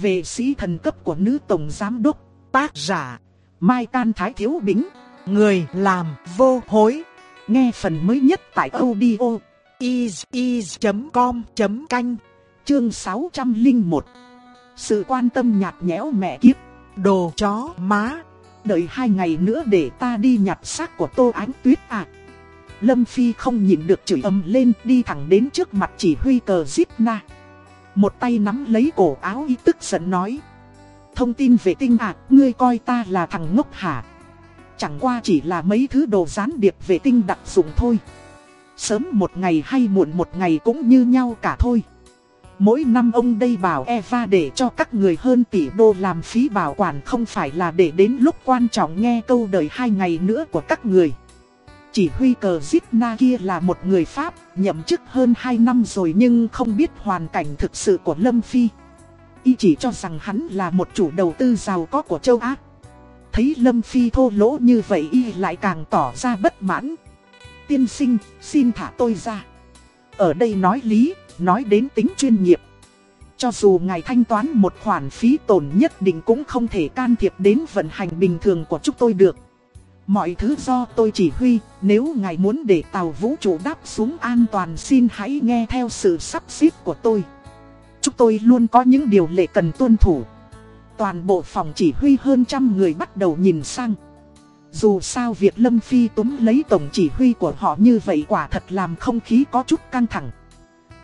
Về sĩ thần cấp của nữ tổng giám đốc, tác giả, Mai Can Thái Thiếu Bính, người làm vô hối. Nghe phần mới nhất tại audio is.com.canh, chương 601. Sự quan tâm nhạt nhẽo mẹ kiếp, đồ chó má. Đợi hai ngày nữa để ta đi nhặt xác của Tô Ánh Tuyết à. Lâm Phi không nhịn được chửi ầm lên đi thẳng đến trước mặt chỉ huy cờ Zipna. Na. Một tay nắm lấy cổ áo y tức giận nói. Thông tin vệ tinh à, ngươi coi ta là thằng ngốc hả? Chẳng qua chỉ là mấy thứ đồ gián điệp vệ tinh đặc dụng thôi. Sớm một ngày hay muộn một ngày cũng như nhau cả thôi. Mỗi năm ông đây bảo Eva để cho các người hơn tỷ đô làm phí bảo quản không phải là để đến lúc quan trọng nghe câu đời hai ngày nữa của các người. Chỉ huy cờ Zitna kia là một người Pháp, nhậm chức hơn 2 năm rồi nhưng không biết hoàn cảnh thực sự của Lâm Phi. Y chỉ cho rằng hắn là một chủ đầu tư giàu có của châu Á. Thấy Lâm Phi thô lỗ như vậy Y lại càng tỏ ra bất mãn. Tiên sinh, xin thả tôi ra. Ở đây nói lý, nói đến tính chuyên nghiệp. Cho dù ngài thanh toán một khoản phí tổn nhất định cũng không thể can thiệp đến vận hành bình thường của chúng tôi được. Mọi thứ do tôi chỉ huy, nếu ngài muốn để tàu vũ trụ đáp xuống an toàn xin hãy nghe theo sự sắp xếp của tôi. Chúng tôi luôn có những điều lệ cần tuân thủ. Toàn bộ phòng chỉ huy hơn trăm người bắt đầu nhìn sang. Dù sao việc Lâm Phi túm lấy tổng chỉ huy của họ như vậy quả thật làm không khí có chút căng thẳng.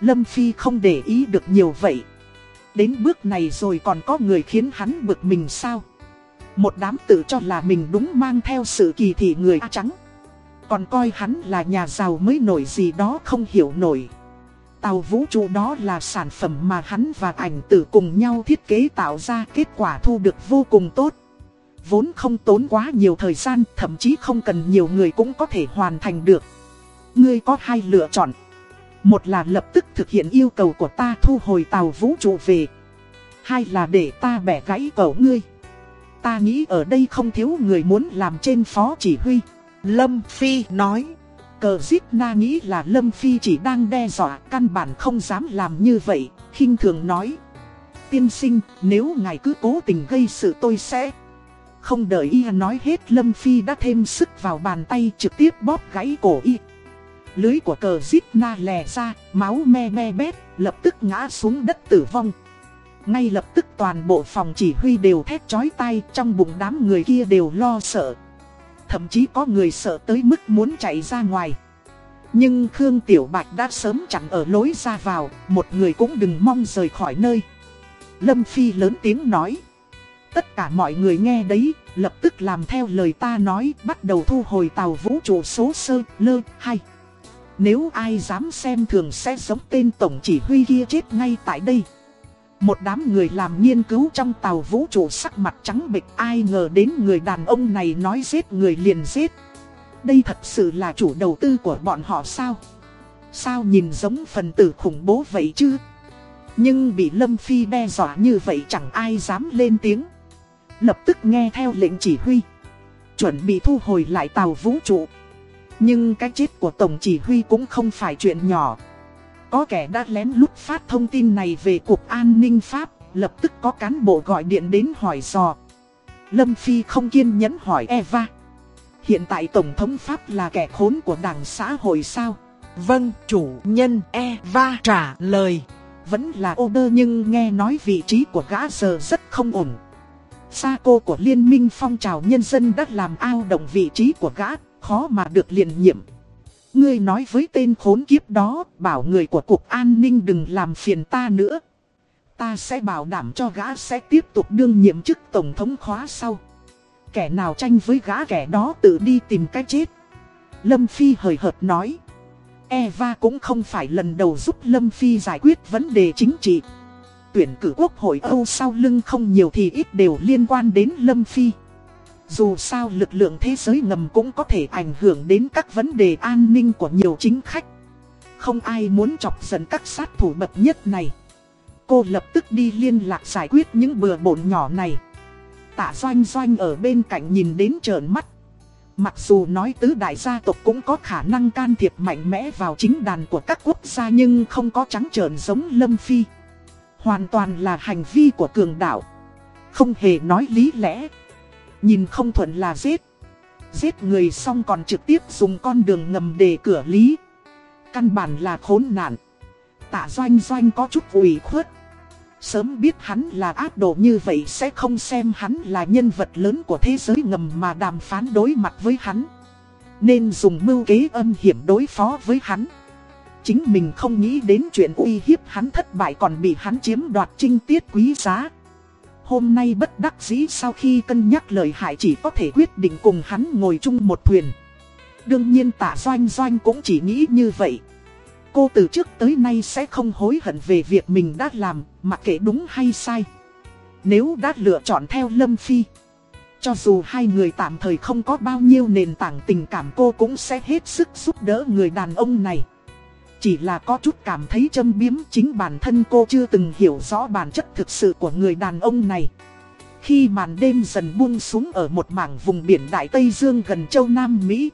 Lâm Phi không để ý được nhiều vậy. Đến bước này rồi còn có người khiến hắn bực mình sao? Một đám tự cho là mình đúng mang theo sự kỳ thị người trắng. Còn coi hắn là nhà giàu mới nổi gì đó không hiểu nổi. Tàu vũ trụ đó là sản phẩm mà hắn và ảnh tử cùng nhau thiết kế tạo ra kết quả thu được vô cùng tốt. Vốn không tốn quá nhiều thời gian, thậm chí không cần nhiều người cũng có thể hoàn thành được. Ngươi có hai lựa chọn. Một là lập tức thực hiện yêu cầu của ta thu hồi tàu vũ trụ về. Hai là để ta bẻ gãy cổ ngươi. Ta nghĩ ở đây không thiếu người muốn làm trên phó chỉ huy. Lâm Phi nói. Cờ giết Na nghĩ là Lâm Phi chỉ đang đe dọa căn bản không dám làm như vậy. khinh thường nói. Tiên sinh, nếu ngài cứ cố tình gây sự tôi sẽ... Không đợi y nói hết Lâm Phi đã thêm sức vào bàn tay trực tiếp bóp gãy cổ y. Lưới của cờ giết Na lè ra, máu me me bét, lập tức ngã xuống đất tử vong. Ngay lập tức toàn bộ phòng chỉ huy đều thét chói tai trong bụng đám người kia đều lo sợ. Thậm chí có người sợ tới mức muốn chạy ra ngoài. Nhưng Khương Tiểu Bạch đã sớm chặn ở lối ra vào, một người cũng đừng mong rời khỏi nơi. Lâm Phi lớn tiếng nói. Tất cả mọi người nghe đấy, lập tức làm theo lời ta nói, bắt đầu thu hồi tàu vũ trụ số sơ, lơ, hay. Nếu ai dám xem thường sẽ giống tên tổng chỉ huy kia chết ngay tại đây. Một đám người làm nghiên cứu trong tàu vũ trụ sắc mặt trắng bệch, ai ngờ đến người đàn ông này nói giết người liền giết. Đây thật sự là chủ đầu tư của bọn họ sao? Sao nhìn giống phần tử khủng bố vậy chứ? Nhưng bị Lâm Phi đe dọa như vậy chẳng ai dám lên tiếng. Lập tức nghe theo lệnh chỉ huy. Chuẩn bị thu hồi lại tàu vũ trụ. Nhưng cái chết của Tổng chỉ huy cũng không phải chuyện nhỏ. Có kẻ đã lén lút phát thông tin này về Cục An ninh Pháp, lập tức có cán bộ gọi điện đến hỏi dò. Lâm Phi không kiên nhẫn hỏi Eva. Hiện tại Tổng thống Pháp là kẻ khốn của đảng xã hội sao? Vâng, chủ nhân Eva trả lời. Vẫn là ô đơ nhưng nghe nói vị trí của gã giờ rất không ổn. Sa cô của Liên minh phong trào nhân dân đã làm ao động vị trí của gã, khó mà được liền nhiệm. Ngươi nói với tên khốn kiếp đó, bảo người của Cục An ninh đừng làm phiền ta nữa. Ta sẽ bảo đảm cho gã sẽ tiếp tục đương nhiệm chức Tổng thống khóa sau. Kẻ nào tranh với gã kẻ đó tự đi tìm cái chết. Lâm Phi hời hợt nói. Eva cũng không phải lần đầu giúp Lâm Phi giải quyết vấn đề chính trị. Tuyển cử quốc hội Âu sau lưng không nhiều thì ít đều liên quan đến Lâm Phi. Dù sao lực lượng thế giới ngầm cũng có thể ảnh hưởng đến các vấn đề an ninh của nhiều chính khách. Không ai muốn chọc giận các sát thủ bậc nhất này. Cô lập tức đi liên lạc giải quyết những bừa bộn nhỏ này. Tạ doanh doanh ở bên cạnh nhìn đến trợn mắt. Mặc dù nói tứ đại gia tộc cũng có khả năng can thiệp mạnh mẽ vào chính đàn của các quốc gia nhưng không có trắng trợn giống Lâm Phi. Hoàn toàn là hành vi của cường đạo. Không hề nói lý lẽ. Nhìn không thuận là giết. Giết người xong còn trực tiếp dùng con đường ngầm để cửa lý. Căn bản là khốn nạn. Tạ doanh doanh có chút ủy khuất. Sớm biết hắn là ác đồ như vậy sẽ không xem hắn là nhân vật lớn của thế giới ngầm mà đàm phán đối mặt với hắn. Nên dùng mưu kế âm hiểm đối phó với hắn. Chính mình không nghĩ đến chuyện uy hiếp hắn thất bại còn bị hắn chiếm đoạt trinh tiết quý giá. Hôm nay bất đắc dĩ sau khi cân nhắc lời hại chỉ có thể quyết định cùng hắn ngồi chung một thuyền. Đương nhiên tạ doanh doanh cũng chỉ nghĩ như vậy. Cô từ trước tới nay sẽ không hối hận về việc mình đã làm, mặc kệ đúng hay sai. Nếu đã lựa chọn theo Lâm Phi, cho dù hai người tạm thời không có bao nhiêu nền tảng tình cảm cô cũng sẽ hết sức giúp đỡ người đàn ông này. Chỉ là có chút cảm thấy châm biếm chính bản thân cô chưa từng hiểu rõ bản chất thực sự của người đàn ông này. Khi màn đêm dần buông xuống ở một mảng vùng biển Đại Tây Dương gần châu Nam Mỹ.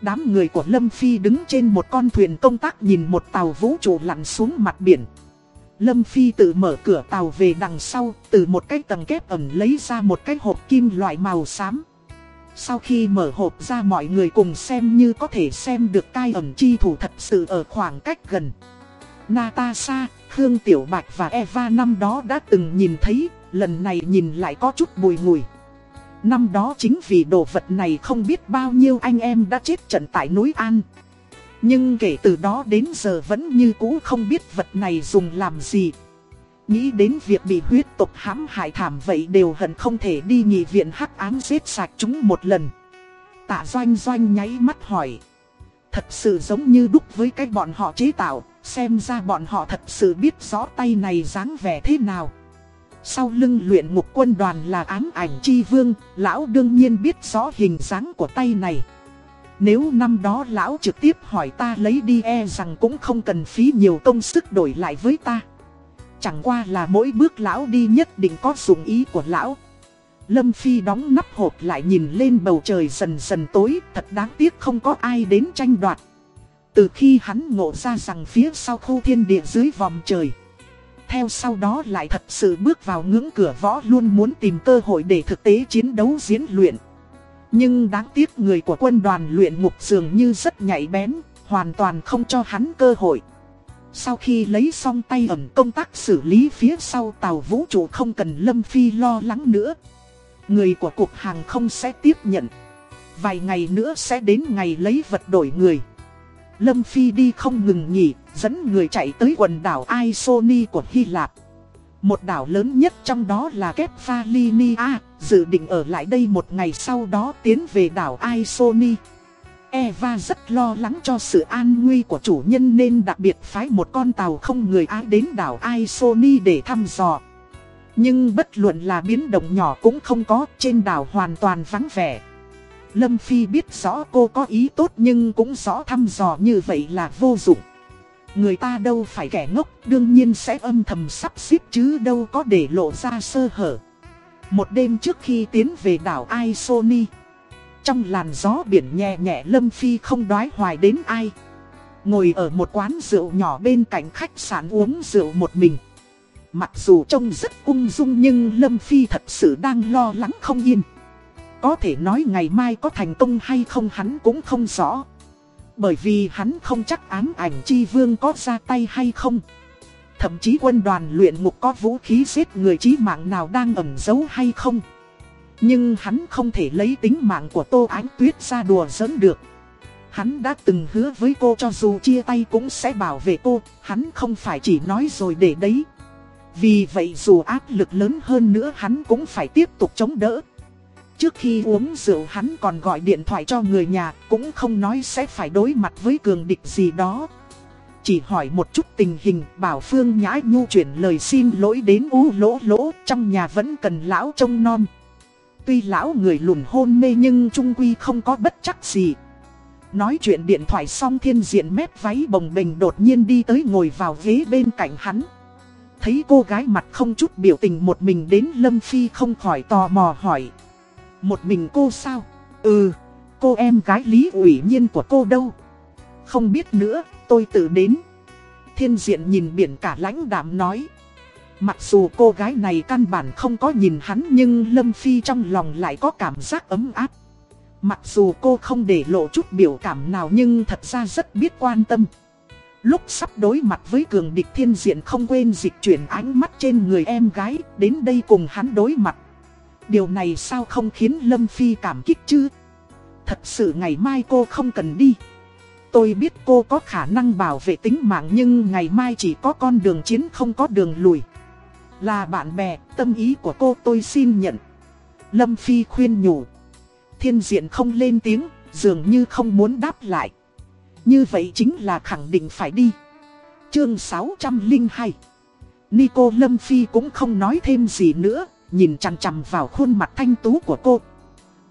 Đám người của Lâm Phi đứng trên một con thuyền công tác nhìn một tàu vũ trụ lặn xuống mặt biển. Lâm Phi tự mở cửa tàu về đằng sau, từ một cái tầng kép ẩn lấy ra một cái hộp kim loại màu xám. Sau khi mở hộp ra mọi người cùng xem như có thể xem được cai ẩn chi thủ thật sự ở khoảng cách gần. Natasha, Khương Tiểu Bạch và Eva năm đó đã từng nhìn thấy, lần này nhìn lại có chút bùi ngùi. Năm đó chính vì đồ vật này không biết bao nhiêu anh em đã chết trận tại núi An. Nhưng kể từ đó đến giờ vẫn như cũ không biết vật này dùng làm gì. Nghĩ đến việc bị huyết tộc hãm hại thảm vậy đều hận không thể đi nghị viện hắc ám giết sạch chúng một lần. Tạ doanh doanh nháy mắt hỏi. Thật sự giống như đúc với cái bọn họ chế tạo, xem ra bọn họ thật sự biết rõ tay này dáng vẻ thế nào. Sau lưng luyện ngục quân đoàn là ám ảnh chi vương, lão đương nhiên biết rõ hình dáng của tay này. Nếu năm đó lão trực tiếp hỏi ta lấy đi e rằng cũng không cần phí nhiều công sức đổi lại với ta. Chẳng qua là mỗi bước lão đi nhất định có dụng ý của lão. Lâm Phi đóng nắp hộp lại nhìn lên bầu trời dần dần tối, thật đáng tiếc không có ai đến tranh đoạt. Từ khi hắn ngộ ra rằng phía sau khu thiên địa dưới vòng trời. Theo sau đó lại thật sự bước vào ngưỡng cửa võ luôn muốn tìm cơ hội để thực tế chiến đấu diễn luyện. Nhưng đáng tiếc người của quân đoàn luyện ngục dường như rất nhạy bén, hoàn toàn không cho hắn cơ hội. Sau khi lấy xong tay ẩn công tác xử lý phía sau tàu vũ trụ không cần Lâm Phi lo lắng nữa. Người của cục hàng không sẽ tiếp nhận. Vài ngày nữa sẽ đến ngày lấy vật đổi người. Lâm Phi đi không ngừng nghỉ, dẫn người chạy tới quần đảo Isoni của Hy Lạp. Một đảo lớn nhất trong đó là Kefalinia, dự định ở lại đây một ngày sau đó tiến về đảo Isoni. Eva rất lo lắng cho sự an nguy của chủ nhân nên đặc biệt phái một con tàu không người ai đến đảo Isoni để thăm dò. Nhưng bất luận là biến động nhỏ cũng không có, trên đảo hoàn toàn vắng vẻ. Lâm Phi biết rõ cô có ý tốt nhưng cũng rõ thăm dò như vậy là vô dụng. Người ta đâu phải kẻ ngốc, đương nhiên sẽ âm thầm sắp xếp chứ đâu có để lộ ra sơ hở. Một đêm trước khi tiến về đảo Isoni, trong làn gió biển nhẹ nhẹ Lâm Phi không đoái hoài đến ai. Ngồi ở một quán rượu nhỏ bên cạnh khách sạn uống rượu một mình. Mặc dù trông rất ung dung nhưng Lâm Phi thật sự đang lo lắng không yên. Có thể nói ngày mai có thành công hay không hắn cũng không rõ. Bởi vì hắn không chắc ám ảnh chi vương có ra tay hay không. Thậm chí quân đoàn luyện ngục có vũ khí giết người chí mạng nào đang ẩn giấu hay không. Nhưng hắn không thể lấy tính mạng của Tô Ánh Tuyết ra đùa giỡn được. Hắn đã từng hứa với cô cho dù chia tay cũng sẽ bảo vệ cô, hắn không phải chỉ nói rồi để đấy. Vì vậy dù áp lực lớn hơn nữa hắn cũng phải tiếp tục chống đỡ. Trước khi uống rượu hắn còn gọi điện thoại cho người nhà, cũng không nói sẽ phải đối mặt với cường địch gì đó. Chỉ hỏi một chút tình hình, bảo Phương Nhã Nhu chuyển lời xin lỗi đến u lỗ lỗ, trong nhà vẫn cần lão trông non. Tuy lão người lùn hôn mê nhưng trung quy không có bất chắc gì. Nói chuyện điện thoại xong thiên diện mép váy bồng bềnh đột nhiên đi tới ngồi vào ghế bên cạnh hắn. Thấy cô gái mặt không chút biểu tình một mình đến Lâm Phi không khỏi tò mò hỏi. Một mình cô sao? Ừ, cô em gái Lý ủy nhiên của cô đâu? Không biết nữa, tôi tự đến. Thiên diện nhìn biển cả lãnh đạm nói. Mặc dù cô gái này căn bản không có nhìn hắn nhưng Lâm Phi trong lòng lại có cảm giác ấm áp. Mặc dù cô không để lộ chút biểu cảm nào nhưng thật ra rất biết quan tâm. Lúc sắp đối mặt với cường địch thiên diện không quên dịch chuyển ánh mắt trên người em gái, đến đây cùng hắn đối mặt. Điều này sao không khiến Lâm Phi cảm kích chứ? Thật sự ngày mai cô không cần đi. Tôi biết cô có khả năng bảo vệ tính mạng nhưng ngày mai chỉ có con đường chiến không có đường lùi. Là bạn bè, tâm ý của cô tôi xin nhận. Lâm Phi khuyên nhủ. Thiên diện không lên tiếng, dường như không muốn đáp lại. Như vậy chính là khẳng định phải đi. Chương 602 Nico Lâm Phi cũng không nói thêm gì nữa, nhìn chằm chằm vào khuôn mặt thanh tú của cô.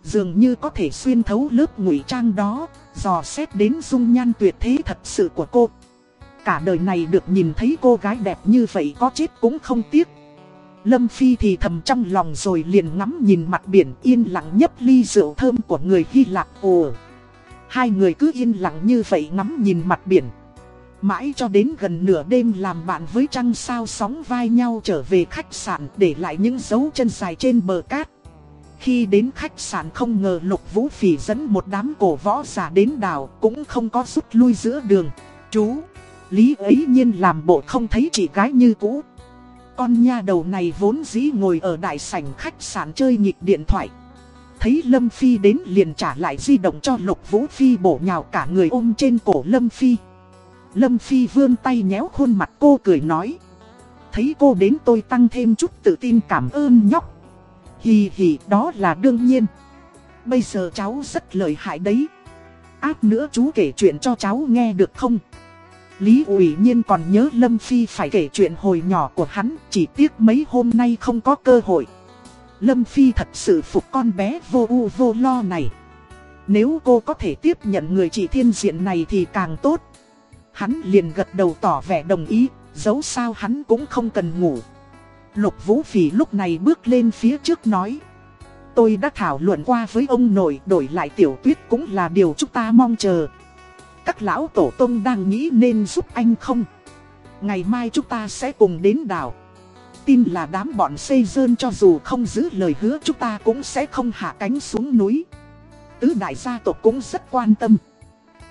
Dường như có thể xuyên thấu lớp ngụy trang đó, dò xét đến dung nhan tuyệt thế thật sự của cô. Cả đời này được nhìn thấy cô gái đẹp như vậy có chết cũng không tiếc. Lâm Phi thì thầm trong lòng rồi liền ngắm nhìn mặt biển yên lặng nhấp ly rượu thơm của người Hy Lạp ồ. Hai người cứ yên lặng như vậy ngắm nhìn mặt biển. Mãi cho đến gần nửa đêm làm bạn với trăng sao sóng vai nhau trở về khách sạn để lại những dấu chân dài trên bờ cát. Khi đến khách sạn không ngờ Lục Vũ Phỉ dẫn một đám cổ võ giả đến đảo cũng không có rút lui giữa đường. Chú, Lý ấy nhiên làm bộ không thấy chị gái như cũ. Con nha đầu này vốn dĩ ngồi ở đại sảnh khách sạn chơi nhịp điện thoại. Thấy Lâm Phi đến liền trả lại di động cho Lục Vũ Phi bổ nhào cả người ôm trên cổ Lâm Phi. Lâm Phi vươn tay nhéo khuôn mặt cô cười nói. Thấy cô đến tôi tăng thêm chút tự tin cảm ơn nhóc. Hì hì, đó là đương nhiên. Bây giờ cháu rất lợi hại đấy. Áp nữa chú kể chuyện cho cháu nghe được không? Lý ủy nhiên còn nhớ Lâm Phi phải kể chuyện hồi nhỏ của hắn, chỉ tiếc mấy hôm nay không có cơ hội. Lâm Phi thật sự phục con bé vô u vô lo này. Nếu cô có thể tiếp nhận người chị thiên diện này thì càng tốt. Hắn liền gật đầu tỏ vẻ đồng ý, dẫu sao hắn cũng không cần ngủ. Lục Vũ Phỉ lúc này bước lên phía trước nói. Tôi đã thảo luận qua với ông nội đổi lại tiểu tuyết cũng là điều chúng ta mong chờ. Các lão tổ tông đang nghĩ nên giúp anh không? Ngày mai chúng ta sẽ cùng đến đảo. Tin là đám bọn xây dơn cho dù không giữ lời hứa chúng ta cũng sẽ không hạ cánh xuống núi. Tứ đại gia tộc cũng rất quan tâm.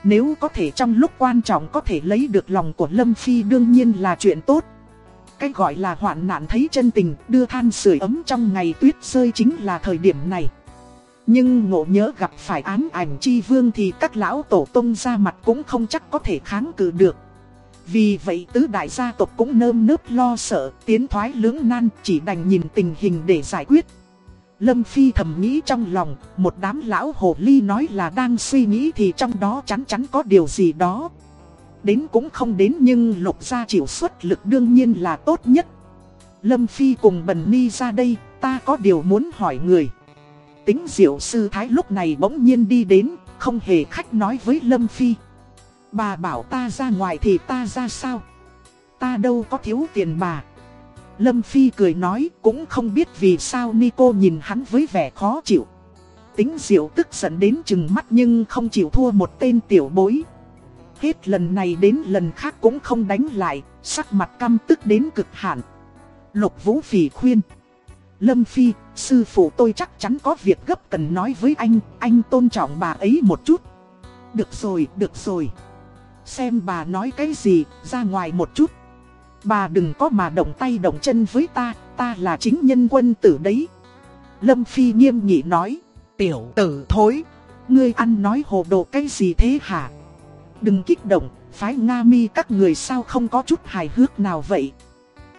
Nếu có thể trong lúc quan trọng có thể lấy được lòng của Lâm Phi đương nhiên là chuyện tốt. Cái gọi là hoạn nạn thấy chân tình, đưa than sưởi ấm trong ngày tuyết rơi chính là thời điểm này. Nhưng ngộ nhớ gặp phải ám ảnh chi vương thì các lão tổ tông ra mặt cũng không chắc có thể kháng cự được. Vì vậy tứ đại gia tộc cũng nơm nớp lo sợ, tiến thoái lưỡng nan chỉ đành nhìn tình hình để giải quyết. Lâm Phi thầm nghĩ trong lòng, một đám lão hồ ly nói là đang suy nghĩ thì trong đó chắn chắn có điều gì đó. Đến cũng không đến nhưng lục gia chịu xuất lực đương nhiên là tốt nhất. Lâm Phi cùng Bần Ni ra đây, ta có điều muốn hỏi người. Tính diệu sư thái lúc này bỗng nhiên đi đến, không hề khách nói với Lâm Phi. Bà bảo ta ra ngoài thì ta ra sao? Ta đâu có thiếu tiền bà. Lâm Phi cười nói cũng không biết vì sao Nico nhìn hắn với vẻ khó chịu. Tính diệu tức giận đến chừng mắt nhưng không chịu thua một tên tiểu bối. Hết lần này đến lần khác cũng không đánh lại, sắc mặt căm tức đến cực hạn. Lục Vũ Phỉ khuyên. Lâm Phi, sư phụ tôi chắc chắn có việc gấp cần nói với anh, anh tôn trọng bà ấy một chút. Được rồi, được rồi. Xem bà nói cái gì, ra ngoài một chút. Bà đừng có mà động tay động chân với ta, ta là chính nhân quân tử đấy. Lâm Phi nghiêm nghị nói, tiểu tử thối, ngươi ăn nói hồ đồ cái gì thế hả? Đừng kích động, phái Nga mi các người sao không có chút hài hước nào vậy?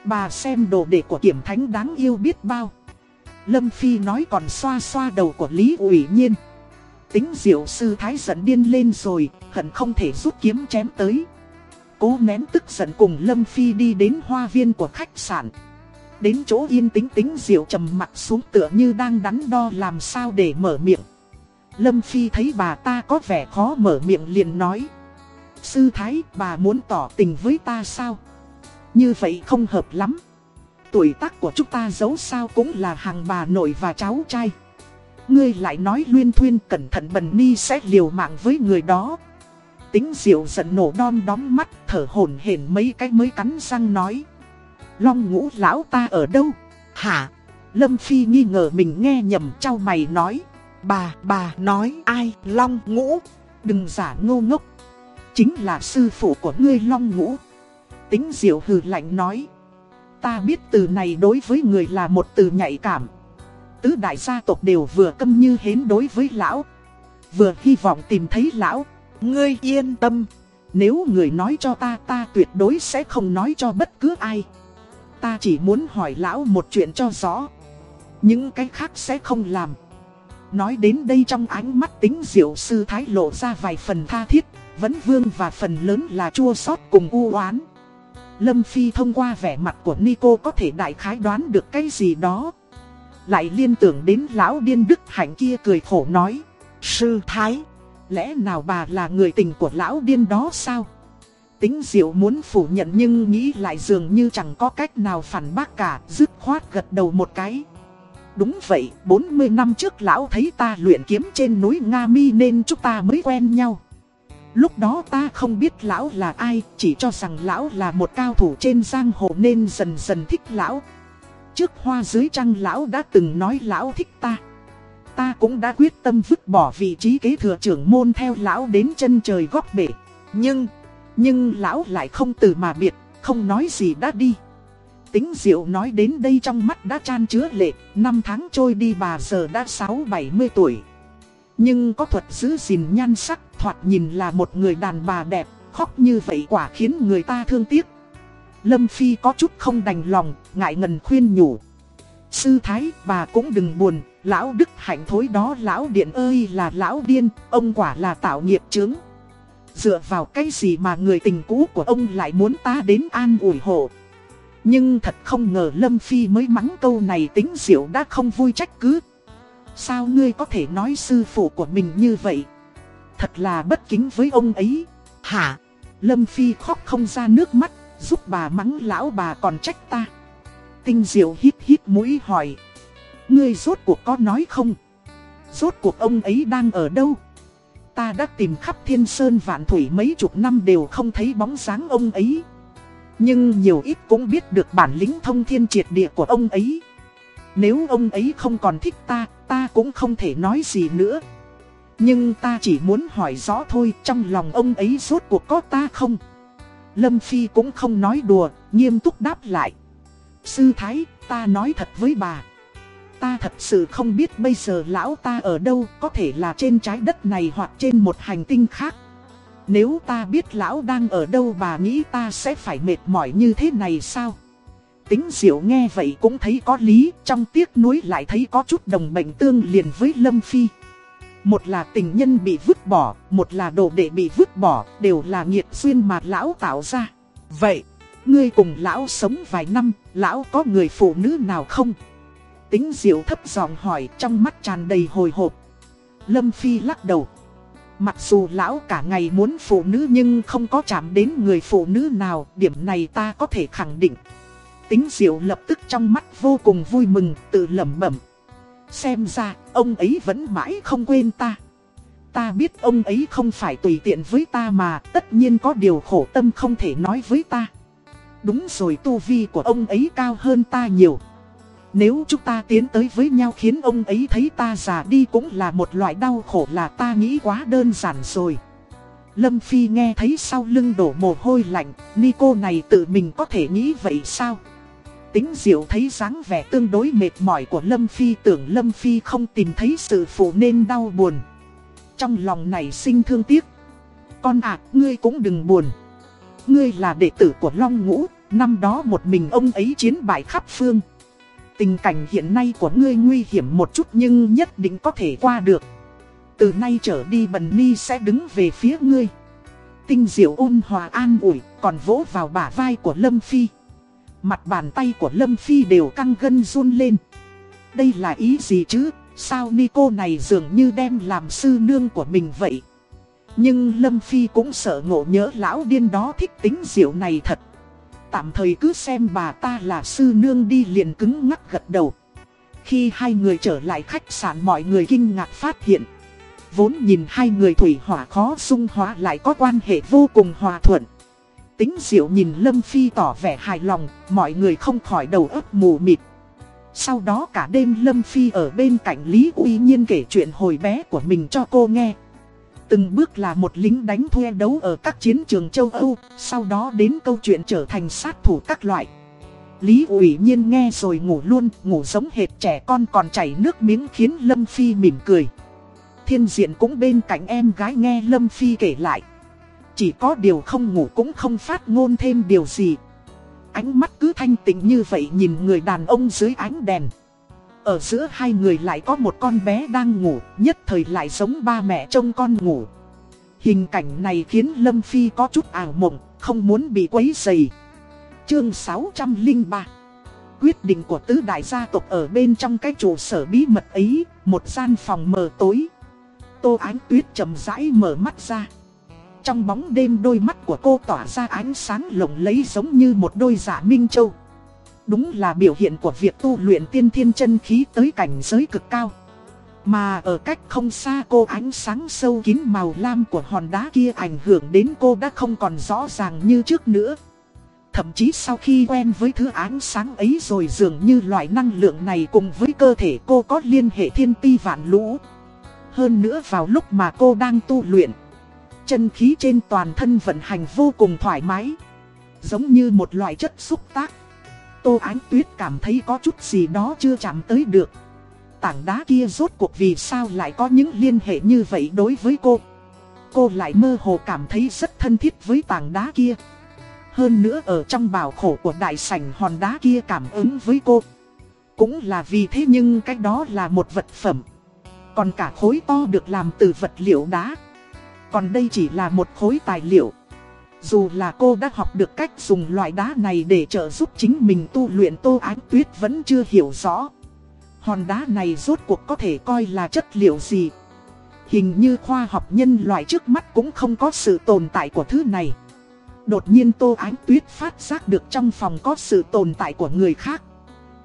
Bà xem đồ đệ của kiểm thánh đáng yêu biết bao. Lâm Phi nói còn xoa xoa đầu của Lý ủy nhiên. Tính diệu sư thái giận điên lên rồi, hận không thể rút kiếm chém tới. Cố nén tức giận cùng Lâm Phi đi đến hoa viên của khách sạn. Đến chỗ yên tĩnh tính diệu trầm mặt xuống tựa như đang đắn đo làm sao để mở miệng. Lâm Phi thấy bà ta có vẻ khó mở miệng liền nói. Sư Thái, bà muốn tỏ tình với ta sao? Như vậy không hợp lắm. Tuổi tác của chúng ta giấu sao cũng là hàng bà nội và cháu trai. Ngươi lại nói luyên thuyên cẩn thận bần ni sẽ liều mạng với người đó. Tính diệu giận nổ đom đóm mắt thở hổn hển mấy cái mới cắn răng nói. Long ngũ lão ta ở đâu? Hả? Lâm Phi nghi ngờ mình nghe nhầm trao mày nói. Bà, bà nói ai? Long ngũ. Đừng giả ngô ngốc. Chính là sư phụ của ngươi Long ngũ. Tính diệu hừ lạnh nói. Ta biết từ này đối với người là một từ nhạy cảm. Tứ đại gia tộc đều vừa câm như hến đối với lão. Vừa hy vọng tìm thấy lão. Ngươi yên tâm. Nếu người nói cho ta ta tuyệt đối sẽ không nói cho bất cứ ai. Ta chỉ muốn hỏi lão một chuyện cho rõ. Những cái khác sẽ không làm. Nói đến đây trong ánh mắt tính diệu sư thái lộ ra vài phần tha thiết, vẫn vương và phần lớn là chua xót cùng u oán. Lâm Phi thông qua vẻ mặt của Nico có thể đại khái đoán được cái gì đó. Lại liên tưởng đến lão điên đức hạnh kia cười khổ nói. Sư thái, lẽ nào bà là người tình của lão điên đó sao? Tính diệu muốn phủ nhận nhưng nghĩ lại dường như chẳng có cách nào phản bác cả, dứt khoát gật đầu một cái. Đúng vậy, 40 năm trước lão thấy ta luyện kiếm trên núi Nga Mi nên chúng ta mới quen nhau. Lúc đó ta không biết lão là ai, chỉ cho rằng lão là một cao thủ trên giang hồ nên dần dần thích lão. Trước hoa dưới trăng lão đã từng nói lão thích ta. Ta cũng đã quyết tâm vứt bỏ vị trí kế thừa trưởng môn theo lão đến chân trời góc bể. Nhưng, nhưng lão lại không từ mà biệt, không nói gì đã đi. Tính diệu nói đến đây trong mắt đã chan chứa lệ, năm tháng trôi đi bà giờ đã 6-70 tuổi. Nhưng có thuật giữ gìn nhan sắc, thoạt nhìn là một người đàn bà đẹp, khóc như vậy quả khiến người ta thương tiếc. Lâm Phi có chút không đành lòng, ngại ngần khuyên nhủ. Sư Thái, bà cũng đừng buồn, lão đức hạnh thối đó lão điện ơi là lão điên, ông quả là tạo nghiệp chứng. Dựa vào cái gì mà người tình cũ của ông lại muốn ta đến an ủi hộ. Nhưng thật không ngờ Lâm Phi mới mắng câu này tính diệu đã không vui trách cứ. Sao ngươi có thể nói sư phụ của mình như vậy? Thật là bất kính với ông ấy. Hả? Lâm Phi khóc không ra nước mắt, giúp bà mắng lão bà còn trách ta. Tinh diệu hít hít mũi hỏi. Ngươi rốt cuộc có nói không? Rốt cuộc ông ấy đang ở đâu? Ta đã tìm khắp thiên sơn vạn thủy mấy chục năm đều không thấy bóng dáng ông ấy. Nhưng nhiều ít cũng biết được bản lĩnh thông thiên triệt địa của ông ấy. Nếu ông ấy không còn thích ta, ta cũng không thể nói gì nữa. Nhưng ta chỉ muốn hỏi rõ thôi, trong lòng ông ấy rốt cuộc có ta không? Lâm Phi cũng không nói đùa, nghiêm túc đáp lại. Sư Thái, ta nói thật với bà. Ta thật sự không biết bây giờ lão ta ở đâu, có thể là trên trái đất này hoặc trên một hành tinh khác. Nếu ta biết lão đang ở đâu bà nghĩ ta sẽ phải mệt mỏi như thế này sao? Tính diệu nghe vậy cũng thấy có lý, trong tiếc nuối lại thấy có chút đồng bệnh tương liền với Lâm Phi. Một là tình nhân bị vứt bỏ, một là đồ đệ bị vứt bỏ, đều là nghiệt duyên mà lão tạo ra. Vậy, ngươi cùng lão sống vài năm, lão có người phụ nữ nào không? Tính diệu thấp giọng hỏi trong mắt tràn đầy hồi hộp. Lâm Phi lắc đầu. Mặc dù lão cả ngày muốn phụ nữ nhưng không có chạm đến người phụ nữ nào, điểm này ta có thể khẳng định. Tính diệu lập tức trong mắt vô cùng vui mừng, tự lẩm bẩm. Xem ra, ông ấy vẫn mãi không quên ta. Ta biết ông ấy không phải tùy tiện với ta mà tất nhiên có điều khổ tâm không thể nói với ta. Đúng rồi tu vi của ông ấy cao hơn ta nhiều. Nếu chúng ta tiến tới với nhau khiến ông ấy thấy ta già đi cũng là một loại đau khổ là ta nghĩ quá đơn giản rồi. Lâm Phi nghe thấy sau lưng đổ mồ hôi lạnh, Nico này tự mình có thể nghĩ vậy sao? Tính diệu thấy dáng vẻ tương đối mệt mỏi của Lâm Phi tưởng Lâm Phi không tìm thấy sự phụ nên đau buồn. Trong lòng này sinh thương tiếc. Con ạ, ngươi cũng đừng buồn. Ngươi là đệ tử của Long Ngũ, năm đó một mình ông ấy chiến bại khắp phương. Tình cảnh hiện nay của ngươi nguy hiểm một chút nhưng nhất định có thể qua được. Từ nay trở đi Bần Ni sẽ đứng về phía ngươi. Tinh diệu ôn hòa an ủi, còn vỗ vào bả vai của Lâm Phi. Mặt bàn tay của Lâm Phi đều căng gân run lên. Đây là ý gì chứ? Sao Nico này dường như đem làm sư nương của mình vậy? Nhưng Lâm Phi cũng sợ ngộ nhớ lão điên đó thích tính diệu này thật. Tạm thời cứ xem bà ta là sư nương đi liền cứng ngắc gật đầu. Khi hai người trở lại khách sạn mọi người kinh ngạc phát hiện. Vốn nhìn hai người thủy hỏa khó dung hóa lại có quan hệ vô cùng hòa thuận. Tính diệu nhìn Lâm Phi tỏ vẻ hài lòng, mọi người không khỏi đầu óc mù mịt. Sau đó cả đêm Lâm Phi ở bên cạnh Lý Uy Nhiên kể chuyện hồi bé của mình cho cô nghe. Từng bước là một lính đánh thuê đấu ở các chiến trường châu Âu, sau đó đến câu chuyện trở thành sát thủ các loại. Lý ủy nhiên nghe rồi ngủ luôn, ngủ giống hệt trẻ con còn chảy nước miếng khiến Lâm Phi mỉm cười. Thiên diện cũng bên cạnh em gái nghe Lâm Phi kể lại. Chỉ có điều không ngủ cũng không phát ngôn thêm điều gì. Ánh mắt cứ thanh tịnh như vậy nhìn người đàn ông dưới ánh đèn. Ở giữa hai người lại có một con bé đang ngủ, nhất thời lại giống ba mẹ trông con ngủ. Hình cảnh này khiến Lâm Phi có chút ảo mộng, không muốn bị quấy dày. Chương 603 Quyết định của tứ đại gia tộc ở bên trong cái trụ sở bí mật ấy, một gian phòng mờ tối. Tô Ánh Tuyết chậm rãi mở mắt ra. Trong bóng đêm đôi mắt của cô tỏa ra ánh sáng lộng lấy giống như một đôi giả dạ minh châu. Đúng là biểu hiện của việc tu luyện tiên thiên chân khí tới cảnh giới cực cao. Mà ở cách không xa cô ánh sáng sâu kín màu lam của hòn đá kia ảnh hưởng đến cô đã không còn rõ ràng như trước nữa. Thậm chí sau khi quen với thứ ánh sáng ấy rồi dường như loại năng lượng này cùng với cơ thể cô có liên hệ thiên ti vạn lũ. Hơn nữa vào lúc mà cô đang tu luyện, chân khí trên toàn thân vận hành vô cùng thoải mái. Giống như một loại chất xúc tác. Tô Ánh Tuyết cảm thấy có chút gì đó chưa chạm tới được. Tảng đá kia rốt cuộc vì sao lại có những liên hệ như vậy đối với cô. Cô lại mơ hồ cảm thấy rất thân thiết với tảng đá kia. Hơn nữa ở trong bảo khổ của đại sảnh hòn đá kia cảm ứng với cô. Cũng là vì thế nhưng cái đó là một vật phẩm. Còn cả khối to được làm từ vật liệu đá. Còn đây chỉ là một khối tài liệu. Dù là cô đã học được cách dùng loại đá này để trợ giúp chính mình tu luyện, tô ánh tuyết vẫn chưa hiểu rõ. Hòn đá này rốt cuộc có thể coi là chất liệu gì. Hình như khoa học nhân loại trước mắt cũng không có sự tồn tại của thứ này. Đột nhiên Tô Ánh Tuyết phát giác được trong phòng có sự tồn tại của người khác.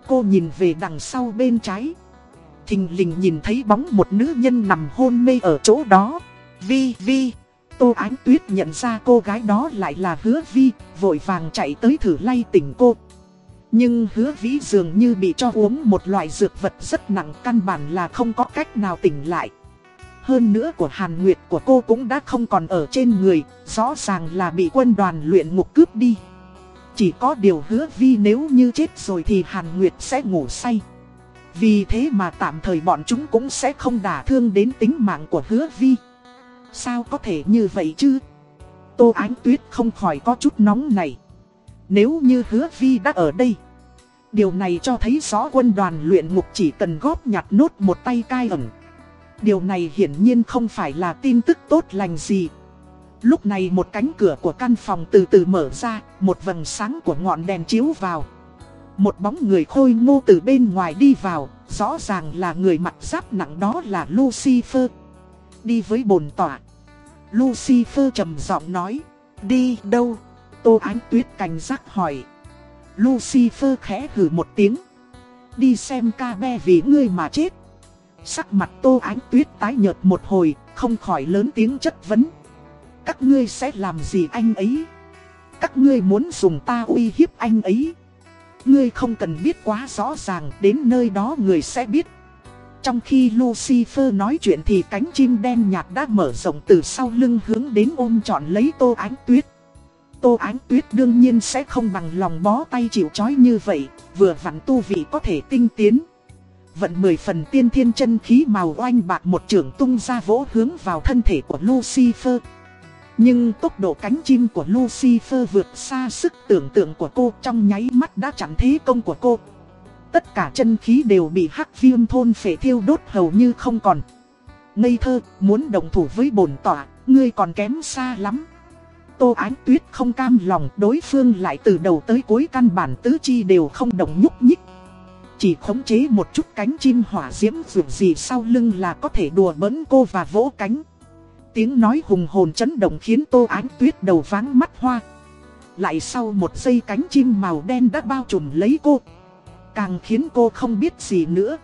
Cô nhìn về đằng sau bên trái. Thình lình nhìn thấy bóng một nữ nhân nằm hôn mê ở chỗ đó. Vi Vi. Tô Ánh Tuyết nhận ra cô gái đó lại là hứa Vi, vội vàng chạy tới thử lay tỉnh cô. Nhưng hứa vĩ dường như bị cho uống một loại dược vật rất nặng căn bản là không có cách nào tỉnh lại. Hơn nữa của Hàn Nguyệt của cô cũng đã không còn ở trên người, rõ ràng là bị quân đoàn luyện ngục cướp đi. Chỉ có điều hứa vi nếu như chết rồi thì Hàn Nguyệt sẽ ngủ say. Vì thế mà tạm thời bọn chúng cũng sẽ không đả thương đến tính mạng của hứa vi. Sao có thể như vậy chứ? Tô Ánh Tuyết không khỏi có chút nóng này. Nếu như hứa vi đã ở đây. Điều này cho thấy rõ quân đoàn luyện ngục chỉ cần góp nhặt nốt một tay cai ẩn. Điều này hiển nhiên không phải là tin tức tốt lành gì. Lúc này một cánh cửa của căn phòng từ từ mở ra, một vầng sáng của ngọn đèn chiếu vào. Một bóng người khôi ngô từ bên ngoài đi vào, rõ ràng là người mặc giáp nặng đó là Lucifer. Đi với bồn tỏa. Lucifer trầm giọng nói, đi đâu? Tô Ánh Tuyết cảnh giác hỏi. Lucifer khẽ hừ một tiếng. Đi xem ca be vì ngươi mà chết. Sắc mặt Tô Ánh Tuyết tái nhợt một hồi, không khỏi lớn tiếng chất vấn. Các ngươi sẽ làm gì anh ấy? Các ngươi muốn dùng ta uy hiếp anh ấy? Ngươi không cần biết quá rõ ràng, đến nơi đó người sẽ biết. Trong khi Lucifer nói chuyện thì cánh chim đen nhạt đã mở rộng từ sau lưng hướng đến ôm trọn lấy Tô Ánh Tuyết. Tô Ánh Tuyết đương nhiên sẽ không bằng lòng bó tay chịu chói như vậy, vừa vặn tu vị có thể tinh tiến. Vận mười phần tiên thiên chân khí màu oanh bạc một trường tung ra vỗ hướng vào thân thể của Lucifer. Nhưng tốc độ cánh chim của Lucifer vượt xa sức tưởng tượng của cô trong nháy mắt đã chặn thế công của cô. Tất cả chân khí đều bị hắc viêm thôn phệ thiêu đốt hầu như không còn. Ngây thơ, muốn đồng thủ với bổn tỏa, ngươi còn kém xa lắm. Tô Ánh Tuyết không cam lòng đối phương lại từ đầu tới cuối căn bản tứ chi đều không động nhúc nhích. Chỉ khống chế một chút cánh chim hỏa diễm vượt gì sau lưng là có thể đùa bỡn cô và vỗ cánh. Tiếng nói hùng hồn chấn động khiến Tô Ánh Tuyết đầu váng mắt hoa. Lại sau một giây cánh chim màu đen đã bao trùm lấy cô. Càng khiến cô không biết gì nữa.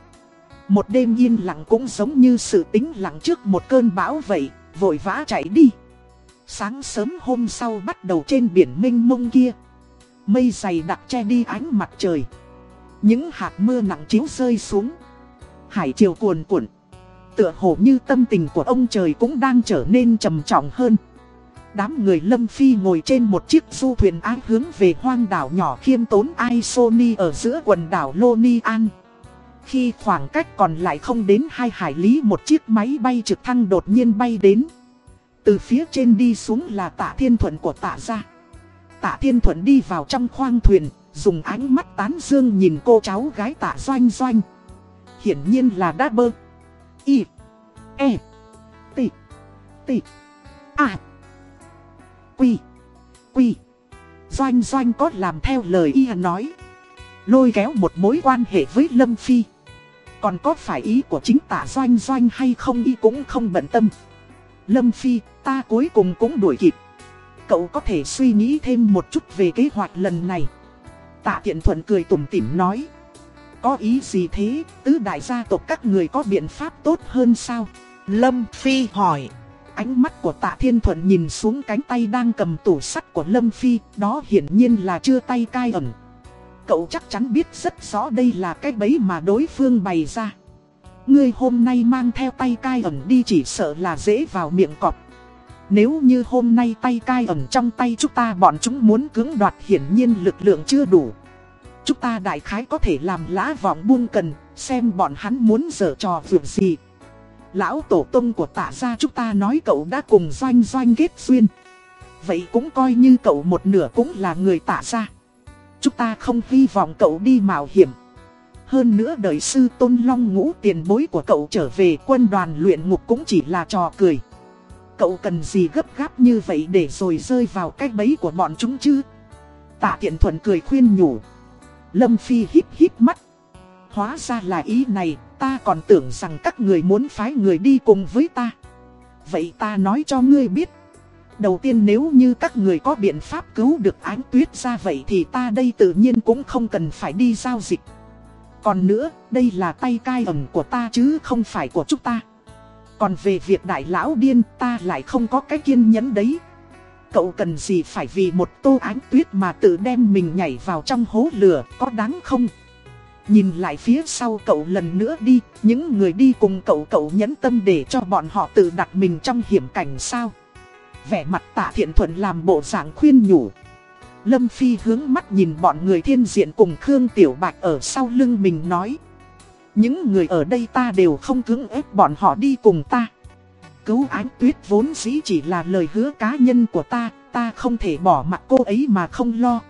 Một đêm yên lặng cũng giống như sự tĩnh lặng trước một cơn bão vậy, vội vã chạy đi. Sáng sớm hôm sau bắt đầu trên biển mênh mông kia. Mây dày đặc che đi ánh mặt trời. Những hạt mưa nặng chiếu rơi xuống. Hải chiều cuồn cuộn. Tựa hồ như tâm tình của ông trời cũng đang trở nên trầm trọng hơn. Đám người Lâm Phi ngồi trên một chiếc du thuyền ái hướng về hoang đảo nhỏ khiêm tốn Isoni ở giữa quần đảo Loni An. Khi khoảng cách còn lại không đến hai hải lý một chiếc máy bay trực thăng đột nhiên bay đến. Từ phía trên đi xuống là tạ thiên thuận của tạ gia. Tạ thiên thuận đi vào trong khoang thuyền, dùng ánh mắt tán dương nhìn cô cháu gái tạ doanh doanh. Hiển nhiên là đã bơ. Y. E. T. T. A. Quy. Quy. Doanh doanh có làm theo lời y nói. Lôi kéo một mối quan hệ với Lâm Phi. Còn có phải ý của chính tạ doanh doanh hay không y cũng không bận tâm. Lâm Phi, ta cuối cùng cũng đuổi kịp. Cậu có thể suy nghĩ thêm một chút về kế hoạch lần này. Tạ Tiện Thuận cười tủm tỉm nói. Có ý gì thế, tứ đại gia tộc các người có biện pháp tốt hơn sao? Lâm Phi hỏi. Ánh mắt của tạ thiên thuận nhìn xuống cánh tay đang cầm tủ sắt của Lâm Phi, đó hiển nhiên là chưa tay cai ẩn. Cậu chắc chắn biết rất rõ đây là cái bẫy mà đối phương bày ra. Ngươi hôm nay mang theo tay cai ẩn đi chỉ sợ là dễ vào miệng cọp. Nếu như hôm nay tay cai ẩn trong tay chúng ta bọn chúng muốn cưỡng đoạt hiển nhiên lực lượng chưa đủ. Chúng ta đại khái có thể làm lá vọng buông cần, xem bọn hắn muốn dở trò việc gì. Lão tổ tông của tạ gia chúng ta nói cậu đã cùng doanh doanh kết duyên. Vậy cũng coi như cậu một nửa cũng là người tạ gia. Chúng ta không hy vọng cậu đi mạo hiểm. Hơn nữa đời sư tôn long ngũ tiền bối của cậu trở về quân đoàn luyện ngục cũng chỉ là trò cười. Cậu cần gì gấp gáp như vậy để rồi rơi vào cái bẫy của bọn chúng chứ? Tạ tiện thuận cười khuyên nhủ. Lâm Phi híp híp mắt. Hóa ra là ý này, ta còn tưởng rằng các người muốn phái người đi cùng với ta. Vậy ta nói cho ngươi biết. Đầu tiên nếu như các người có biện pháp cứu được ánh tuyết ra vậy thì ta đây tự nhiên cũng không cần phải đi giao dịch. Còn nữa, đây là tay cai ẩn của ta chứ không phải của chúng ta. Còn về việc đại lão điên ta lại không có cái kiên nhẫn đấy. Cậu cần gì phải vì một tô ánh tuyết mà tự đem mình nhảy vào trong hố lửa có đáng không? Nhìn lại phía sau cậu lần nữa đi, những người đi cùng cậu cậu nhẫn tâm để cho bọn họ tự đặt mình trong hiểm cảnh sao? Vẻ mặt tạ thiện thuận làm bộ dạng khuyên nhủ. Lâm Phi hướng mắt nhìn bọn người thiên diện cùng Khương Tiểu Bạch ở sau lưng mình nói. Những người ở đây ta đều không cưỡng ép bọn họ đi cùng ta. Cứu ánh tuyết vốn dĩ chỉ là lời hứa cá nhân của ta, ta không thể bỏ mặt cô ấy mà không lo.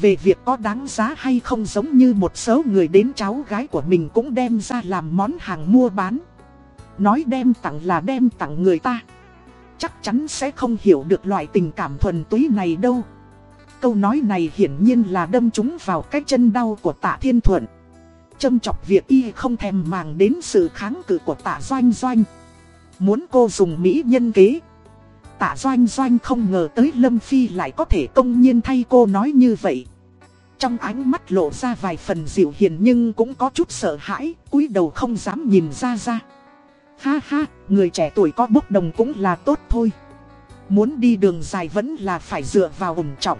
Về việc có đáng giá hay không giống như một số người đến cháu gái của mình cũng đem ra làm món hàng mua bán. Nói đem tặng là đem tặng người ta. Chắc chắn sẽ không hiểu được loại tình cảm thuần túy này đâu. Câu nói này hiển nhiên là đâm chúng vào cái chân đau của tạ thiên thuận. Châm chọc việc y không thèm màng đến sự kháng cự của tạ doanh doanh. Muốn cô dùng mỹ nhân kế. Tạ doanh doanh không ngờ tới Lâm Phi lại có thể công nhiên thay cô nói như vậy. Trong ánh mắt lộ ra vài phần dịu hiền nhưng cũng có chút sợ hãi, cúi đầu không dám nhìn ra ra. Ha ha, người trẻ tuổi có bốc đồng cũng là tốt thôi. Muốn đi đường dài vẫn là phải dựa vào ủng trọng.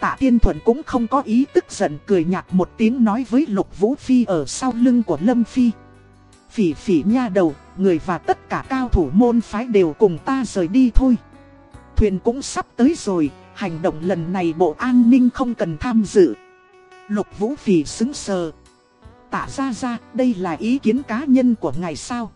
Tạ Tiên Thuận cũng không có ý tức giận cười nhạt một tiếng nói với Lục Vũ Phi ở sau lưng của Lâm Phi. Phỉ phỉ nha đầu, người và tất cả cao thủ môn phái đều cùng ta rời đi thôi. Thuyền cũng sắp tới rồi, hành động lần này bộ an ninh không cần tham dự. Lục Vũ Phỉ xứng sờ. Tạ ra ra, đây là ý kiến cá nhân của ngài sao?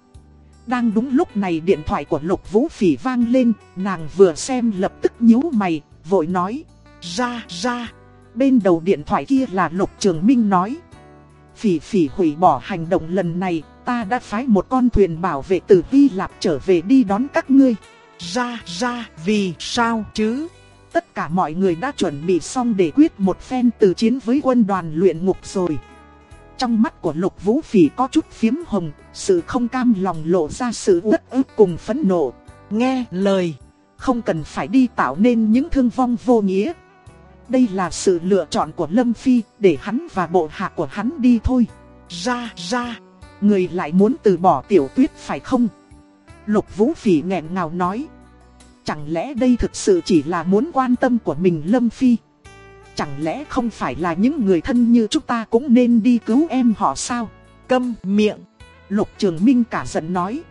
Đang đúng lúc này điện thoại của Lục Vũ Phỉ vang lên, nàng vừa xem lập tức nhíu mày, vội nói. Ra, ra. Bên đầu điện thoại kia là Lục Trường Minh nói. Phỉ phỉ hủy bỏ hành động lần này, ta đã phái một con thuyền bảo vệ từ Hy Lạp trở về đi đón các ngươi. Ra, ra, vì sao chứ? Tất cả mọi người đã chuẩn bị xong để quyết một phen từ chiến với quân đoàn luyện ngục rồi. Trong mắt của Lục Vũ Phỉ có chút phiếm hồng, sự không cam lòng lộ ra sự uất ức cùng phẫn nộ. Nghe lời, không cần phải đi tạo nên những thương vong vô nghĩa. Đây là sự lựa chọn của Lâm Phi để hắn và bộ hạ của hắn đi thôi. Ra ra, người lại muốn từ bỏ tiểu tuyết phải không? Lục Vũ Phỉ nghẹn ngào nói. Chẳng lẽ đây thực sự chỉ là muốn quan tâm của mình Lâm Phi? Chẳng lẽ không phải là những người thân như chúng ta cũng nên đi cứu em họ sao? Câm miệng. Lục Trường Minh cả giận nói.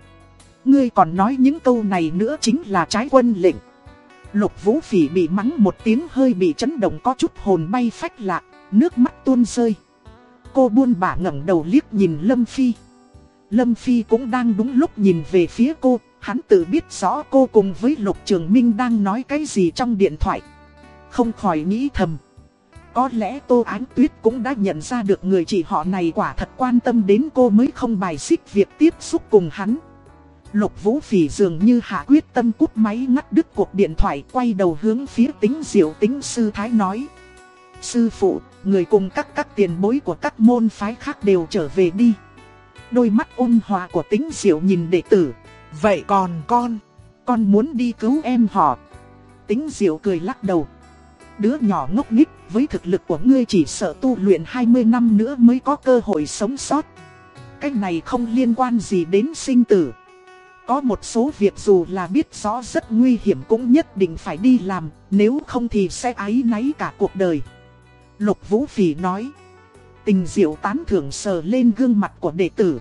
Ngươi còn nói những câu này nữa chính là trái quân lệnh. Lục Vũ Phỉ bị mắng một tiếng hơi bị chấn động có chút hồn bay phách lạc, Nước mắt tuôn rơi. Cô buôn bả ngẩng đầu liếc nhìn Lâm Phi. Lâm Phi cũng đang đúng lúc nhìn về phía cô Hắn tự biết rõ cô cùng với Lục Trường Minh đang nói cái gì trong điện thoại. Không khỏi nghĩ thầm. Có lẽ Tô Ánh Tuyết cũng đã nhận ra được người chị họ này quả thật quan tâm đến cô mới không bài xích việc tiếp xúc cùng hắn. Lục Vũ Phỉ dường như hạ quyết tâm cút máy ngắt đứt cuộc điện thoại quay đầu hướng phía tính diệu tính sư thái nói. Sư phụ, người cùng các các tiền bối của các môn phái khác đều trở về đi. Đôi mắt ôn hòa của tính diệu nhìn đệ tử. Vậy còn con, con muốn đi cứu em họ. Tính diệu cười lắc đầu. Đứa nhỏ ngốc nghích với thực lực của ngươi chỉ sợ tu luyện 20 năm nữa mới có cơ hội sống sót. Cái này không liên quan gì đến sinh tử. Có một số việc dù là biết rõ rất nguy hiểm cũng nhất định phải đi làm, nếu không thì sẽ ái náy cả cuộc đời. Lục Vũ Phỉ nói. Tình diệu tán thưởng sờ lên gương mặt của đệ tử.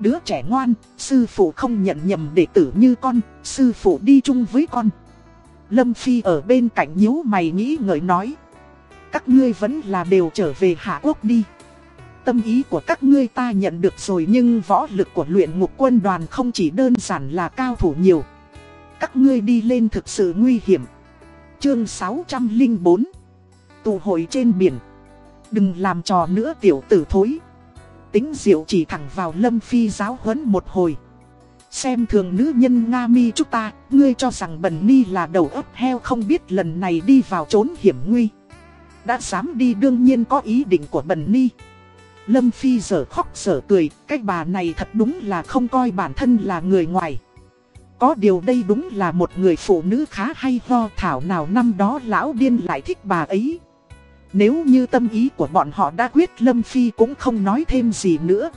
Đứa trẻ ngoan, sư phụ không nhận nhầm đệ tử như con, sư phụ đi chung với con. Lâm Phi ở bên cạnh nhíu mày nghĩ ngợi nói. Các ngươi vẫn là đều trở về Hạ Quốc đi. Tâm ý của các ngươi ta nhận được rồi nhưng võ lực của luyện ngục quân đoàn không chỉ đơn giản là cao thủ nhiều. Các ngươi đi lên thực sự nguy hiểm. Chương 604 Tụ hội trên biển. Đừng làm trò nữa tiểu tử thối. Tính diệu chỉ thẳng vào lâm phi giáo huấn một hồi. Xem thường nữ nhân Nga mi chúng ta, ngươi cho rằng bần ni là đầu ấp heo không biết lần này đi vào trốn hiểm nguy. Đã dám đi đương nhiên có ý định của bần ni. Lâm Phi giờ khóc giờ cười, cái bà này thật đúng là không coi bản thân là người ngoài. Có điều đây đúng là một người phụ nữ khá hay ho thảo nào năm đó lão điên lại thích bà ấy. Nếu như tâm ý của bọn họ đã quyết, Lâm Phi cũng không nói thêm gì nữa.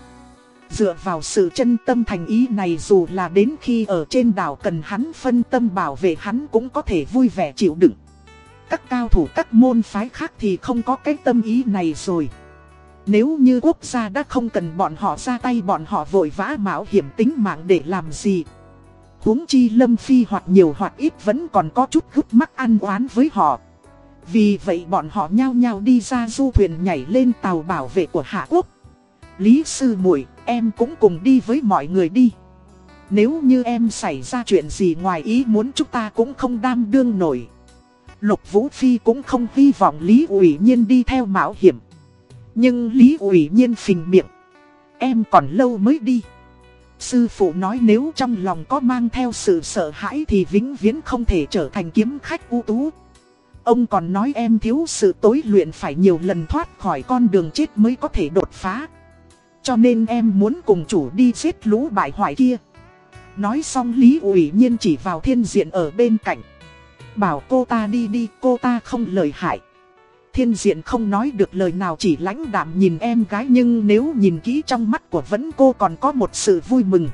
Dựa vào sự chân tâm thành ý này dù là đến khi ở trên đảo cần hắn phân tâm bảo vệ, hắn cũng có thể vui vẻ chịu đựng. Các cao thủ, các môn phái khác thì không có cái tâm ý này rồi. Nếu như quốc gia đã không cần bọn họ ra tay, bọn họ vội vã mạo hiểm tính mạng để làm gì huống chi Lâm Phi hoặc nhiều hoặc ít vẫn còn có chút gút mắc ăn oán với họ vì vậy bọn họ nhao nhao đi ra du thuyền nhảy lên tàu bảo vệ của Hạ Quốc Lý Sư muội, em cũng cùng đi với mọi người đi Nếu như em xảy ra chuyện gì ngoài ý muốn chúng ta cũng không đam đương nổi Lục Vũ Phi cũng không hy vọng Lý ủy nhiên đi theo mạo hiểm nhưng Lý ủy nhiên phình miệng. Em còn lâu mới đi. Sư phụ nói nếu trong lòng có mang theo sự sợ hãi thì vĩnh viễn không thể trở thành kiếm khách ưu tú. Ông còn nói em thiếu sự tối luyện phải nhiều lần thoát khỏi con đường chết mới có thể đột phá. Cho nên em muốn cùng chủ đi giết lũ bại hoại kia. Nói xong Lý ủy nhiên chỉ vào thiên diện ở bên cạnh. Bảo cô ta đi đi, cô ta không lời hại. Thiên diện không nói được lời nào, chỉ lãnh đạm nhìn em gái, nhưng nếu nhìn kỹ trong mắt của vẫn cô còn có một sự vui mừng.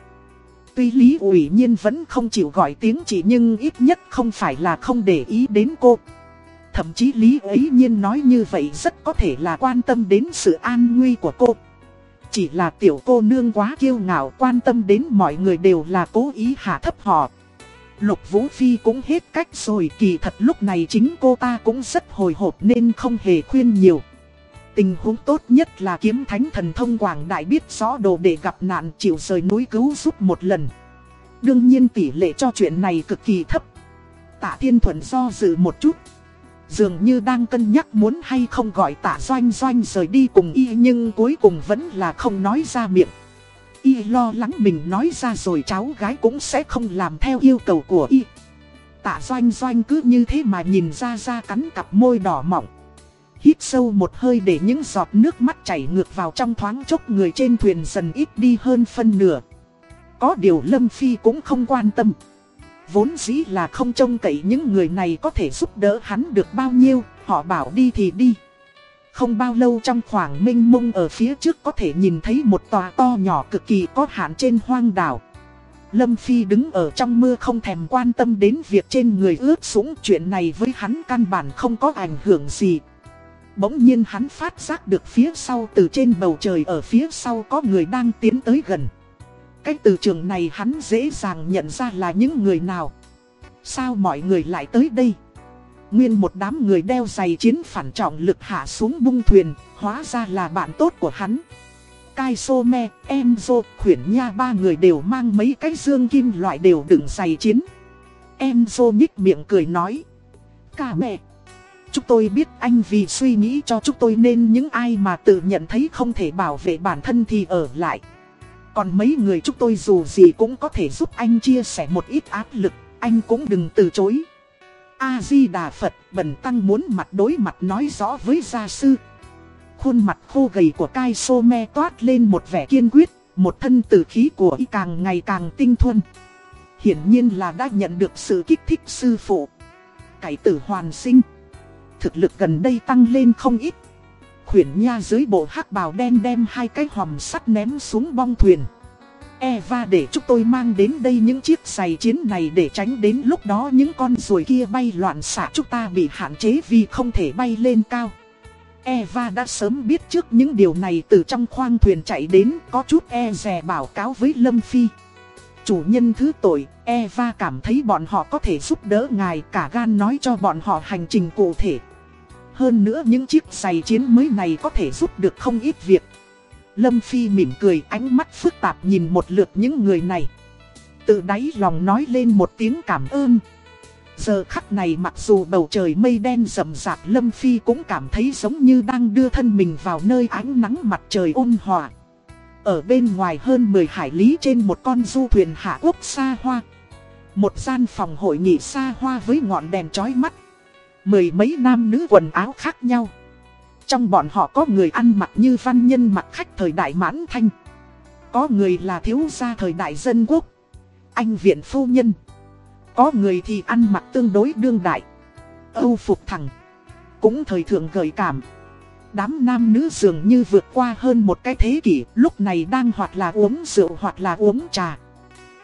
Tuy Lý ủy nhiên vẫn không chịu gọi tiếng chị nhưng ít nhất không phải là không để ý đến cô. Thậm chí Lý ấy nhiên nói như vậy rất có thể là quan tâm đến sự an nguy của cô. Chỉ là tiểu cô nương quá kiêu ngạo quan tâm đến mọi người đều là cố ý hạ thấp họ. Lục Vũ Phi cũng hết cách rồi, kỳ thật lúc này chính cô ta cũng rất hồi hộp nên không hề khuyên nhiều. Tình huống tốt nhất là kiếm thánh thần thông quảng đại biết rõ đồ để gặp nạn chịu rời núi cứu giúp một lần. Đương nhiên tỷ lệ cho chuyện này cực kỳ thấp. Tạ Thiên Thuận do dự một chút. Dường như đang cân nhắc muốn hay không gọi tạ doanh doanh rời đi cùng y, nhưng cuối cùng vẫn là không nói ra miệng. Y lo lắng mình nói ra rồi cháu gái cũng sẽ không làm theo yêu cầu của Y. Tạ doanh doanh cứ như thế mà nhìn ra ra cắn cặp môi đỏ mỏng. Hít sâu một hơi để những giọt nước mắt chảy ngược vào trong thoáng chốc người trên thuyền dần ít đi hơn phân nửa. Có điều Lâm Phi cũng không quan tâm. Vốn dĩ là không trông cậy những người này có thể giúp đỡ hắn được bao nhiêu, họ bảo đi thì đi. Không bao lâu trong khoảng minh mông ở phía trước có thể nhìn thấy một tòa to nhỏ cực kỳ có hạn trên hoang đảo. Lâm Phi đứng ở trong mưa không thèm quan tâm đến việc trên người ướt sũng chuyện này với hắn căn bản không có ảnh hưởng gì. Bỗng nhiên hắn phát giác được phía sau từ trên bầu trời ở phía sau có người đang tiến tới gần. Cái từ trường này hắn dễ dàng nhận ra là những người nào. Sao mọi người lại tới đây? Nguyên một đám người đeo giày chiến phản trọng lực hạ xuống bung thuyền, hóa ra là bạn tốt của hắn. Kai Some, Enzo, khuyển nha ba người đều mang mấy cái dương kim loại đều đựng giày chiến. Enzo nhích miệng cười nói. Cả mẹ. Chúng tôi biết anh vì suy nghĩ cho chúng tôi nên những ai mà tự nhận thấy không thể bảo vệ bản thân thì ở lại. Còn mấy người chúng tôi dù gì cũng có thể giúp anh chia sẻ một ít áp lực, anh cũng đừng từ chối. A-di-đà Phật bần tăng muốn mặt đối mặt nói rõ với gia sư. Khuôn mặt khô gầy của Kai Sô Me toát lên một vẻ kiên quyết, một thân tử khí của y càng ngày càng tinh thuần. Hiển nhiên là đã nhận được sự kích thích sư phụ. Cải tử hoàn sinh. Thực lực gần đây tăng lên không ít. Khuyển nha dưới bộ hắc bào đen đem hai cái hòm sắt ném xuống bong thuyền. Eva để chúng tôi mang đến đây những chiếc giày chiến này để tránh đến lúc đó những con ruồi kia bay loạn xạ chúng ta bị hạn chế vì không thể bay lên cao. Eva đã sớm biết trước những điều này từ trong khoang thuyền chạy đến có chút e rè báo cáo với Lâm Phi. Chủ nhân thứ tội, Eva cảm thấy bọn họ có thể giúp đỡ ngài cả gan nói cho bọn họ hành trình cụ thể. Hơn nữa những chiếc giày chiến mới này có thể giúp được không ít việc. Lâm Phi mỉm cười, ánh mắt phức tạp nhìn một lượt những người này. Tự đáy lòng nói lên một tiếng cảm ơn. Giờ khắc này mặc dù bầu trời mây đen rậm rạp, Lâm Phi cũng cảm thấy giống như đang đưa thân mình vào nơi ánh nắng mặt trời ôn hòa. Ở bên ngoài hơn 10 hải lý trên một con du thuyền hạ quốc xa hoa. Một gian phòng hội nghị xa hoa với ngọn đèn chói mắt. Mười mấy nam nữ quần áo khác nhau. Trong bọn họ có người ăn mặc như văn nhân mặc khách thời đại mãn thanh. Có người là thiếu gia thời đại dân quốc. Anh viện phu nhân. Có người thì ăn mặc tương đối đương đại. Âu phục thẳng. Cũng thời thượng gợi cảm. Đám nam nữ dường như vượt qua hơn một cái thế kỷ, lúc này đang hoặc là uống rượu hoặc là uống trà.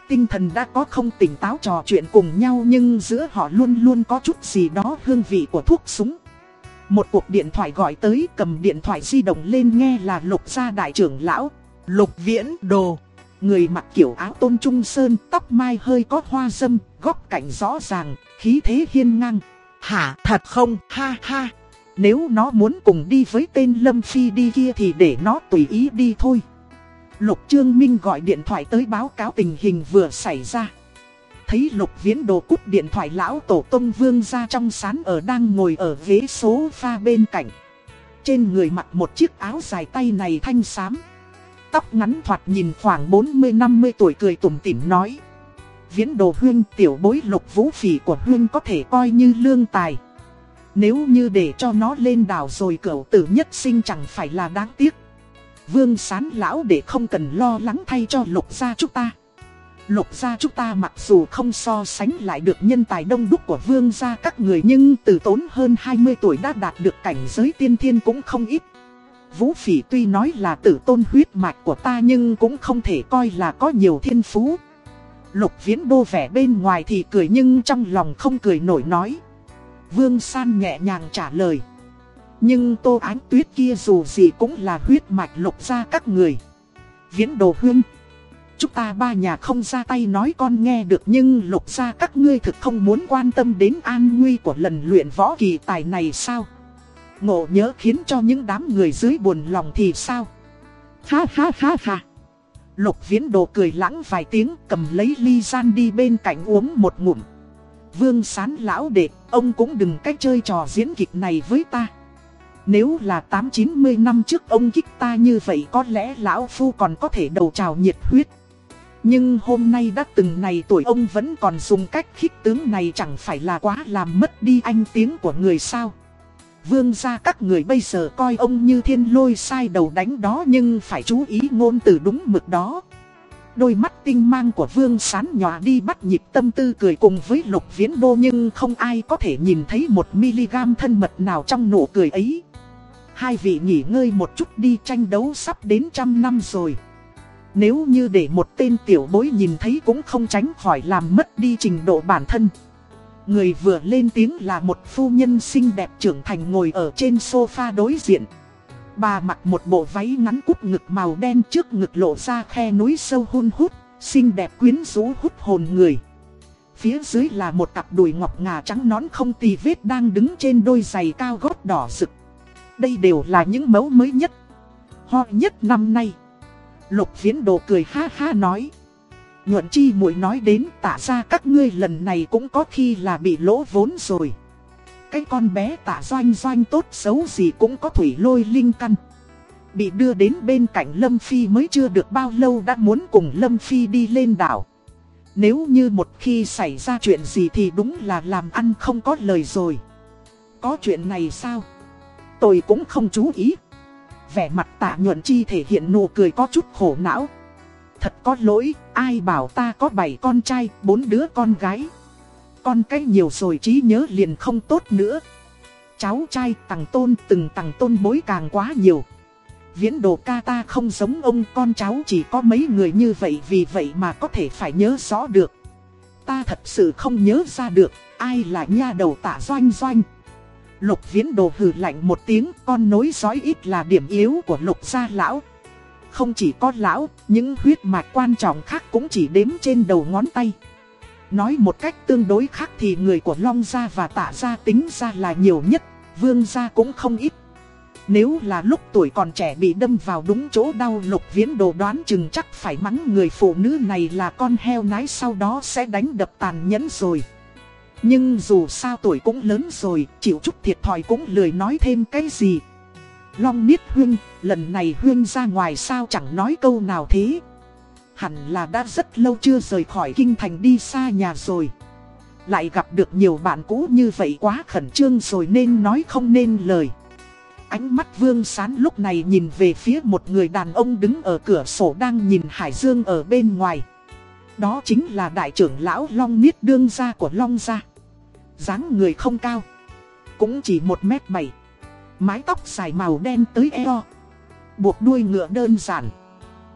Tinh thần đã có không tỉnh táo trò chuyện cùng nhau nhưng giữa họ luôn luôn có chút gì đó hương vị của thuốc súng. Một cuộc điện thoại gọi tới cầm điện thoại di động lên nghe là lục gia đại trưởng lão, lục viễn đồ. Người mặc kiểu áo tôn trung sơn, tóc mai hơi có hoa dâm, góc cạnh rõ ràng, khí thế hiên ngang. Hả thật không, ha ha. Nếu nó muốn cùng đi với tên Lâm Phi đi kia thì để nó tùy ý đi thôi. Lục Trương Minh gọi điện thoại tới báo cáo tình hình vừa xảy ra. Thấy Lục Viễn Đồ cút điện thoại, lão tổ tông vương ra trong sán ở đang ngồi ở ghế số pha bên cạnh. Trên người mặc một chiếc áo dài tay này thanh xám. Tóc ngắn thoạt nhìn khoảng 40-50 tuổi cười tủm tỉm nói. Viễn Đồ Huyên tiểu bối lục vũ phỉ của Huyên có thể coi như lương tài. Nếu như để cho nó lên đảo rồi cậu tử nhất sinh chẳng phải là đáng tiếc. Vương sán lão để không cần lo lắng thay cho lục gia chúng ta. Lục gia chúng ta mặc dù không so sánh lại được nhân tài đông đúc của vương gia các người nhưng từ tốn hơn 20 tuổi đã đạt được cảnh giới tiên thiên cũng không ít. Vũ phỉ tuy nói là tử tôn huyết mạch của ta nhưng cũng không thể coi là có nhiều thiên phú. Lục viễn đô vẻ bên ngoài thì cười nhưng trong lòng không cười nổi nói. Vương san nhẹ nhàng trả lời. Nhưng tô ánh tuyết kia dù gì cũng là huyết mạch lục gia các người. Viễn đồ huyên. Chúng ta ba nhà không ra tay nói con nghe được nhưng lục gia các ngươi thực không muốn quan tâm đến an nguy của lần luyện võ kỳ tài này sao? Ngộ nhớ khiến cho những đám người dưới buồn lòng thì sao? Ha ha ha ha! Lục viễn đồ cười lãng vài tiếng cầm lấy ly gian đi bên cạnh uống một ngụm. Vương sán lão đệ, ông cũng đừng cách chơi trò diễn kịch này với ta. Nếu là 8-90 năm trước ông kích ta như vậy có lẽ lão phu còn có thể đầu trào nhiệt huyết. Nhưng hôm nay đã từng này tuổi ông vẫn còn dùng cách khích tướng này chẳng phải là quá làm mất đi anh tiếng của người sao. Vương gia các người bây giờ coi ông như thiên lôi sai đầu đánh đó nhưng phải chú ý ngôn từ đúng mực đó. Đôi mắt tinh mang của vương sán nhòa đi bắt nhịp tâm tư cười cùng với lục viễn đô nhưng không ai có thể nhìn thấy một miligam thân mật nào trong nụ cười ấy. Hai vị nghỉ ngơi một chút đi tranh đấu sắp đến trăm năm rồi. Nếu như để một tên tiểu bối nhìn thấy cũng không tránh khỏi làm mất đi trình độ bản thân. Người vừa lên tiếng là một phu nhân xinh đẹp trưởng thành ngồi ở trên sofa đối diện. Bà mặc một bộ váy ngắn cúp ngực màu đen trước ngực lộ ra khe núi sâu hun hút, xinh đẹp quyến rũ hút hồn người. Phía dưới là một cặp đùi ngọc ngà trắng nón không tì vết đang đứng trên đôi giày cao gót đỏ rực. Đây đều là những mẫu mới nhất, ho nhất năm nay. Lục viễn đồ cười ha ha nói. Nhuận chi muội nói đến tạ ra các ngươi lần này cũng có khi là bị lỗ vốn rồi. Cái con bé tạ doanh doanh tốt xấu gì cũng có thủy lôi linh căn. Bị đưa đến bên cạnh Lâm Phi mới chưa được bao lâu đã muốn cùng Lâm Phi đi lên đảo. Nếu như một khi xảy ra chuyện gì thì đúng là làm ăn không có lời rồi. Có chuyện này sao? Tôi cũng không chú ý. Vẻ mặt tạ nhuận chi thể hiện nụ cười có chút khổ não. Thật có lỗi, ai bảo ta có 7 con trai, 4 đứa con gái. Con cái nhiều rồi trí nhớ liền không tốt nữa. Cháu trai tặng tôn từng tặng tôn bối càng quá nhiều. Viễn đồ ca ta không giống ông con cháu chỉ có mấy người như vậy vì vậy mà có thể phải nhớ rõ được. Ta thật sự không nhớ ra được ai là nha đầu tạ doanh doanh. Lục viễn đồ hừ lạnh một tiếng con nối dõi ít là điểm yếu của lục gia lão. Không chỉ có lão, những huyết mạch quan trọng khác cũng chỉ đếm trên đầu ngón tay. Nói một cách tương đối khác thì người của Long Gia và Tạ Gia tính ra là nhiều nhất, Vương Gia cũng không ít. Nếu là lúc tuổi còn trẻ bị đâm vào đúng chỗ đau lục viễn đồ đoán chừng chắc phải mắng người phụ nữ này là con heo nái sau đó sẽ đánh đập tàn nhẫn rồi. Nhưng dù sao tuổi cũng lớn rồi, chịu chút thiệt thòi cũng lười nói thêm cái gì. Long Niết Huyên, lần này Huyên ra ngoài sao chẳng nói câu nào thế. Hẳn là đã rất lâu chưa rời khỏi kinh thành đi xa nhà rồi. Lại gặp được nhiều bạn cũ như vậy quá khẩn trương rồi nên nói không nên lời. Ánh mắt Vương Sán lúc này nhìn về phía một người đàn ông đứng ở cửa sổ đang nhìn Hải Dương ở bên ngoài. Đó chính là đại trưởng lão Long Niết đương gia của Long gia. dáng người không cao, cũng chỉ 1m7. Mái tóc dài màu đen tới eo, buộc đuôi ngựa đơn giản.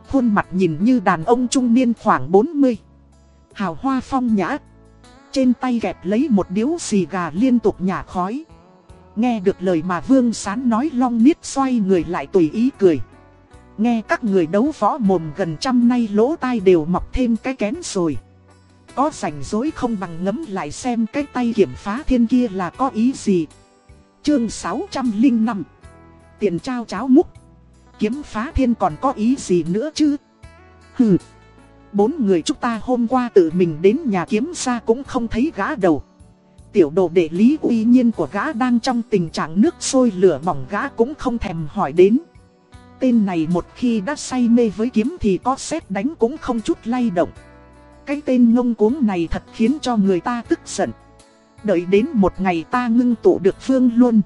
Khuôn mặt nhìn như đàn ông trung niên khoảng 40. Hào hoa phong nhã. Trên tay gẹp lấy một điếu xì gà liên tục nhả khói. Nghe được lời mà Vương Sán nói long niết xoay người lại tùy ý cười. Nghe các người đấu võ mồm gần trăm nay lỗ tai đều mọc thêm cái kén rồi. Có rảnh rối không bằng ngấm lại xem cái tay kiểm phá thiên kia là có ý gì. Chương 605 Tiền trao cháo múc. Kiếm phá thiên còn có ý gì nữa chứ? Hừ. Bốn người chúng ta hôm qua tự mình đến nhà kiếm ra cũng không thấy gã đầu. Tiểu đồ đệ lý uy nhiên của gã đang trong tình trạng nước sôi lửa bỏng gã cũng không thèm hỏi đến. Tên này một khi đã say mê với kiếm thì có xét đánh cũng không chút lay động. Cái tên ngông cuống này thật khiến cho người ta tức giận. Đợi đến một ngày ta ngưng tụ được phương luôn.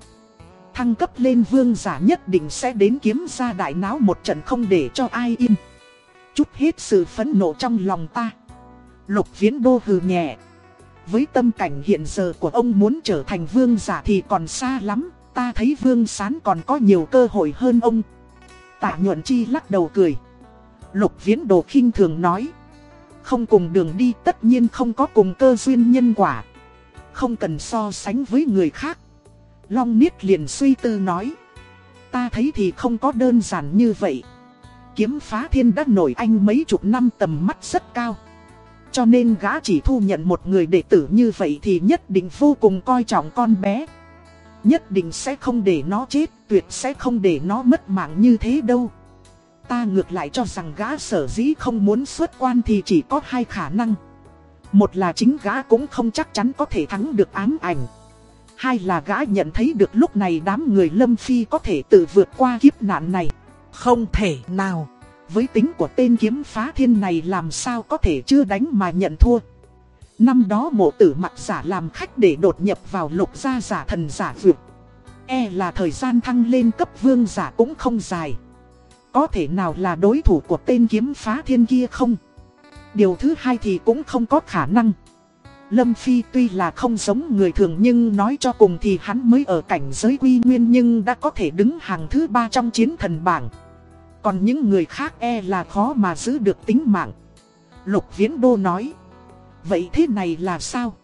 Thăng cấp lên vương giả nhất định sẽ đến kiếm ra đại náo một trận không để cho ai im Chút hết sự phẫn nộ trong lòng ta. Lục viễn đô hừ nhẹ. Với tâm cảnh hiện giờ của ông muốn trở thành vương giả thì còn xa lắm. Ta thấy vương sán còn có nhiều cơ hội hơn ông. Tạ nhuận chi lắc đầu cười. Lục viễn đồ khinh thường nói, Không cùng đường đi, tất nhiên không có cùng cơ duyên nhân quả. Không cần so sánh với người khác. Long Niết liền suy tư nói, Ta thấy thì không có đơn giản như vậy. Kiếm phá thiên đã nổi anh mấy chục năm tầm mắt rất cao. Cho nên gã chỉ thu nhận một người đệ tử như vậy thì nhất định vô cùng coi trọng con bé. Nhất định sẽ không để nó chết, tuyệt sẽ không để nó mất mạng như thế đâu Ta ngược lại cho rằng gã sở dĩ không muốn xuất quan thì chỉ có hai khả năng Một là chính gã cũng không chắc chắn có thể thắng được ám ảnh Hai là gã nhận thấy được lúc này đám người Lâm Phi có thể tự vượt qua kiếp nạn này. Không thể nào. Với tính của tên kiếm phá thiên này làm sao có thể chưa đánh mà nhận thua. Năm đó mộ tử mặc giả làm khách để đột nhập vào lục gia giả thần giả vượt. E là thời gian thăng lên cấp vương giả cũng không dài. Có thể nào là đối thủ của tên kiếm phá thiên kia không? Điều thứ hai thì cũng không có khả năng. Lâm Phi tuy là không giống người thường nhưng nói cho cùng thì hắn mới ở cảnh giới quy nguyên nhưng đã có thể đứng hàng thứ ba trong chiến thần bảng. Còn những người khác e là khó mà giữ được tính mạng. Lục Viễn Đô nói. Vậy thế này là sao?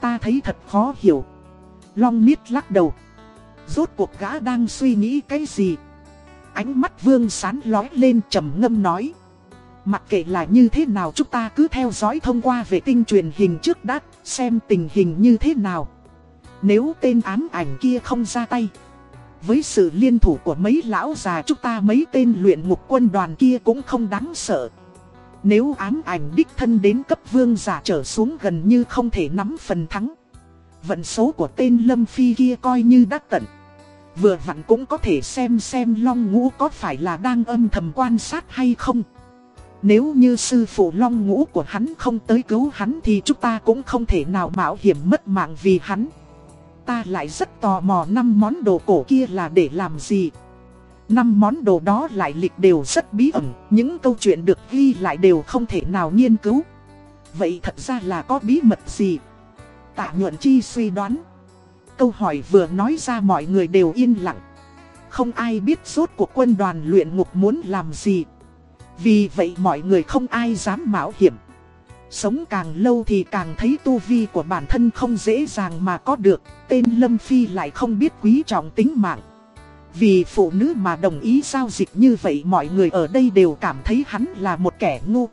Ta thấy thật khó hiểu. Long miết lắc đầu. Rốt cuộc gã đang suy nghĩ cái gì? Ánh mắt vương sán lói lên trầm ngâm nói. Mặc kệ là như thế nào chúng ta cứ theo dõi thông qua vệ tinh truyền hình trước đã, xem tình hình như thế nào. Nếu tên ám ảnh kia không ra tay. Với sự liên thủ của mấy lão già chúng ta mấy tên luyện ngục quân đoàn kia cũng không đáng sợ. Nếu ám ảnh đích thân đến cấp vương giả trở xuống gần như không thể nắm phần thắng. Vận số của tên Lâm Phi kia coi như đã tận. Vừa vặn cũng có thể xem xem Long Ngũ có phải là đang âm thầm quan sát hay không. Nếu như sư phụ Long Ngũ của hắn không tới cứu hắn thì chúng ta cũng không thể nào mạo hiểm mất mạng vì hắn. Ta lại rất tò mò năm món đồ cổ kia là để làm gì. Năm món đồ đó lại lịch đều rất bí ẩn, những câu chuyện được ghi lại đều không thể nào nghiên cứu. Vậy thật ra là có bí mật gì? Tạ nhuận chi suy đoán. Câu hỏi vừa nói ra mọi người đều yên lặng. Không ai biết suốt cuộc quân đoàn luyện ngục muốn làm gì. Vì vậy mọi người không ai dám mạo hiểm. Sống càng lâu thì càng thấy tu vi của bản thân không dễ dàng mà có được. Tên Lâm Phi lại không biết quý trọng tính mạng. Vì phụ nữ mà đồng ý giao dịch như vậy mọi người ở đây đều cảm thấy hắn là một kẻ ngu.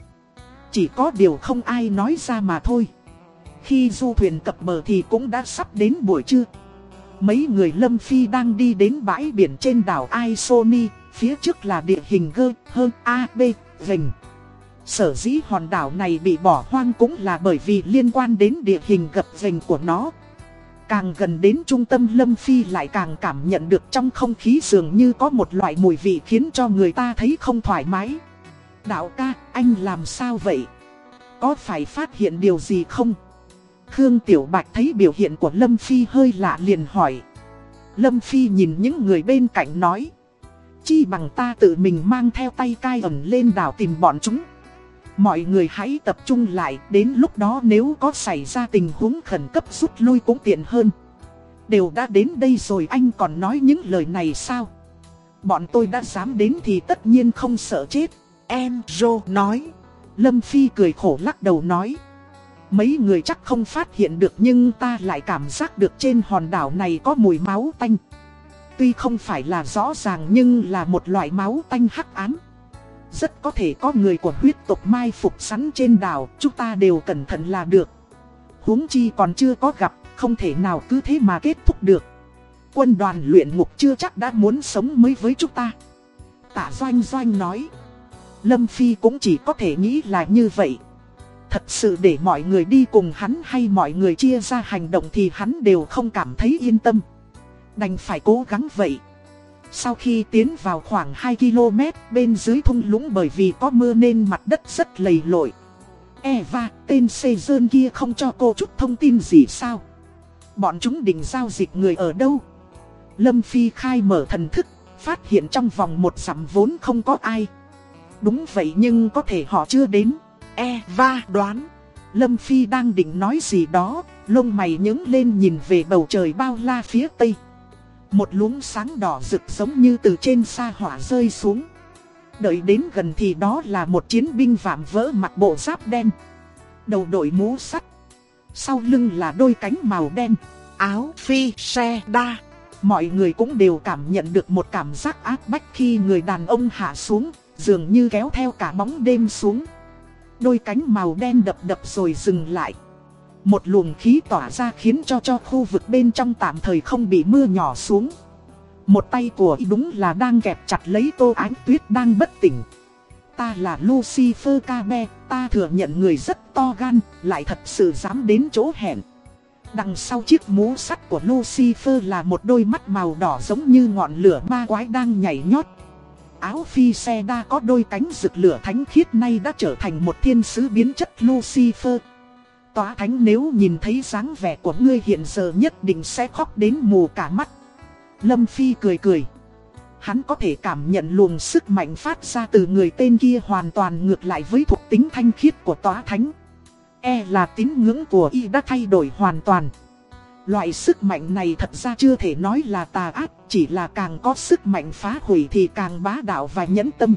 Chỉ có điều không ai nói ra mà thôi. Khi du thuyền cập bờ thì cũng đã sắp đến buổi trưa. Mấy người Lâm Phi đang đi đến bãi biển trên đảo Isoni, phía trước là địa hình gơ, hơn A, B, gành. Sở dĩ hòn đảo này bị bỏ hoang cũng là bởi vì liên quan đến địa hình gập gành của nó. Càng gần đến trung tâm Lâm Phi lại càng cảm nhận được trong không khí dường như có một loại mùi vị khiến cho người ta thấy không thoải mái. Đạo ca, anh làm sao vậy? Có phải phát hiện điều gì không? Khương Tiểu Bạch thấy biểu hiện của Lâm Phi hơi lạ liền hỏi. Lâm Phi nhìn những người bên cạnh nói. Chi bằng ta tự mình mang theo tay cai ẩn lên đảo tìm bọn chúng. Mọi người hãy tập trung lại, đến lúc đó nếu có xảy ra tình huống khẩn cấp rút lui cũng tiện hơn. Đều đã đến đây rồi anh còn nói những lời này sao? Bọn tôi đã dám đến thì tất nhiên không sợ chết. Em Rô nói. Lâm Phi cười khổ lắc đầu nói. Mấy người chắc không phát hiện được nhưng ta lại cảm giác được trên hòn đảo này có mùi máu tanh. Tuy không phải là rõ ràng nhưng là một loại máu tanh hắc ám. Rất có thể có người của huyết tộc mai phục sẵn trên đảo, chúng ta đều cẩn thận là được. huống chi còn chưa có gặp, không thể nào cứ thế mà kết thúc được. Quân đoàn luyện ngục chưa chắc đã muốn sống mới với chúng ta. Tạ Doanh Doanh nói. Lâm Phi cũng chỉ có thể nghĩ là như vậy. Thật sự để mọi người đi cùng hắn hay mọi người chia ra hành động thì hắn đều không cảm thấy yên tâm. Đành phải cố gắng vậy. Sau khi tiến vào khoảng 2 km bên dưới thung lũng bởi vì có mưa nên mặt đất rất lầy lội. Eva, tên xê dơn kia không cho cô chút thông tin gì sao? Bọn chúng định giao dịch người ở đâu? Lâm Phi khai mở thần thức, phát hiện trong vòng một sắm vốn không có ai. Đúng vậy nhưng có thể họ chưa đến. Eva đoán. Lâm Phi đang định nói gì đó, lông mày nhứng lên nhìn về bầu trời bao la phía tây. Một luống sáng đỏ rực giống như từ trên xa hỏa rơi xuống. Đợi đến gần thì đó là một chiến binh vạm vỡ mặc bộ giáp đen. Đầu đội mũ sắt. Sau lưng là đôi cánh màu đen. Áo phi xe đa. Mọi người cũng đều cảm nhận được một cảm giác ác bách khi người đàn ông hạ xuống, dường như kéo theo cả bóng đêm xuống. Đôi cánh màu đen đập đập rồi dừng lại. Một luồng khí tỏa ra khiến cho cho khu vực bên trong tạm thời không bị mưa nhỏ xuống. Một tay của y đúng là đang kẹp chặt lấy tô ánh tuyết đang bất tỉnh. Ta là Lucifer Kabe, ta thừa nhận người rất to gan, lại thật sự dám đến chỗ hẹn. Đằng sau chiếc mũ sắt của Lucifer là một đôi mắt màu đỏ giống như ngọn lửa ma quái đang nhảy nhót. Áo phi xe đa có đôi cánh rực lửa thánh khiết nay đã trở thành một thiên sứ biến chất Lucifer. Tóa thánh nếu nhìn thấy dáng vẻ của ngươi hiện giờ nhất định sẽ khóc đến mù cả mắt. Lâm Phi cười cười. Hắn có thể cảm nhận luồng sức mạnh phát ra từ người tên kia hoàn toàn ngược lại với thuộc tính thanh khiết của tóa thánh. E là tín ngưỡng của y đã thay đổi hoàn toàn. Loại sức mạnh này thật ra chưa thể nói là tà ác, chỉ là càng có sức mạnh phá hủy thì càng bá đạo và nhẫn tâm.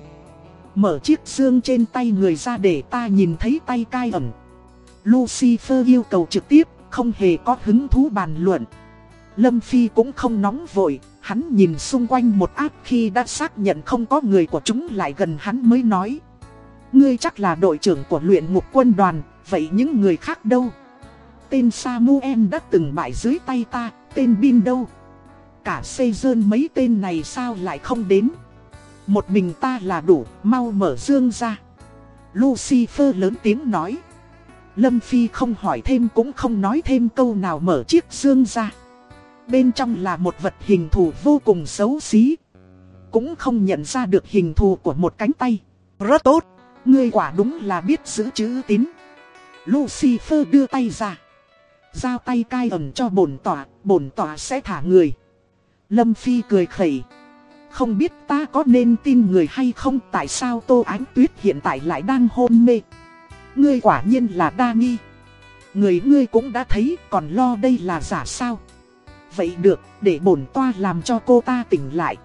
Mở chiếc xương trên tay người ra để ta nhìn thấy tay cai ẩn. Lucifer yêu cầu trực tiếp, không hề có hứng thú bàn luận. Lâm Phi cũng không nóng vội, hắn nhìn xung quanh một áp khi đã xác nhận không có người của chúng lại gần hắn mới nói. Ngươi chắc là đội trưởng của luyện ngục quân đoàn, vậy những người khác đâu? Tên Samuel đã từng bại dưới tay ta, tên Bin đâu? Cả xây dơn mấy tên này sao lại không đến? Một mình ta là đủ, mau mở dương ra. Lucifer lớn tiếng nói. Lâm Phi không hỏi thêm cũng không nói thêm câu nào mở chiếc dương ra. Bên trong là một vật hình thù vô cùng xấu xí. Cũng không nhận ra được hình thù của một cánh tay. Rất tốt, ngươi quả đúng là biết giữ chữ tín. Lucifer đưa tay ra. Giao tay cai ẩn cho bổn tỏa, bổn tỏa sẽ thả người. Lâm Phi cười khẩy. Không biết ta có nên tin người hay không tại sao Tô Ánh Tuyết hiện tại lại đang hôn mê. Ngươi quả nhiên là đa nghi. Người ngươi cũng đã thấy còn lo đây là giả sao. Vậy được, để bổn toa làm cho cô ta tỉnh lại.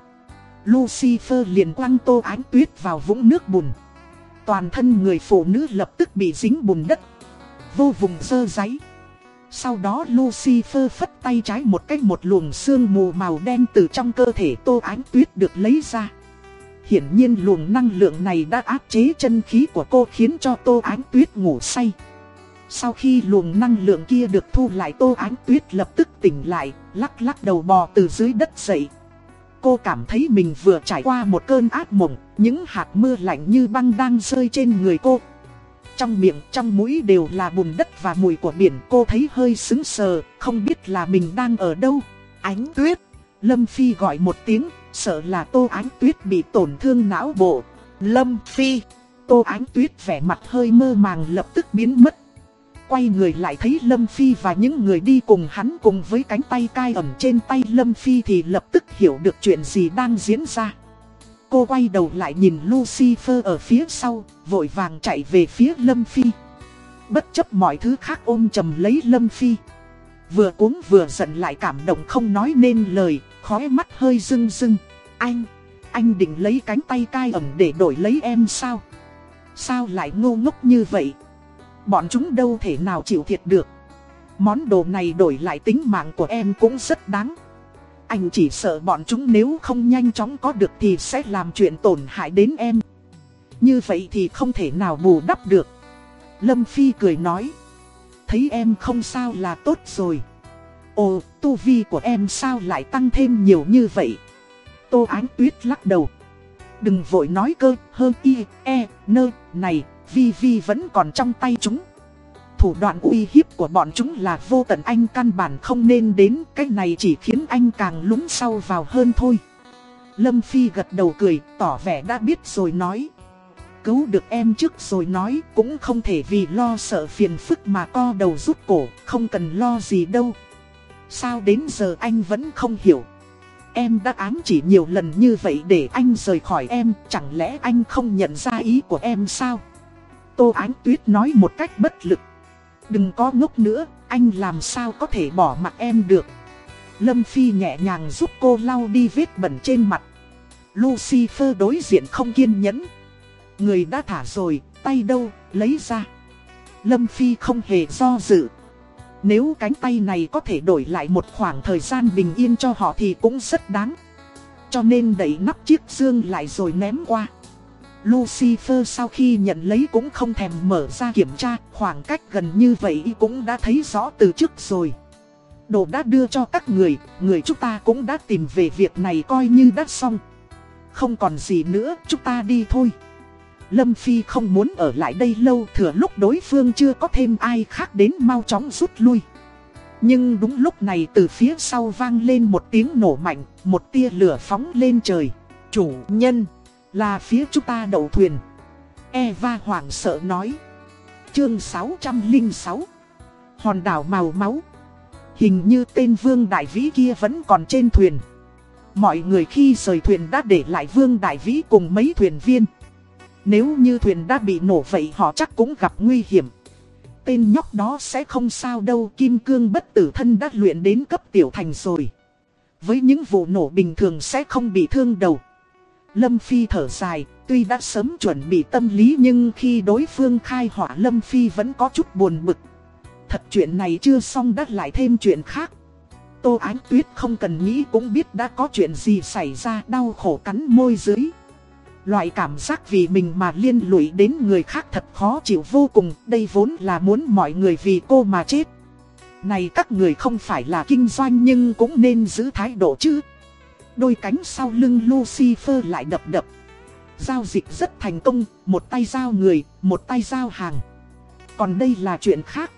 Lucifer liền quăng Tô Ánh Tuyết vào vũng nước bùn. Toàn thân người phụ nữ lập tức bị dính bùn đất. Vô vùng sơ giấy. Sau đó Lucifer phất tay trái một cách một luồng sương mù màu đen từ trong cơ thể Tô Ánh Tuyết được lấy ra. Hiển nhiên luồng năng lượng này đã áp chế chân khí của cô khiến cho Tô Ánh Tuyết ngủ say. Sau khi luồng năng lượng kia được thu lại Tô Ánh Tuyết lập tức tỉnh lại, lắc lắc đầu bò từ dưới đất dậy. Cô cảm thấy mình vừa trải qua một cơn ác mộng, những hạt mưa lạnh như băng đang rơi trên người cô. Trong miệng, trong mũi đều là bùn đất và mùi của biển cô thấy hơi sững sờ, không biết là mình đang ở đâu. Ánh tuyết, Lâm Phi gọi một tiếng, sợ là Tô Ánh Tuyết bị tổn thương não bộ. Lâm Phi, Tô Ánh Tuyết vẻ mặt hơi mơ màng lập tức biến mất. Quay người lại thấy Lâm Phi và những người đi cùng hắn cùng với cánh tay cai ẩm trên tay Lâm Phi thì lập tức hiểu được chuyện gì đang diễn ra. Cô quay đầu lại nhìn Lucifer ở phía sau, vội vàng chạy về phía Lâm Phi. Bất chấp mọi thứ khác ôm chầm lấy Lâm Phi. Vừa cuống vừa giận lại cảm động không nói nên lời, khóe mắt hơi rưng rưng. Anh, anh định lấy cánh tay cai ẩm để đổi lấy em sao? Sao lại ngô ngốc như vậy? Bọn chúng đâu thể nào chịu thiệt được. Món đồ này đổi lại tính mạng của em cũng rất đáng. Anh chỉ sợ bọn chúng nếu không nhanh chóng có được thì sẽ làm chuyện tổn hại đến em. Như vậy thì không thể nào bù đắp được. Lâm Phi cười nói. Thấy em không sao là tốt rồi. Ồ, tu vi của em sao lại tăng thêm nhiều như vậy? Tô Ánh Tuyết lắc đầu. Đừng vội nói cơ, hơn y, e, nơ, này, vi vi vẫn còn trong tay chúng. Thủ đoạn uy hiếp của bọn chúng là vô tận anh căn bản không nên đến, cái này chỉ khiến anh càng lúng sâu vào hơn thôi. Lâm Phi gật đầu cười, tỏ vẻ đã biết rồi nói. Cứu được em trước rồi nói, cũng không thể vì lo sợ phiền phức mà co đầu rút cổ, không cần lo gì đâu. Sao đến giờ anh vẫn không hiểu? Em đã ám chỉ nhiều lần như vậy để anh rời khỏi em, chẳng lẽ anh không nhận ra ý của em sao? Tô Ánh Tuyết nói một cách bất lực. Đừng có ngốc nữa, anh làm sao có thể bỏ mặt em được. Lâm Phi nhẹ nhàng giúp cô lau đi vết bẩn trên mặt. Lucifer đối diện không kiên nhẫn. Người đã thả rồi, tay đâu, lấy ra. Lâm Phi không hề do dự. Nếu cánh tay này có thể đổi lại một khoảng thời gian bình yên cho họ thì cũng rất đáng. Cho nên đẩy nắp chiếc dương lại rồi ném qua. Lucifer sau khi nhận lấy cũng không thèm mở ra kiểm tra, khoảng cách gần như vậy cũng đã thấy rõ từ trước rồi. Đồ đã đưa cho các người, người chúng ta cũng đã tìm về việc này coi như đã xong. Không còn gì nữa, chúng ta đi thôi. Lâm Phi không muốn ở lại đây lâu thừa lúc đối phương chưa có thêm ai khác đến mau chóng rút lui. Nhưng đúng lúc này từ phía sau vang lên một tiếng nổ mạnh, một tia lửa phóng lên trời. Chủ nhân! Là phía chúng ta đậu thuyền. Eva hoảng sợ nói. Chương 606 Hòn đảo màu máu Hình như tên Vương Đại Vĩ kia vẫn còn trên thuyền. Mọi người khi rời thuyền đã để lại Vương Đại Vĩ cùng mấy thuyền viên. Nếu như thuyền đã bị nổ vậy họ chắc cũng gặp nguy hiểm. tên nhóc đó sẽ không sao đâu, Kim cương bất tử thân đã luyện đến cấp tiểu thành rồi. Với những vụ nổ bình thường sẽ không bị thương đầu. Lâm Phi thở dài, Tuy đã sớm chuẩn bị tâm lý nhưng khi đối phương khai hỏa Lâm Phi vẫn có chút buồn bực. Thật chuyện này chưa xong đã lại thêm chuyện khác. Tô Ánh Tuyết không cần nghĩ cũng biết đã có chuyện gì xảy ra, đau khổ cắn môi dưới. Loại cảm giác vì mình mà liên lụy đến người khác thật khó chịu vô cùng Đây vốn là muốn mọi người vì cô mà chết. Này các người không phải là kinh doanh nhưng cũng nên giữ thái độ chứ. Đôi cánh sau lưng Lucifer lại đập đập. Giao dịch rất thành công, một tay giao người, một tay giao hàng. Còn đây là chuyện khác.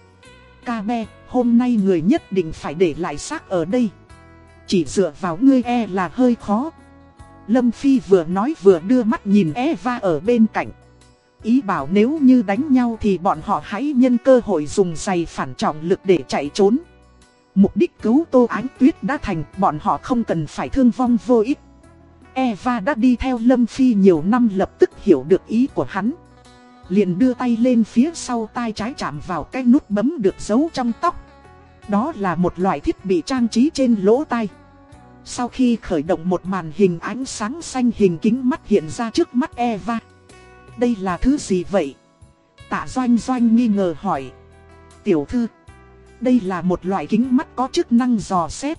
Ca be, hôm nay người nhất định phải để lại xác ở đây. Chỉ dựa vào ngươi e là hơi khó. Lâm Phi vừa nói vừa đưa mắt nhìn Eva ở bên cạnh. Ý bảo nếu như đánh nhau thì bọn họ hãy nhân cơ hội dùng giày phản trọng lực để chạy trốn. Mục đích cứu Tô Ánh Tuyết đã thành, bọn họ không cần phải thương vong vô ích. Eva đã đi theo Lâm Phi nhiều năm lập tức hiểu được ý của hắn. Liền đưa tay lên phía sau tai trái chạm vào cái nút bấm được giấu trong tóc. Đó là một loại thiết bị trang trí trên lỗ tai. Sau khi khởi động một màn hình ánh sáng xanh hình kính mắt hiện ra trước mắt Eva. Đây là thứ gì vậy? Tạ Doanh Doanh nghi ngờ hỏi. Tiểu thư, đây là một loại kính mắt có chức năng dò xét.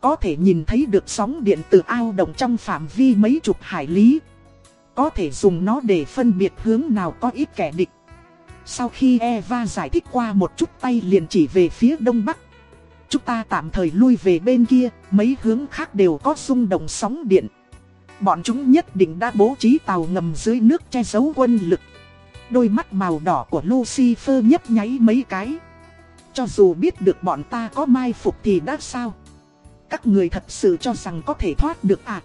Có thể nhìn thấy được sóng điện từ ao động trong phạm vi mấy chục hải lý. Có thể dùng nó để phân biệt hướng nào có ít kẻ địch. Sau khi Eva giải thích qua một chút tay liền chỉ về phía đông bắc. Chúng ta tạm thời lui về bên kia, mấy hướng khác đều có xung động sóng điện. Bọn chúng nhất định đã bố trí tàu ngầm dưới nước che giấu quân lực. Đôi mắt màu đỏ của Lucifer nhấp nháy mấy cái. Cho dù biết được bọn ta có mai phục thì đã sao? Các người thật sự cho rằng có thể thoát được à?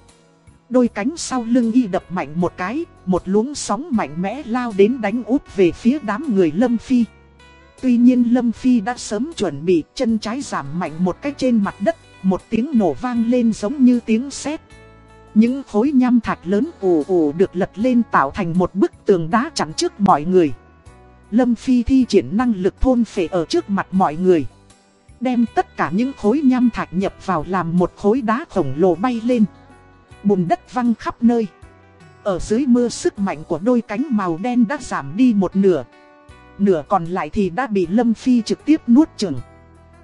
Đôi cánh sau lưng y đập mạnh một cái, một luống sóng mạnh mẽ lao đến đánh úp về phía đám người Lâm Phi. Tuy nhiên Lâm Phi đã sớm chuẩn bị chân trái giảm mạnh một cách trên mặt đất, một tiếng nổ vang lên giống như tiếng sét. Những khối nham thạch lớn ồ ồ được lật lên tạo thành một bức tường đá chắn trước mọi người. Lâm Phi thi triển năng lực thôn phệ ở trước mặt mọi người. Đem tất cả những khối nham thạch nhập vào làm một khối đá khổng lồ bay lên. Bùn đất văng khắp nơi. Ở dưới mưa sức mạnh của đôi cánh màu đen đã giảm đi một nửa. Nửa còn lại thì đã bị Lâm Phi trực tiếp nuốt chửng.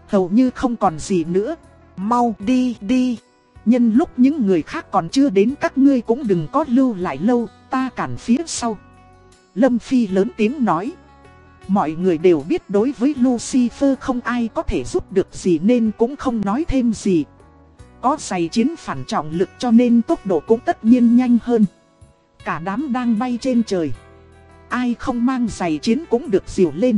Hầu như không còn gì nữa. Mau đi đi. Nhân lúc những người khác còn chưa đến các ngươi cũng đừng có lưu lại lâu, ta cản phía sau. Lâm Phi lớn tiếng nói. Mọi người đều biết đối với Lucifer không ai có thể giúp được gì nên cũng không nói thêm gì. Có giày chiến phản trọng lực cho nên tốc độ cũng tất nhiên nhanh hơn. Cả đám đang bay trên trời ai không mang giày chiến cũng được dìu lên.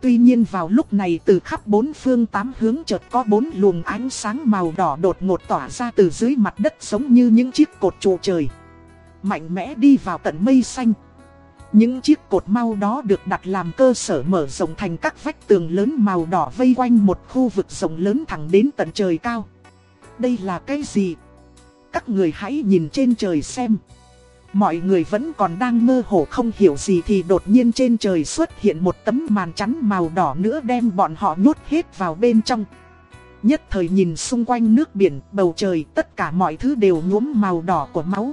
Tuy nhiên vào lúc này từ khắp bốn phương tám hướng chợt có bốn luồng ánh sáng màu đỏ đột ngột tỏa ra từ dưới mặt đất giống như những chiếc cột trụ trời. Mạnh mẽ đi vào tận mây xanh. Những chiếc cột mau đó được đặt làm cơ sở mở rộng thành các vách tường lớn màu đỏ vây quanh một khu vực rộng lớn thẳng đến tận trời cao. Đây là cái gì? Các người hãy nhìn trên trời xem. Mọi người vẫn còn đang mơ hồ không hiểu gì thì đột nhiên trên trời xuất hiện một tấm màn chắn màu đỏ nữa đem bọn họ nhốt hết vào bên trong. Nhất thời nhìn xung quanh nước biển, bầu trời, tất cả mọi thứ đều nhuốm màu đỏ của máu.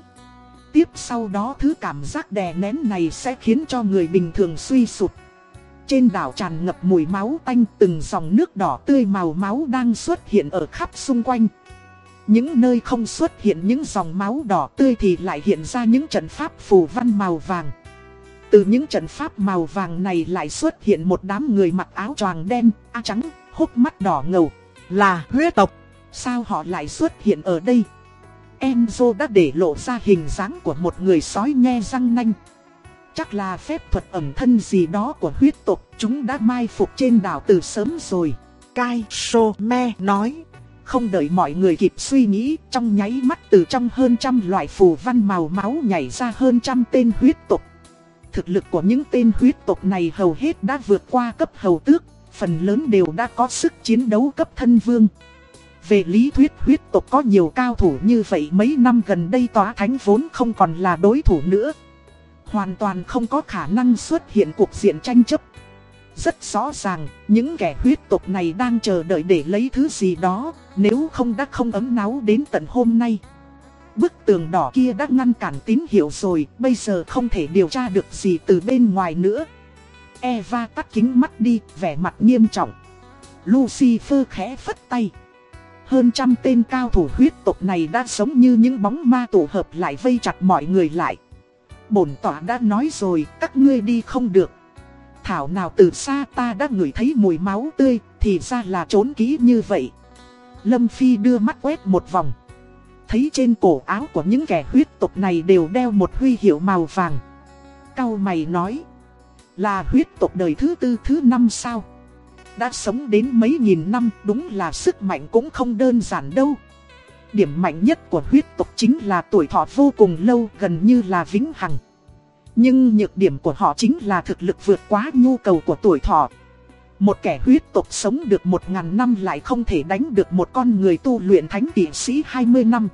Tiếp sau đó thứ cảm giác đè nén này sẽ khiến cho người bình thường suy sụp. Trên đảo tràn ngập mùi máu tanh từng dòng nước đỏ tươi màu máu đang xuất hiện ở khắp xung quanh. Những nơi không xuất hiện những dòng máu đỏ tươi thì lại hiện ra những trận pháp phù văn màu vàng. Từ những trận pháp màu vàng này lại xuất hiện một đám người mặc áo choàng đen, áo trắng, hốc mắt đỏ ngầu, là huyết tộc. Sao họ lại xuất hiện ở đây? Enzo đã để lộ ra hình dáng của một người sói nghe răng nanh. Chắc là phép thuật ẩm thân gì đó của huyết tộc, chúng đã mai phục trên đảo từ sớm rồi. Kai Me nói. Không đợi mọi người kịp suy nghĩ, trong nháy mắt từ trong hơn trăm loại phù văn màu máu nhảy ra hơn trăm tên huyết tộc. Thực lực của những tên huyết tộc này hầu hết đã vượt qua cấp hầu tước, phần lớn đều đã có sức chiến đấu cấp thân vương. Về lý thuyết huyết tộc có nhiều cao thủ như vậy mấy năm gần đây tòa thánh vốn không còn là đối thủ nữa. Hoàn toàn không có khả năng xuất hiện cuộc diện tranh chấp. Rất rõ ràng, những kẻ huyết tộc này đang chờ đợi để lấy thứ gì đó, nếu không đã không ấm náu đến tận hôm nay. Bức tường đỏ kia đã ngăn cản tín hiệu rồi, bây giờ không thể điều tra được gì từ bên ngoài nữa. Eva tắt kính mắt đi, vẻ mặt nghiêm trọng. Lucifer khẽ phất tay. Hơn trăm tên cao thủ huyết tộc này đã sống như những bóng ma tụ hợp lại vây chặt mọi người lại. Bổn tỏa đã nói rồi, các ngươi đi không được. Thảo nào từ xa ta đã ngửi thấy mùi máu tươi, thì ra là trốn kỹ như vậy. Lâm Phi đưa mắt quét một vòng. Thấy trên cổ áo của những kẻ huyết tộc này đều đeo một huy hiệu màu vàng. Cao mày nói, là huyết tộc đời thứ tư thứ năm sao? Đã sống đến mấy nghìn năm đúng là sức mạnh cũng không đơn giản đâu. Điểm mạnh nhất của huyết tộc chính là tuổi thọ vô cùng lâu gần như là vĩnh hằng. Nhưng nhược điểm của họ chính là thực lực vượt quá nhu cầu của tuổi thọ. Một kẻ huyết tộc sống được một ngàn năm lại không thể đánh được một con người tu luyện thánh kỷ sĩ 20 năm.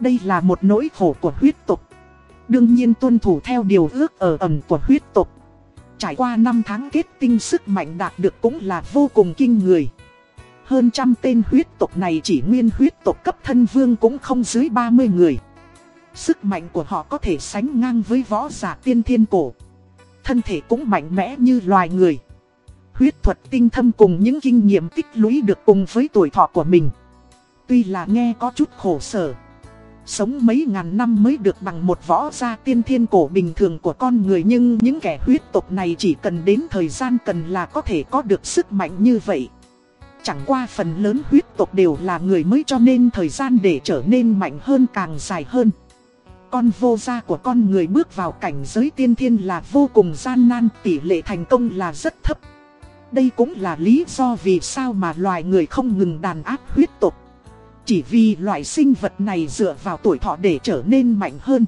Đây là một nỗi khổ của huyết tộc. Đương nhiên tuân thủ theo điều ước ở ẩn của huyết tộc. Trải qua 5 tháng kết tinh sức mạnh đạt được cũng là vô cùng kinh người. Hơn trăm tên huyết tộc này chỉ nguyên huyết tộc cấp thân vương cũng không dưới 30 người. Sức mạnh của họ có thể sánh ngang với võ giả tiên thiên cổ. Thân thể cũng mạnh mẽ như loài người. Huyết thuật tinh thâm cùng những kinh nghiệm tích lũy được cùng với tuổi thọ của mình. Tuy là nghe có chút khổ sở. Sống mấy ngàn năm mới được bằng một võ gia tiên thiên cổ bình thường của con người Nhưng những kẻ huyết tộc này chỉ cần đến thời gian cần là có thể có được sức mạnh như vậy Chẳng qua phần lớn huyết tộc đều là người mới cho nên thời gian để trở nên mạnh hơn càng dài hơn con vô gia của con người bước vào cảnh giới tiên thiên là vô cùng gian nan, tỷ lệ thành công là rất thấp. Đây cũng là lý do vì sao mà loài người không ngừng đàn áp huyết tộc. Chỉ vì loại sinh vật này dựa vào tuổi thọ để trở nên mạnh hơn.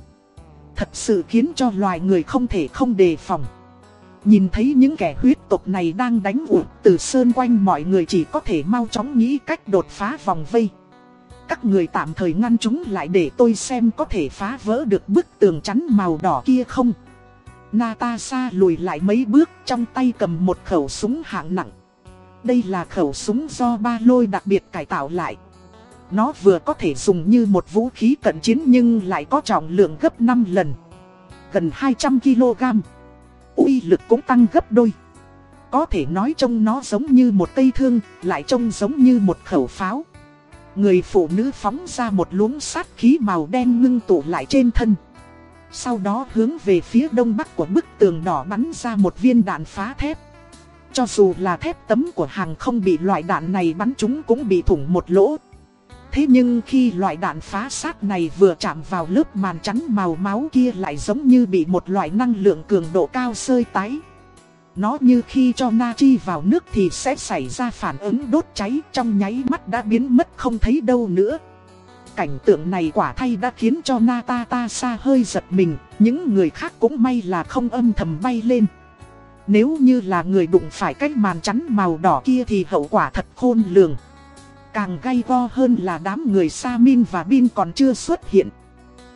Thật sự khiến cho loài người không thể không đề phòng. Nhìn thấy những kẻ huyết tộc này đang đánh ụt từ sơn quanh, mọi người chỉ có thể mau chóng nghĩ cách đột phá vòng vây. Các người tạm thời ngăn chúng lại để tôi xem có thể phá vỡ được bức tường chắn màu đỏ kia không Natasha lùi lại mấy bước trong tay cầm một khẩu súng hạng nặng Đây là khẩu súng do ba lôi đặc biệt cải tạo lại nó vừa có thể dùng như một vũ khí cận chiến nhưng lại có trọng lượng gấp 5 lần. Gần 200kg. uy lực cũng tăng gấp đôi. Có thể nói trông nó giống như một cây thương, lại trông giống như một khẩu pháo. Người phụ nữ phóng ra một luống sát khí màu đen ngưng tụ lại trên thân. Sau đó hướng về phía đông bắc của bức tường đỏ bắn ra một viên đạn phá thép. Cho dù là thép tấm của hàng không bị loại đạn này bắn chúng cũng bị thủng một lỗ. Thế nhưng khi loại đạn phá sát này vừa chạm vào lớp màn chắn màu máu kia lại giống như bị một loại năng lượng cường độ cao sơi tái. Nó như khi cho natri vào nước thì sẽ xảy ra phản ứng đốt cháy trong nháy mắt đã biến mất không thấy đâu nữa. Cảnh tượng này quả thay đã khiến cho Natatasa hơi giật mình, những người khác cũng may là không âm thầm bay lên. Nếu như là người đụng phải cái màn chắn màu đỏ kia thì hậu quả thật khôn lường. Càng gay go hơn là đám người Sa Min và Bin còn chưa xuất hiện.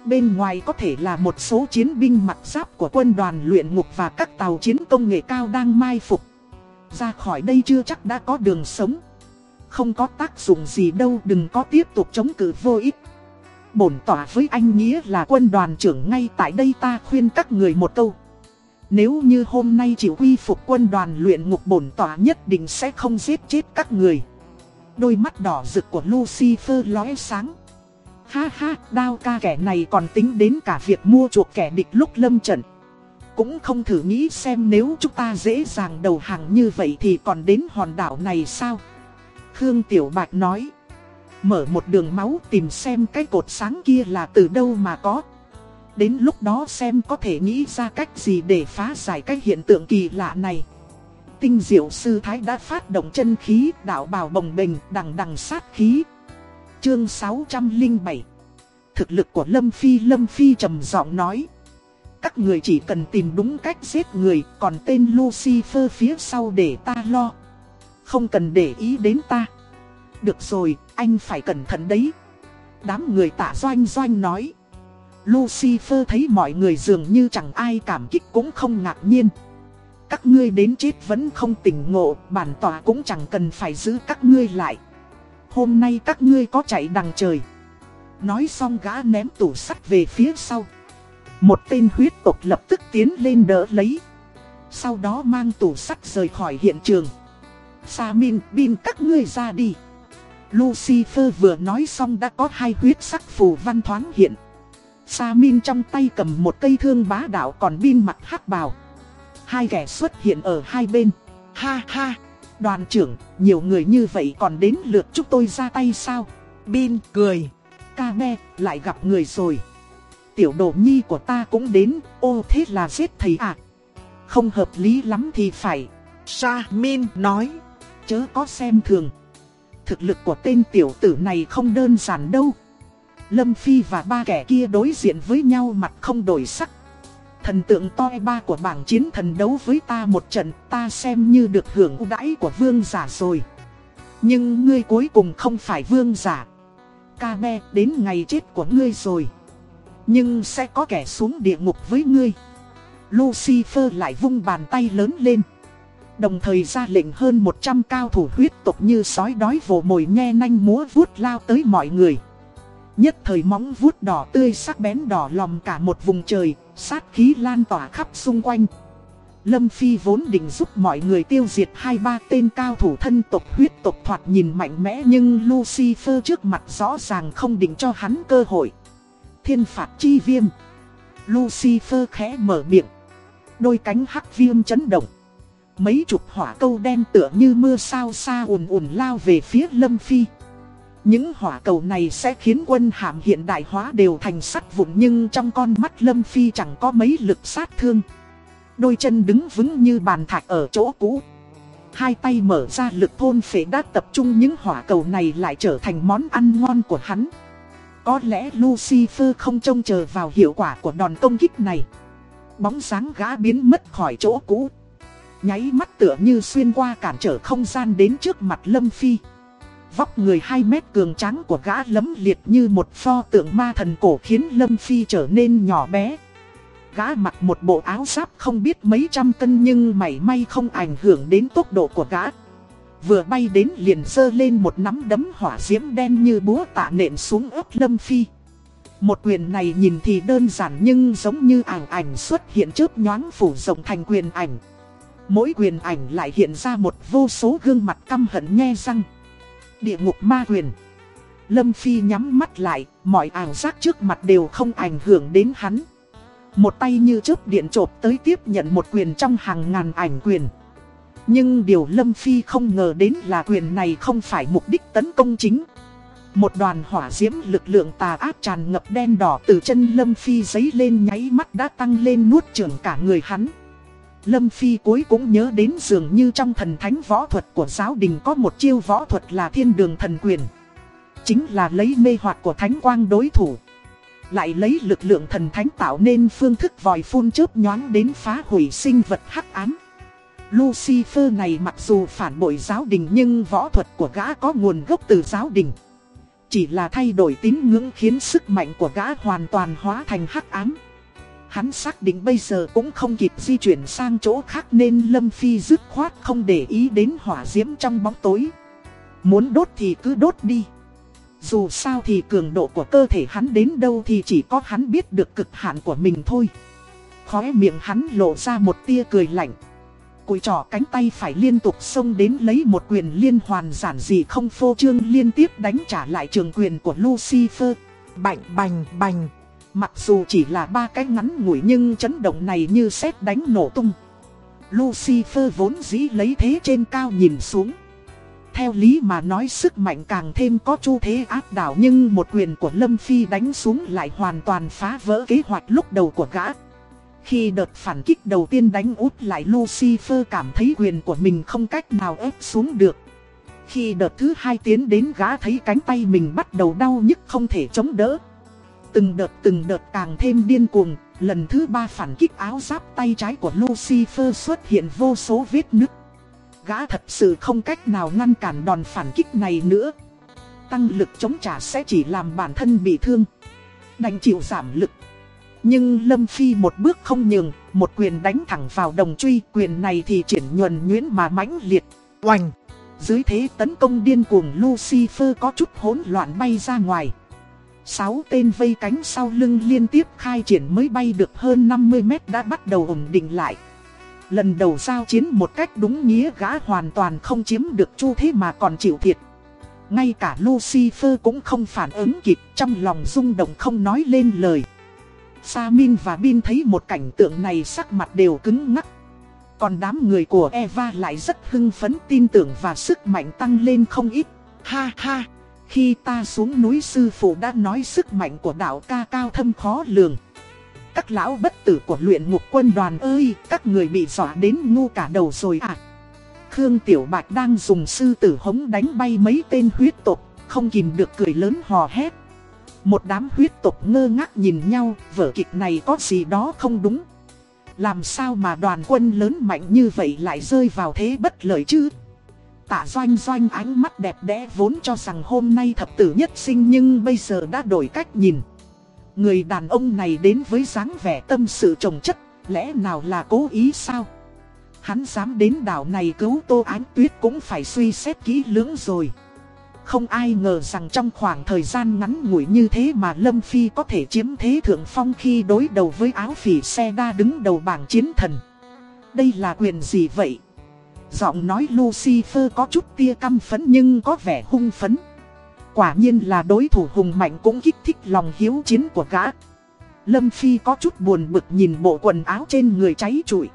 Bên ngoài có thể là một số chiến binh mặc giáp của quân đoàn luyện ngục và các tàu chiến công nghệ cao đang mai phục. Ra khỏi đây chưa chắc đã có đường sống. Không có tác dụng gì đâu, đừng có tiếp tục chống cự vô ích. Bổn tỏa với anh Nghĩa là quân đoàn trưởng ngay tại đây, ta khuyên các người một câu. Nếu như hôm nay chỉ quy phục quân đoàn luyện ngục, bổn tỏa nhất định sẽ không giết chết các người. Đôi mắt đỏ rực của Lucifer lóe sáng. Ha ha, đao ca kẻ này còn tính đến cả việc mua chuộc kẻ địch lúc lâm trận. Cũng không thử nghĩ xem nếu chúng ta dễ dàng đầu hàng như vậy thì còn đến hòn đảo này sao? Khương Tiểu Bạch nói. Mở một đường máu tìm xem cái cột sáng kia là từ đâu mà có. Đến lúc đó xem có thể nghĩ ra cách gì để phá giải cái hiện tượng kỳ lạ này tinh diệu sư thái đã phát động chân khí đạo bào bồng bềnh đằng đằng sát khí. Chương 607 Thực lực của Lâm Phi Lâm Phi trầm giọng nói. Các người chỉ cần tìm đúng cách giết người Còn tên Lucifer phía sau để ta lo. Không cần để ý đến ta. Được rồi, anh phải cẩn thận đấy. Đám người tạ doanh doanh nói. Lucifer thấy mọi người dường như chẳng ai cảm kích cũng không ngạc nhiên. Các ngươi đến chết vẫn không tỉnh ngộ, bản tòa cũng chẳng cần phải giữ các ngươi lại. Hôm nay các ngươi có chạy đằng trời. Nói xong gã ném tủ sắt về phía sau. Một tên huyết tộc lập tức tiến lên đỡ lấy. Sau đó mang tủ sắt rời khỏi hiện trường. Sa Min, Bin các ngươi ra đi. Lucifer vừa nói xong đã có hai huyết sắc phù văn thoáng hiện. Sa Min trong tay cầm một cây thương bá đạo còn Bin mặt hắc bào. Hai kẻ xuất hiện ở hai bên. Ha ha, đoàn trưởng, nhiều người như vậy còn đến lượt chúng tôi ra tay sao? Bin cười. Ca me, lại gặp người rồi. Tiểu đồ nhi của ta cũng đến, ô thế là giết thầy à? Không hợp lý lắm thì phải. Sa Min nói, chớ có xem thường. Thực lực của tên tiểu tử này không đơn giản đâu. Lâm Phi và ba kẻ kia đối diện với nhau mặt không đổi sắc. Thần tượng toi ba của bảng chiến thần đấu với ta một trận, ta xem như được hưởng ưu đãi của vương giả rồi. Nhưng ngươi cuối cùng không phải vương giả. Ca me, đến ngày chết của ngươi rồi. Nhưng sẽ có kẻ xuống địa ngục với ngươi. Lucifer lại vung bàn tay lớn lên. Đồng thời ra lệnh hơn 100 cao thủ huyết tộc như sói đói vồ mồi nhe nanh múa vuốt lao tới mọi người. Nhất thời móng vuốt đỏ tươi sắc bén đỏ lòm cả một vùng trời, sát khí lan tỏa khắp xung quanh. Lâm Phi vốn định giúp mọi người tiêu diệt hai ba tên cao thủ thân tộc huyết tộc thoạt nhìn mạnh mẽ nhưng Lucifer trước mặt rõ ràng không định cho hắn cơ hội. Thiên phạt chi viêm. Lucifer khẽ mở miệng. Đôi cánh hắc viêm chấn động. Mấy chục hỏa câu đen tựa như mưa sao xa ùn ùn lao về phía Lâm Phi. Những hỏa cầu này sẽ khiến quân hàm hiện đại hóa đều thành sắt vụn nhưng trong con mắt Lâm Phi chẳng có mấy lực sát thương. Đôi chân đứng vững như bàn thạch ở chỗ cũ. Hai tay mở ra lực thôn phế đã tập trung những hỏa cầu này lại trở thành món ăn ngon của hắn. Có lẽ Lucifer không trông chờ vào hiệu quả của đòn công kích này. Bóng sáng gã biến mất khỏi chỗ cũ. Nháy mắt tựa như xuyên qua cản trở không gian đến trước mặt Lâm Phi. Vóc người 2 mét cường tráng của gã lấm liệt như một pho tượng ma thần cổ khiến Lâm Phi trở nên nhỏ bé. Gã mặc một bộ áo giáp không biết mấy trăm cân nhưng mảy may không ảnh hưởng đến tốc độ của gã. Vừa bay đến liền sơ lên một nắm đấm hỏa diễm đen như búa tạ nện xuống ớt Lâm Phi. Một quyền này nhìn thì đơn giản nhưng giống như ảnh ảnh xuất hiện chớp nhoáng phủ rộng thành quyền ảnh. Mỗi quyền ảnh lại hiện ra một vô số gương mặt căm hận nhe răng. Địa ngục ma quyền. Lâm Phi nhắm mắt lại, mọi ảo giác trước mặt đều không ảnh hưởng đến hắn. Một tay như chớp điện trộp tới tiếp nhận một quyền trong hàng ngàn ảnh quyền. Nhưng điều Lâm Phi không ngờ đến là quyền này không phải mục đích tấn công chính. Một đoàn hỏa diễm lực lượng tà ác tràn ngập đen đỏ từ chân Lâm Phi giấy lên nháy mắt đã tăng lên nuốt trưởng cả người hắn. Lâm Phi cuối cũng nhớ đến dường như trong thần thánh võ thuật của giáo đình có một chiêu võ thuật là thiên đường thần quyền. Chính là lấy mê hoặc của thánh quang đối thủ. Lại lấy lực lượng thần thánh tạo nên phương thức vòi phun chớp nhoáng đến phá hủy sinh vật hắc ám. Lucifer này mặc dù phản bội giáo đình nhưng võ thuật của gã có nguồn gốc từ giáo đình. Chỉ là thay đổi tín ngưỡng khiến sức mạnh của gã hoàn toàn hóa thành hắc ám. Hắn xác định bây giờ cũng không kịp di chuyển sang chỗ khác nên Lâm Phi dứt khoát không để ý đến hỏa diễm trong bóng tối. Muốn đốt thì cứ đốt đi. Dù sao thì cường độ của cơ thể hắn đến đâu thì chỉ có hắn biết được cực hạn của mình thôi. Khóe miệng hắn lộ ra một tia cười lạnh. Cùi trỏ cánh tay phải liên tục xông đến lấy một quyền liên hoàn giản dị không phô trương liên tiếp đánh trả lại trường quyền của Lucifer. Bành bành bành. Mặc dù chỉ là ba cái ngắn ngủi nhưng chấn động này như sét đánh nổ tung. Lucifer vốn dĩ lấy thế trên cao nhìn xuống. Theo lý mà nói sức mạnh càng thêm có chu thế áp đảo nhưng một quyền của Lâm Phi đánh xuống lại hoàn toàn phá vỡ kế hoạch lúc đầu của gã. Khi đợt phản kích đầu tiên đánh út lại Lucifer cảm thấy quyền của mình không cách nào ép xuống được. Khi đợt thứ hai tiến đến gã thấy cánh tay mình bắt đầu đau nhức không thể chống đỡ. Từng đợt từng đợt càng thêm điên cuồng, lần thứ ba phản kích áo giáp tay trái của Lucifer xuất hiện vô số vết nứt. Gã thật sự không cách nào ngăn cản đòn phản kích này nữa. Tăng lực chống trả sẽ chỉ làm bản thân bị thương. Đành chịu giảm lực. Nhưng Lâm Phi một bước không nhường, một quyền đánh thẳng vào đồng truy, quyền này thì triển nhuần nhuyễn mà mãnh liệt. Oanh! Dưới thế tấn công điên cuồng Lucifer có chút hỗn loạn bay ra ngoài. Sáu tên vây cánh sau lưng liên tiếp khai triển mới bay được hơn 50 mét đã bắt đầu ổn định lại. Lần đầu giao chiến một cách đúng nghĩa gã hoàn toàn không chiếm được chu thế mà còn chịu thiệt. Ngay cả Lucifer cũng không phản ứng kịp trong lòng rung động không nói lên lời. Samin và Bin thấy một cảnh tượng này sắc mặt đều cứng ngắc. Còn đám người của Eva lại rất hưng phấn tin tưởng và sức mạnh tăng lên không ít. Ha ha, khi ta xuống núi sư phụ đã nói sức mạnh của đạo ca cao thâm khó lường. Các lão bất tử của luyện ngục quân đoàn ơi, các người bị dọa đến ngu cả đầu rồi à. Khương Tiểu Bạch đang dùng sư tử hống đánh bay mấy tên huyết tộc, không kìm được cười lớn hò hét. Một đám huyết tộc ngơ ngác nhìn nhau, vở kịch này có gì đó không đúng. Làm sao mà đoàn quân lớn mạnh như vậy lại rơi vào thế bất lợi chứ? Tạ doanh doanh ánh mắt đẹp đẽ vốn cho rằng hôm nay thập tử nhất sinh nhưng bây giờ đã đổi cách nhìn. Người đàn ông này đến với dáng vẻ tâm sự trồng chất, lẽ nào là cố ý sao? Hắn dám đến đảo này cứu Tô Ánh Tuyết cũng phải suy xét kỹ lưỡng rồi. Không ai ngờ rằng trong khoảng thời gian ngắn ngủi như thế mà Lâm Phi có thể chiếm thế thượng phong khi đối đầu với áo phỉ xe đa đứng đầu bảng chiến thần. Đây là quyền gì vậy? Giọng nói Lucifer có chút tia căm phấn nhưng có vẻ hung phấn. Quả nhiên là đối thủ hùng mạnh cũng kích thích lòng hiếu chiến của gã. Lâm Phi có chút buồn bực nhìn bộ quần áo trên người cháy trụi.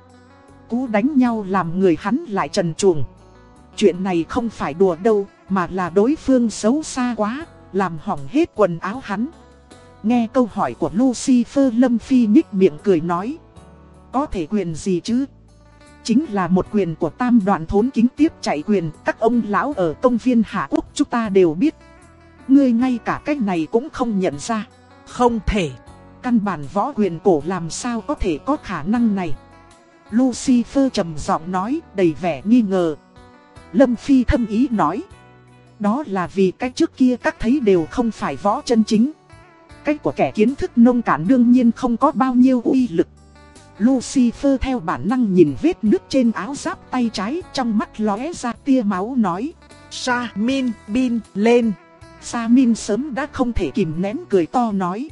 Cú đánh nhau làm người hắn lại trần truồng. Chuyện này không phải đùa đâu, mà là đối phương xấu xa quá, làm hỏng hết quần áo hắn. Nghe câu hỏi của Lucifer Lâm Phi nhích miệng cười nói. Có thể quyền gì chứ? Chính là một quyền của tam đoạn thốn kính tiếp chạy quyền các ông lão ở công viên Hạ Quốc chúng ta đều biết. Ngươi ngay cả cách này cũng không nhận ra. Không thể. Căn bản võ quyền cổ làm sao có thể có khả năng này. Lucifer trầm giọng nói, đầy vẻ nghi ngờ. Lâm Phi thâm ý nói. Đó là vì cách trước kia các thấy đều không phải võ chân chính. Cách của kẻ kiến thức nông cạn đương nhiên không có bao nhiêu uy lực. Lucifer theo bản năng nhìn vết nước trên áo giáp tay trái trong mắt lóe ra tia máu nói. Sa Min Bin lên. Sa Min sớm đã không thể kìm nén cười to nói.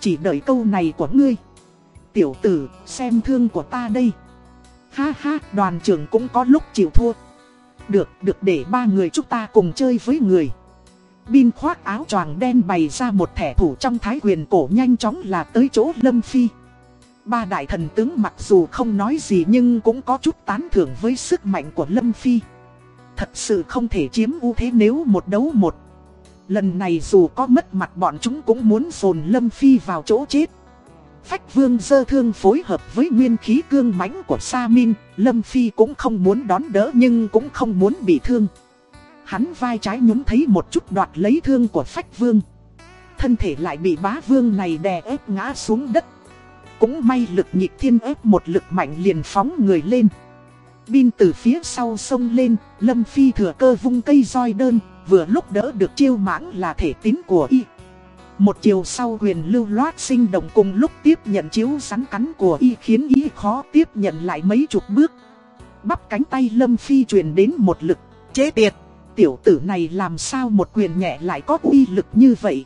Chỉ đợi câu này của ngươi. Tiểu tử, xem thương của ta đây. Ha ha, đoàn trưởng cũng có lúc chịu thua. Được, được để ba người chúng ta cùng chơi với người. Bin khoác áo choàng đen bày ra một thẻ thủ trong thái quyền cổ nhanh chóng là tới chỗ Lâm Phi. Ba đại thần tướng mặc dù không nói gì nhưng cũng có chút tán thưởng với sức mạnh của Lâm Phi. Thật sự không thể chiếm ưu thế nếu một đấu một. Lần này dù có mất mặt bọn chúng cũng muốn dồn Lâm Phi vào chỗ chết. Phách vương dơ thương phối hợp với nguyên khí cương mãnh của Sa Min, Lâm Phi cũng không muốn đón đỡ nhưng cũng không muốn bị thương. Hắn vai trái nhún thấy một chút đoạt lấy thương của phách vương. Thân thể lại bị bá vương này đè ép ngã xuống đất. Cũng may lực nhịp thiên ép một lực mạnh liền phóng người lên. Bin từ phía sau sông lên, Lâm Phi thừa cơ vung cây roi đơn, vừa lúc đỡ được chiêu mãng là thể tín của y. Một chiều sau huyền lưu loát sinh động cùng lúc tiếp nhận chiếu rắn cắn của y khiến y khó tiếp nhận lại mấy chục bước. Bắp cánh tay Lâm Phi truyền đến một lực, chế tiệt, tiểu tử này làm sao một quyền nhẹ lại có uy lực như vậy.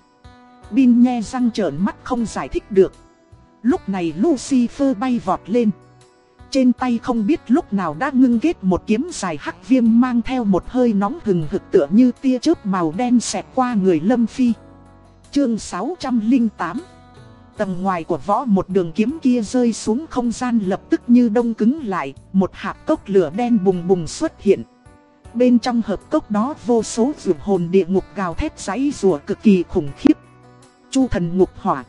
Bin nghe răng trởn mắt không giải thích được. Lúc này Lucifer bay vọt lên. Trên tay không biết lúc nào đã ngưng kết một kiếm dài hắc viêm mang theo một hơi nóng hừng hực tựa như tia chớp màu đen xẹt qua người Lâm Phi. Chương 608 Tầng ngoài của võ một đường kiếm kia rơi xuống không gian lập tức như đông cứng lại, một hạp cốc lửa đen bùng bùng xuất hiện. Bên trong hợp cốc đó vô số vượt hồn địa ngục gào thét giấy rùa cực kỳ khủng khiếp. Chu thần ngục hỏa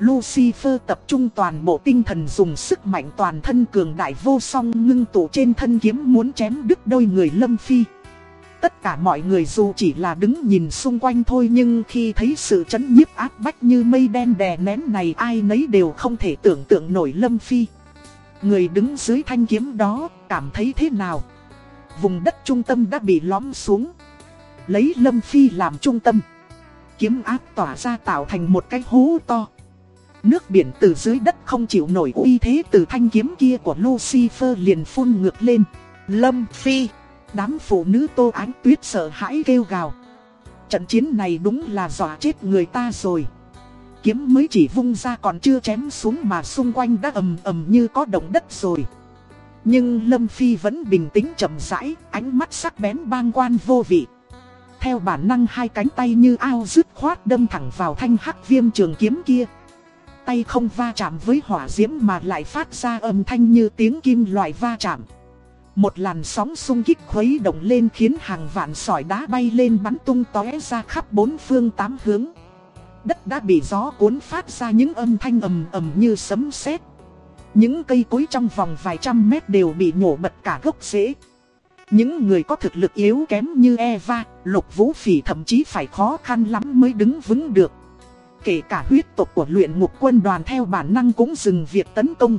Lucifer tập trung toàn bộ tinh thần dùng sức mạnh toàn thân cường đại vô song ngưng tụ trên thân kiếm muốn chém đứt đôi người Lâm Phi. Tất cả mọi người dù chỉ là đứng nhìn xung quanh thôi nhưng khi thấy sự chấn nhiếp áp bách như mây đen đè nén này ai nấy đều không thể tưởng tượng nổi Lâm Phi. Người đứng dưới thanh kiếm đó cảm thấy thế nào? Vùng đất trung tâm đã bị lõm xuống. Lấy Lâm Phi làm trung tâm. Kiếm áp tỏa ra tạo thành một cái hố to. Nước biển từ dưới đất không chịu nổi uy thế từ thanh kiếm kia của Lucifer liền phun ngược lên. Lâm Phi, đám phụ nữ tô ánh tuyết sợ hãi kêu gào. Trận chiến này đúng là dọa chết người ta rồi. Kiếm mới chỉ vung ra còn chưa chém xuống mà xung quanh đã ầm ầm như có động đất rồi. Nhưng Lâm Phi vẫn bình tĩnh chậm rãi, ánh mắt sắc bén bang quan vô vị. Theo bản năng hai cánh tay như ao dứt khoát đâm thẳng vào thanh hắc viêm trường kiếm kia. Tay không va chạm với hỏa diễm mà lại phát ra âm thanh như tiếng kim loại va chạm. Một làn sóng xung kích khuấy động lên khiến hàng vạn sỏi đá bay lên bắn tung tóe ra khắp bốn phương tám hướng. Đất đã bị gió cuốn phát ra những âm thanh ầm ầm như sấm sét. Những cây cối trong vòng vài trăm mét đều bị nhổ bật cả gốc rễ. Những người có thực lực yếu kém như Eva, Lục Vũ Phỉ thậm chí phải khó khăn lắm mới đứng vững được. Kể cả huyết tộc của luyện ngục quân đoàn theo bản năng cũng dừng việc tấn công.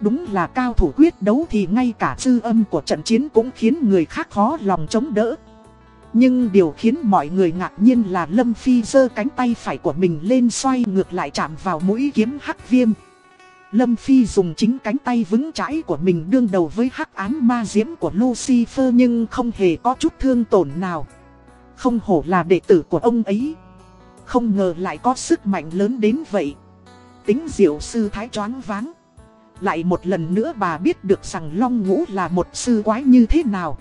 Đúng là cao thủ quyết đấu thì ngay cả dư âm của trận chiến cũng khiến người khác khó lòng chống đỡ. Nhưng điều khiến mọi người ngạc nhiên là Lâm Phi giơ cánh tay phải của mình lên xoay ngược lại chạm vào mũi kiếm hắc viêm. Lâm Phi dùng chính cánh tay vững chãi của mình đương đầu với hắc án ma diễm của Lucifer nhưng không hề có chút thương tổn nào. Không hổ là đệ tử của ông ấy. Không ngờ lại có sức mạnh lớn đến vậy. Tính diệu sư thái choáng váng. Lại một lần nữa bà biết được rằng Long Ngũ là một sư quái như thế nào.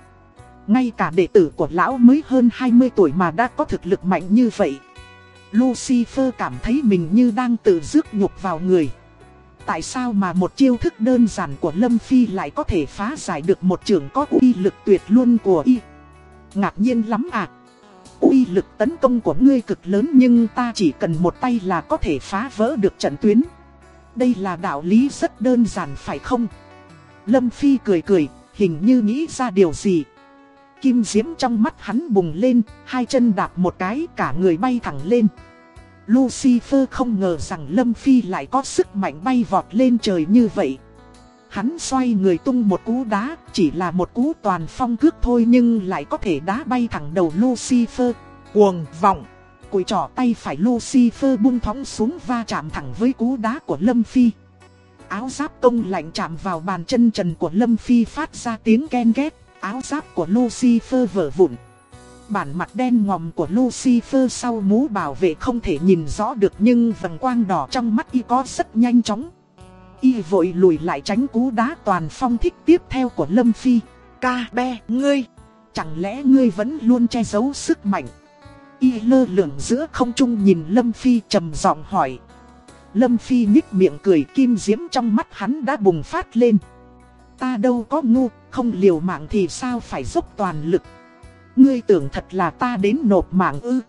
Ngay cả đệ tử của lão mới hơn 20 tuổi mà đã có thực lực mạnh như vậy. Lucifer cảm thấy mình như đang tự rước nhục vào người. Tại sao mà một chiêu thức đơn giản của Lâm Phi lại có thể phá giải được một trường có uy lực tuyệt luôn của y? Ngạc nhiên lắm à! Uy lực tấn công của ngươi cực lớn nhưng ta chỉ cần một tay là có thể phá vỡ được trận tuyến. Đây là đạo lý rất đơn giản phải không? Lâm Phi cười cười, hình như nghĩ ra điều gì. Kim diễm trong mắt hắn bùng lên, hai chân đạp một cái cả người bay thẳng lên. Lucifer không ngờ rằng Lâm Phi lại có sức mạnh bay vọt lên trời như vậy. Hắn xoay người tung một cú đá, chỉ là một cú toàn phong cước thôi nhưng lại có thể đá bay thẳng đầu Lucifer. Cuồng vọng, cùi trỏ tay phải Lucifer bung thóng xuống va chạm thẳng với cú đá của Lâm Phi. Áo giáp công lạnh chạm vào bàn chân trần của Lâm Phi phát ra tiếng ken két, áo giáp của Lucifer vỡ vụn bản mặt đen ngòm của Lucifer sau mũ bảo vệ không thể nhìn rõ được nhưng vầng quang đỏ trong mắt y có rất nhanh chóng. Y vội lùi lại tránh cú đá toàn phong thích tiếp theo của Lâm Phi. Ca be, ngươi, chẳng lẽ ngươi vẫn luôn che giấu sức mạnh? Y lơ lửng giữa không trung nhìn Lâm Phi trầm giọng hỏi. Lâm Phi nhích miệng cười kim diễm trong mắt hắn đã bùng phát lên. Ta đâu có ngu, không liều mạng thì sao phải dốc toàn lực. Ngươi tưởng thật là ta đến nộp mạng ư.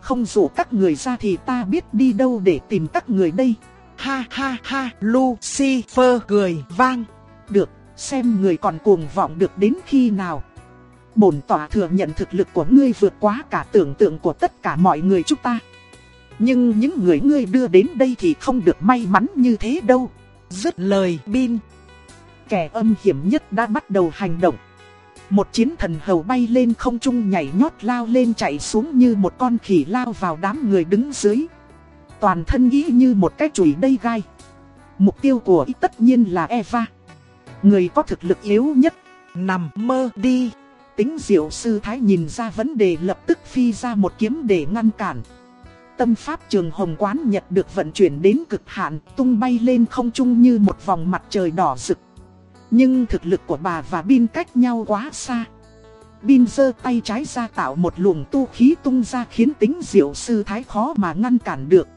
Không rủ các người ra thì ta biết đi đâu để tìm các người đây. Ha ha ha, Lucifer cười vang. Được, xem người còn cuồng vọng được đến khi nào. Bổn tỏa thừa nhận thực lực của ngươi vượt quá cả tưởng tượng của tất cả mọi người chúng ta. Nhưng những người ngươi đưa đến đây thì không được may mắn như thế đâu. Dứt lời bin. Kẻ âm hiểm nhất đã bắt đầu hành động. Một chiến thần hầu bay lên không trung nhảy nhót lao lên chạy xuống như một con khỉ lao vào đám người đứng dưới. Toàn thân ý như một cái chùy đầy gai. Mục tiêu của ý tất nhiên là Eva. Người có thực lực yếu nhất. Nằm mơ đi. Tính diệu sư thái nhìn ra vấn đề lập tức phi ra một kiếm để ngăn cản. Tâm pháp trường hồng quán nhật được vận chuyển đến cực hạn, tung bay lên không trung như một vòng mặt trời đỏ rực. Nhưng thực lực của bà và Bin cách nhau quá xa. Bin giơ tay trái ra tạo một luồng tu khí tung ra khiến tính diệu sư thái khó mà ngăn cản được.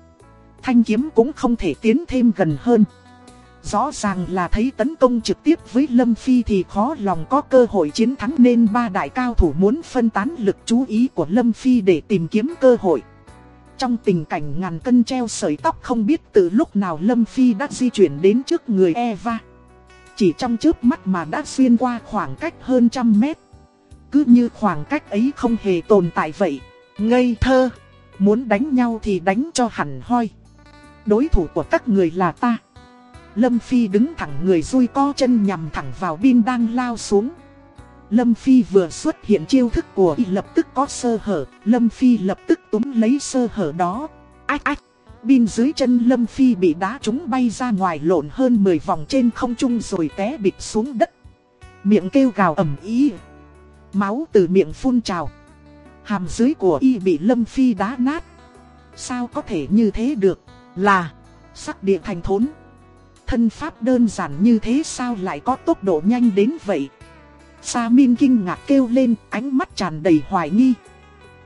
Thanh kiếm cũng không thể tiến thêm gần hơn. Rõ ràng là thấy tấn công trực tiếp với Lâm Phi thì khó lòng có cơ hội chiến thắng nên ba đại cao thủ muốn phân tán lực chú ý của Lâm Phi để tìm kiếm cơ hội. Trong tình cảnh ngàn cân treo sợi tóc không biết từ lúc nào Lâm Phi đã di chuyển đến trước người Eva. Chỉ trong chớp mắt mà đã xuyên qua khoảng cách hơn trăm mét. Cứ như khoảng cách ấy không hề tồn tại vậy. Ngây thơ. Muốn đánh nhau thì đánh cho hẳn hoi. Đối thủ của các người là ta. Lâm Phi đứng thẳng người rui co chân nhằm thẳng vào bin đang lao xuống. Lâm Phi vừa xuất hiện chiêu thức của y lập tức có sơ hở. Lâm Phi lập tức túm lấy sơ hở đó. Ách ách. Bin dưới chân Lâm Phi bị đá trúng bay ra ngoài lộn hơn 10 vòng trên không trung rồi té bịch xuống đất. Miệng kêu gào ẩm ý. Máu từ miệng phun trào. Hàm dưới của y bị Lâm Phi đá nát. Sao có thể như thế được? Là sắc địa thành thốn. Thân pháp đơn giản như thế sao lại có tốc độ nhanh đến vậy? Sa Min kinh ngạc kêu lên, ánh mắt tràn đầy hoài nghi.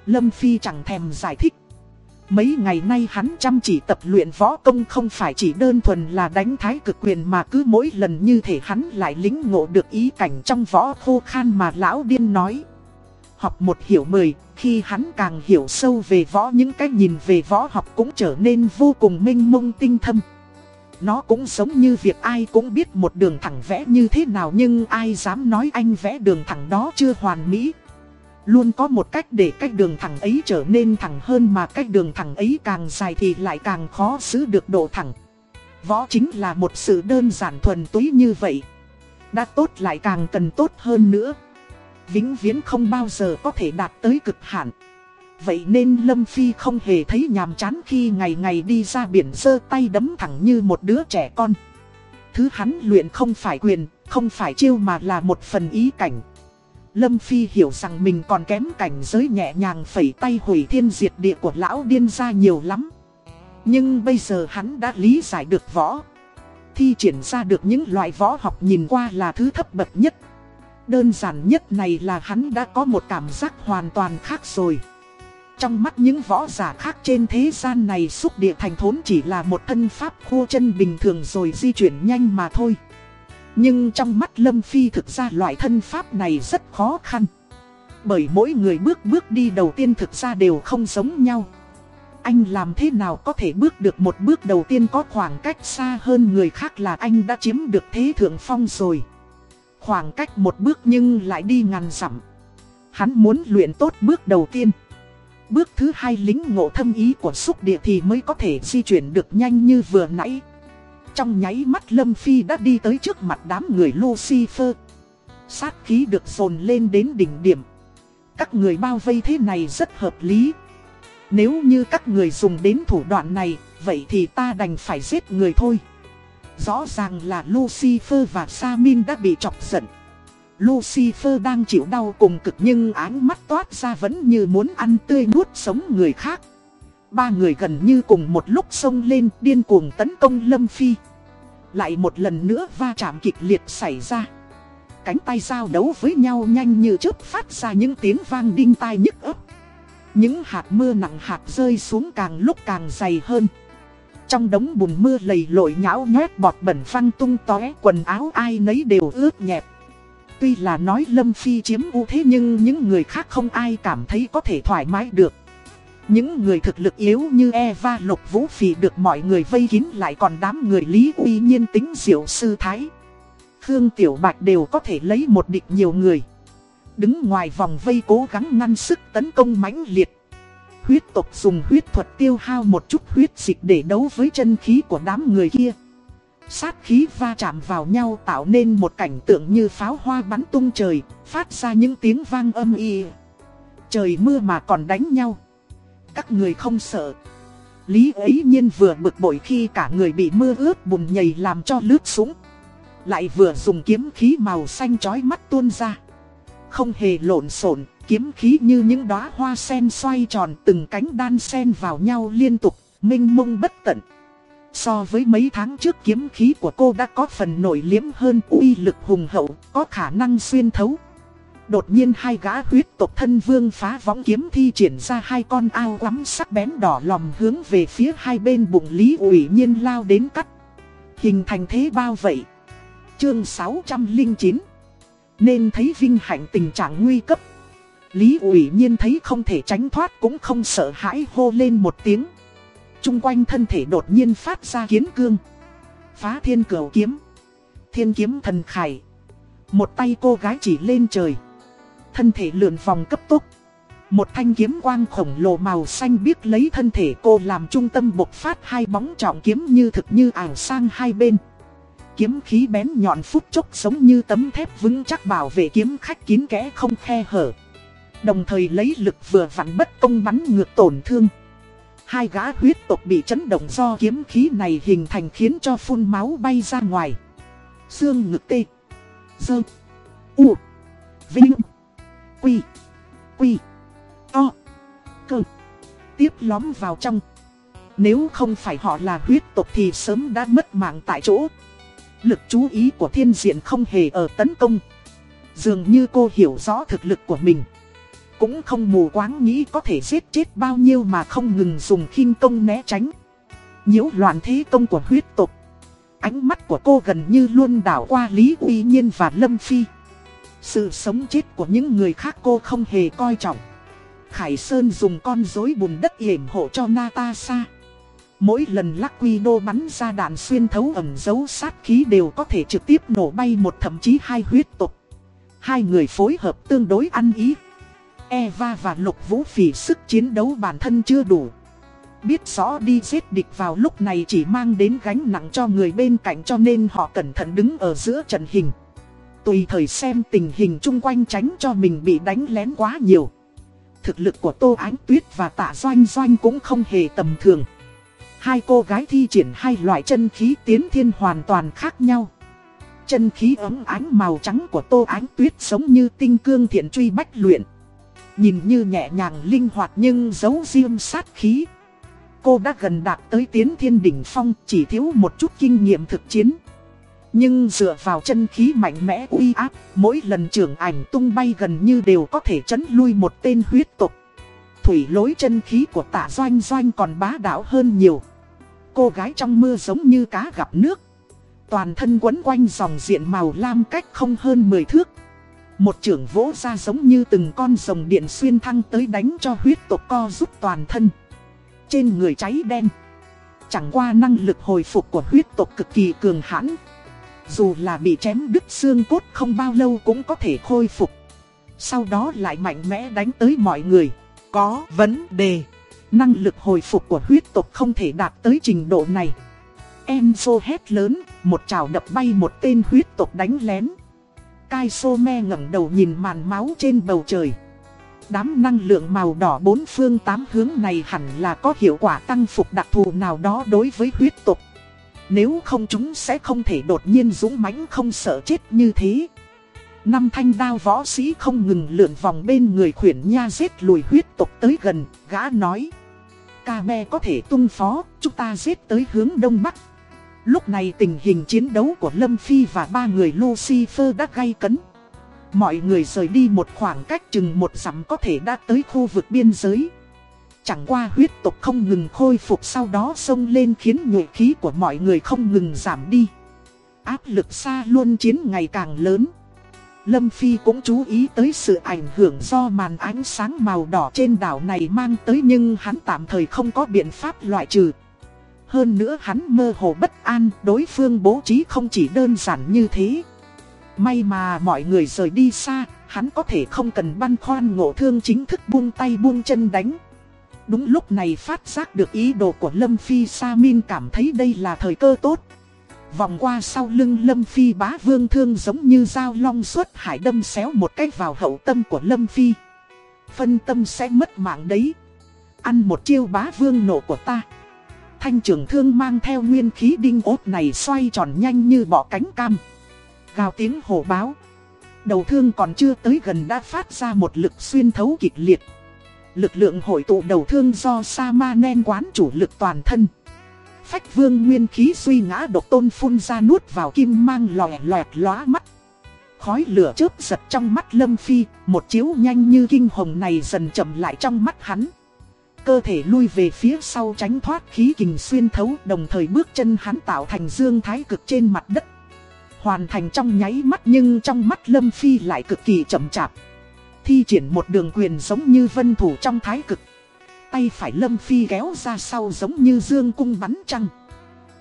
Lâm Phi chẳng thèm giải thích. Mấy ngày nay hắn chăm chỉ tập luyện võ công không phải chỉ đơn thuần là đánh thái cực quyền mà cứ mỗi lần như thể hắn lại lính ngộ được ý cảnh trong võ khô khan mà lão điên nói. Học một hiểu mười, khi hắn càng hiểu sâu về võ những cách nhìn về võ học cũng trở nên vô cùng minh mông tinh thâm. Nó cũng giống như việc ai cũng biết một đường thẳng vẽ như thế nào nhưng ai dám nói anh vẽ đường thẳng đó chưa hoàn mỹ. Luôn có một cách để cách đường thẳng ấy trở nên thẳng hơn mà cách đường thẳng ấy càng dài thì lại càng khó giữ được độ thẳng. Võ chính là một sự đơn giản thuần túy như vậy. Đã tốt lại càng cần tốt hơn nữa. Vĩnh viễn không bao giờ có thể đạt tới cực hạn. Vậy nên Lâm Phi không hề thấy nhàm chán khi ngày ngày đi ra biển sơ tay đấm thẳng như một đứa trẻ con. Thứ hắn luyện không phải quyền, không phải chiêu mà là một phần ý cảnh. Lâm Phi hiểu rằng mình còn kém cảnh giới nhẹ nhàng phẩy tay hủy thiên diệt địa của lão điên ra nhiều lắm. Nhưng bây giờ hắn đã lý giải được võ. Thi triển ra được những loại võ học nhìn qua là thứ thấp bậc nhất. Đơn giản nhất này là hắn đã có một cảm giác hoàn toàn khác rồi. Trong mắt những võ giả khác trên thế gian này xúc địa thành thốn chỉ là một thân pháp khô chân bình thường rồi di chuyển nhanh mà thôi. Nhưng trong mắt Lâm Phi thực ra loại thân pháp này rất khó khăn. Bởi mỗi người bước bước đi đầu tiên thực ra đều không giống nhau. Anh làm thế nào có thể bước được một bước đầu tiên có khoảng cách xa hơn người khác là anh đã chiếm được thế thượng phong rồi. Khoảng cách một bước nhưng lại đi ngàn dặm. Hắn muốn luyện tốt bước đầu tiên. Bước thứ hai lính ngộ thâm ý của xúc địa thì mới có thể di chuyển được nhanh như vừa nãy. Trong nháy mắt Lâm Phi đã đi tới trước mặt đám người Lucifer. Sát khí được dồn lên đến đỉnh điểm. Các người bao vây thế này rất hợp lý. Nếu như các người dùng đến thủ đoạn này, vậy thì ta đành phải giết người thôi. Rõ ràng là Lucifer và Samin đã bị chọc giận. Lucifer đang chịu đau cùng cực nhưng ánh mắt toát ra vẫn như muốn ăn tươi nuốt sống người khác. Ba người gần như cùng một lúc xông lên điên cuồng tấn công Lâm Phi. Lại một lần nữa va chạm kịch liệt xảy ra. Cánh tay giao đấu với nhau nhanh như chớp phát ra những tiếng vang đinh tai nhức ấp. Những hạt mưa nặng hạt rơi xuống càng lúc càng dày hơn. Trong đống bùn mưa lầy lội nhão nhét bọt bẩn văng tung tóe, quần áo ai nấy đều ướt nhẹp. Tuy là nói Lâm Phi chiếm ưu thế nhưng những người khác không ai cảm thấy có thể thoải mái được. Những người thực lực yếu như Eva Lục Vũ Phỉ được mọi người vây kín lại còn đám người Lý uy nhiên tính diệu sư thái. Khương Tiểu Bạch đều có thể lấy một địch nhiều người. Đứng ngoài vòng vây cố gắng ngăn sức tấn công mãnh liệt. Huyết tộc dùng huyết thuật tiêu hao một chút huyết dịch để đấu với chân khí của đám người kia. Sát khí va chạm vào nhau tạo nên một cảnh tượng như pháo hoa bắn tung trời, phát ra những tiếng vang âm y. Trời mưa mà còn đánh nhau. Các người không sợ. Lý ấy nhiên vừa bực bội khi cả người bị mưa ướt bùn nhầy làm cho lướt súng. Lại vừa dùng kiếm khí màu xanh chói mắt tuôn ra. Không hề lộn xộn, kiếm khí như những đóa hoa sen xoay tròn từng cánh đan sen vào nhau liên tục, minh mông bất tận. So với mấy tháng trước kiếm khí của cô đã có phần nổi liếm hơn uy lực hùng hậu, có khả năng xuyên thấu. Đột nhiên hai gã huyết tộc thân vương phá võng kiếm thi triển ra hai con ao quắm sắc bén đỏ lòm hướng về phía hai bên bụng Lý ủy nhiên lao đến cắt. Hình thành thế bao vậy? Chương 609 Nên thấy vinh hạnh tình trạng nguy cấp. Lý ủy nhiên thấy không thể tránh thoát cũng không sợ hãi hô lên một tiếng. Trung quanh thân thể đột nhiên phát ra kiến cương. Phá thiên cửu kiếm. Thiên kiếm thần khải. Một tay cô gái chỉ lên trời. Thân thể lượn vòng cấp tốc. Một thanh kiếm quang khổng lồ màu xanh biết lấy thân thể cô làm trung tâm bộc phát hai bóng trọng kiếm như thực như ảo sang hai bên. Kiếm khí bén nhọn phút chốc giống như tấm thép vững chắc bảo vệ kiếm khách kín kẽ không khe hở. Đồng thời lấy lực vừa vặn bất công bắn ngược tổn thương. Hai gã huyết tộc bị chấn động do kiếm khí này hình thành khiến cho phun máu bay ra ngoài. Xương ngực tê. Dơ. U. Vinh. Quy. Quy. To. Cơ. Tiếp lóm vào trong. Nếu không phải họ là huyết tộc thì sớm đã mất mạng tại chỗ. Lực chú ý của thiên diện không hề ở tấn công. Dường như cô hiểu rõ thực lực của mình. Cũng không mù quáng nghĩ có thể giết chết bao nhiêu mà không ngừng dùng khinh công né tránh. nhiễu loạn thế công của huyết tộc. Ánh mắt của cô gần như luôn đảo qua Lý Uy Nhiên và Lâm Phi. Sự sống chết của những người khác cô không hề coi trọng. Khải Sơn dùng con rối bùn đất yểm hộ cho Natasha. Mỗi lần lắc quy đô bắn ra đạn xuyên thấu ẩm dấu sát khí đều có thể trực tiếp nổ bay một thậm chí hai huyết tục. Hai người phối hợp tương đối ăn ý. Eva và Lục Vũ phỉ sức chiến đấu bản thân chưa đủ. Biết rõ đi giết địch vào lúc này chỉ mang đến gánh nặng cho người bên cạnh cho nên họ cẩn thận đứng ở giữa trận hình. Tùy thời xem tình hình chung quanh tránh cho mình bị đánh lén quá nhiều. Thực lực của Tô Ánh Tuyết và Tạ Doanh Doanh cũng không hề tầm thường. Hai cô gái thi triển hai loại chân khí tiến thiên hoàn toàn khác nhau. Chân khí ấm ánh màu trắng của Tô Ánh Tuyết giống như tinh cương thiện truy bách luyện. Nhìn như nhẹ nhàng linh hoạt nhưng giấu riêng sát khí. Cô đã gần đạt tới tiến thiên đỉnh phong chỉ thiếu một chút kinh nghiệm thực chiến. Nhưng dựa vào chân khí mạnh mẽ uy áp, mỗi lần trưởng ảnh tung bay gần như đều có thể chấn lui một tên huyết tục. Thủy lối chân khí của tạ doanh doanh còn bá đạo hơn nhiều. Cô gái trong mưa giống như cá gặp nước. Toàn thân quấn quanh dòng diện màu lam cách không hơn 10 thước. Một trưởng vỗ ra giống như từng con rồng điện xuyên thăng tới đánh cho huyết tộc co giúp toàn thân. Trên người cháy đen. Chẳng qua năng lực hồi phục của huyết tộc cực kỳ cường hãn. Dù là bị chém đứt xương cốt không bao lâu cũng có thể khôi phục. Sau đó lại mạnh mẽ đánh tới mọi người. Có vấn đề. Năng lực hồi phục của huyết tộc không thể đạt tới trình độ này. Enzo hét lớn, một trào đập bay một tên huyết tộc đánh lén. Kai Me ngẩng đầu nhìn màn máu trên bầu trời. Đám năng lượng màu đỏ bốn phương tám hướng này hẳn là có hiệu quả tăng phục đặc thù nào đó đối với huyết tộc. Nếu không chúng sẽ không thể đột nhiên dũng mãnh không sợ chết như thế. Năm thanh đao võ sĩ không ngừng lượn vòng bên người khuyển nha giết lùi huyết tộc tới gần, gã nói. Ca me có thể tung phó, chúng ta giết tới hướng đông bắc. Lúc này tình hình chiến đấu của Lâm Phi và ba người Lucifer đã gay cấn. Mọi người rời đi một khoảng cách chừng một dặm có thể đã tới khu vực biên giới. Chẳng qua huyết tục không ngừng khôi phục sau đó sông lên khiến nhuệ khí của mọi người không ngừng giảm đi. Áp lực xa luôn chiến ngày càng lớn. Lâm Phi cũng chú ý tới sự ảnh hưởng do màn ánh sáng màu đỏ trên đảo này mang tới nhưng hắn tạm thời không có biện pháp loại trừ. Hơn nữa hắn mơ hồ bất an, đối phương bố trí không chỉ đơn giản như thế. May mà mọi người rời đi xa, hắn có thể không cần băn khoăn ngộ thương chính thức buông tay buông chân đánh. Đúng lúc này phát giác được ý đồ của Lâm Phi Sa Min cảm thấy đây là thời cơ tốt. Vòng qua sau lưng Lâm Phi bá vương thương giống như dao long suốt hải đâm xéo một cách vào hậu tâm của Lâm Phi. Phân tâm sẽ mất mạng đấy. Ăn một chiêu bá vương nổ của ta. Thanh trường thương mang theo nguyên khí đinh ốt này xoay tròn nhanh như bọ cánh cam. Gào tiếng hổ báo. Đầu thương còn chưa tới gần đã phát ra một lực xuyên thấu kịch liệt. Lực lượng hội tụ đầu thương do Sa Ma Nen quán chủ lực toàn thân. Phách vương nguyên khí suy ngã độc tôn phun ra nuốt vào kim mang lòe loẹt lóa mắt. Khói lửa chớp giật trong mắt Lâm Phi, một chiếu nhanh như kinh hồng này dần chậm lại trong mắt hắn. Cơ thể lui về phía sau tránh thoát khí kình xuyên thấu, đồng thời bước chân hắn tạo thành dương thái cực trên mặt đất. Hoàn thành trong nháy mắt nhưng trong mắt Lâm Phi lại cực kỳ chậm chạp. Thi triển một đường quyền giống như vân thủ trong thái cực. Tay phải Lâm Phi kéo ra sau giống như dương cung bắn trăng.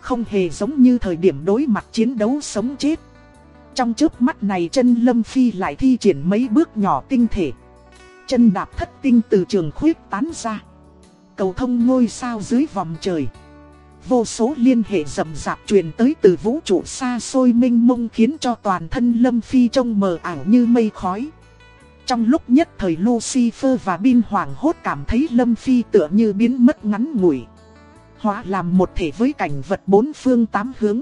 Không hề giống như thời điểm đối mặt chiến đấu sống chết. Trong trước mắt này chân Lâm Phi lại thi triển mấy bước nhỏ tinh thể. Chân đạp thất tinh từ trường khuyết tán ra. Cầu thông ngôi sao dưới vòng trời. Vô số liên hệ rầm rạp truyền tới từ vũ trụ xa xôi minh mông khiến cho toàn thân Lâm Phi trông mờ ảo như mây khói. Trong lúc nhất thời Lucifer và Bin hoảng hốt cảm thấy Lâm Phi tựa như biến mất ngắn ngủi. Hóa làm một thể với cảnh vật bốn phương tám hướng.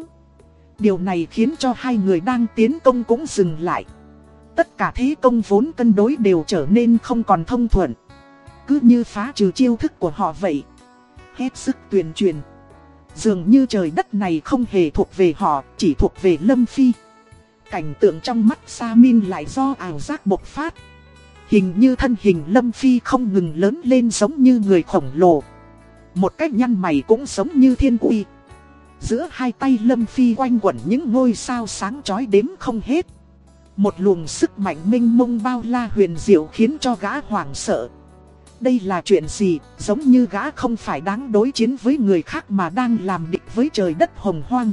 Điều này khiến cho hai người đang tiến công cũng dừng lại. Tất cả thế công vốn cân đối đều trở nên không còn thông thuận. Cứ như phá trừ chiêu thức của họ vậy. Hết sức tuyên truyền. Dường như trời đất này không hề thuộc về họ, chỉ thuộc về Lâm Phi. Cảnh tượng trong mắt Sa Min lại do ảo giác bộc phát. Hình như thân hình Lâm Phi không ngừng lớn lên giống như người khổng lồ. Một cách nhăn mày cũng giống như thiên uy. Giữa hai tay Lâm Phi quanh quẩn những ngôi sao sáng chói đếm không hết. Một luồng sức mạnh minh mông bao la huyền diệu khiến cho gã hoảng sợ. Đây là chuyện gì, giống như gã không phải đáng đối chiến với người khác mà đang làm địch với trời đất hồng hoang.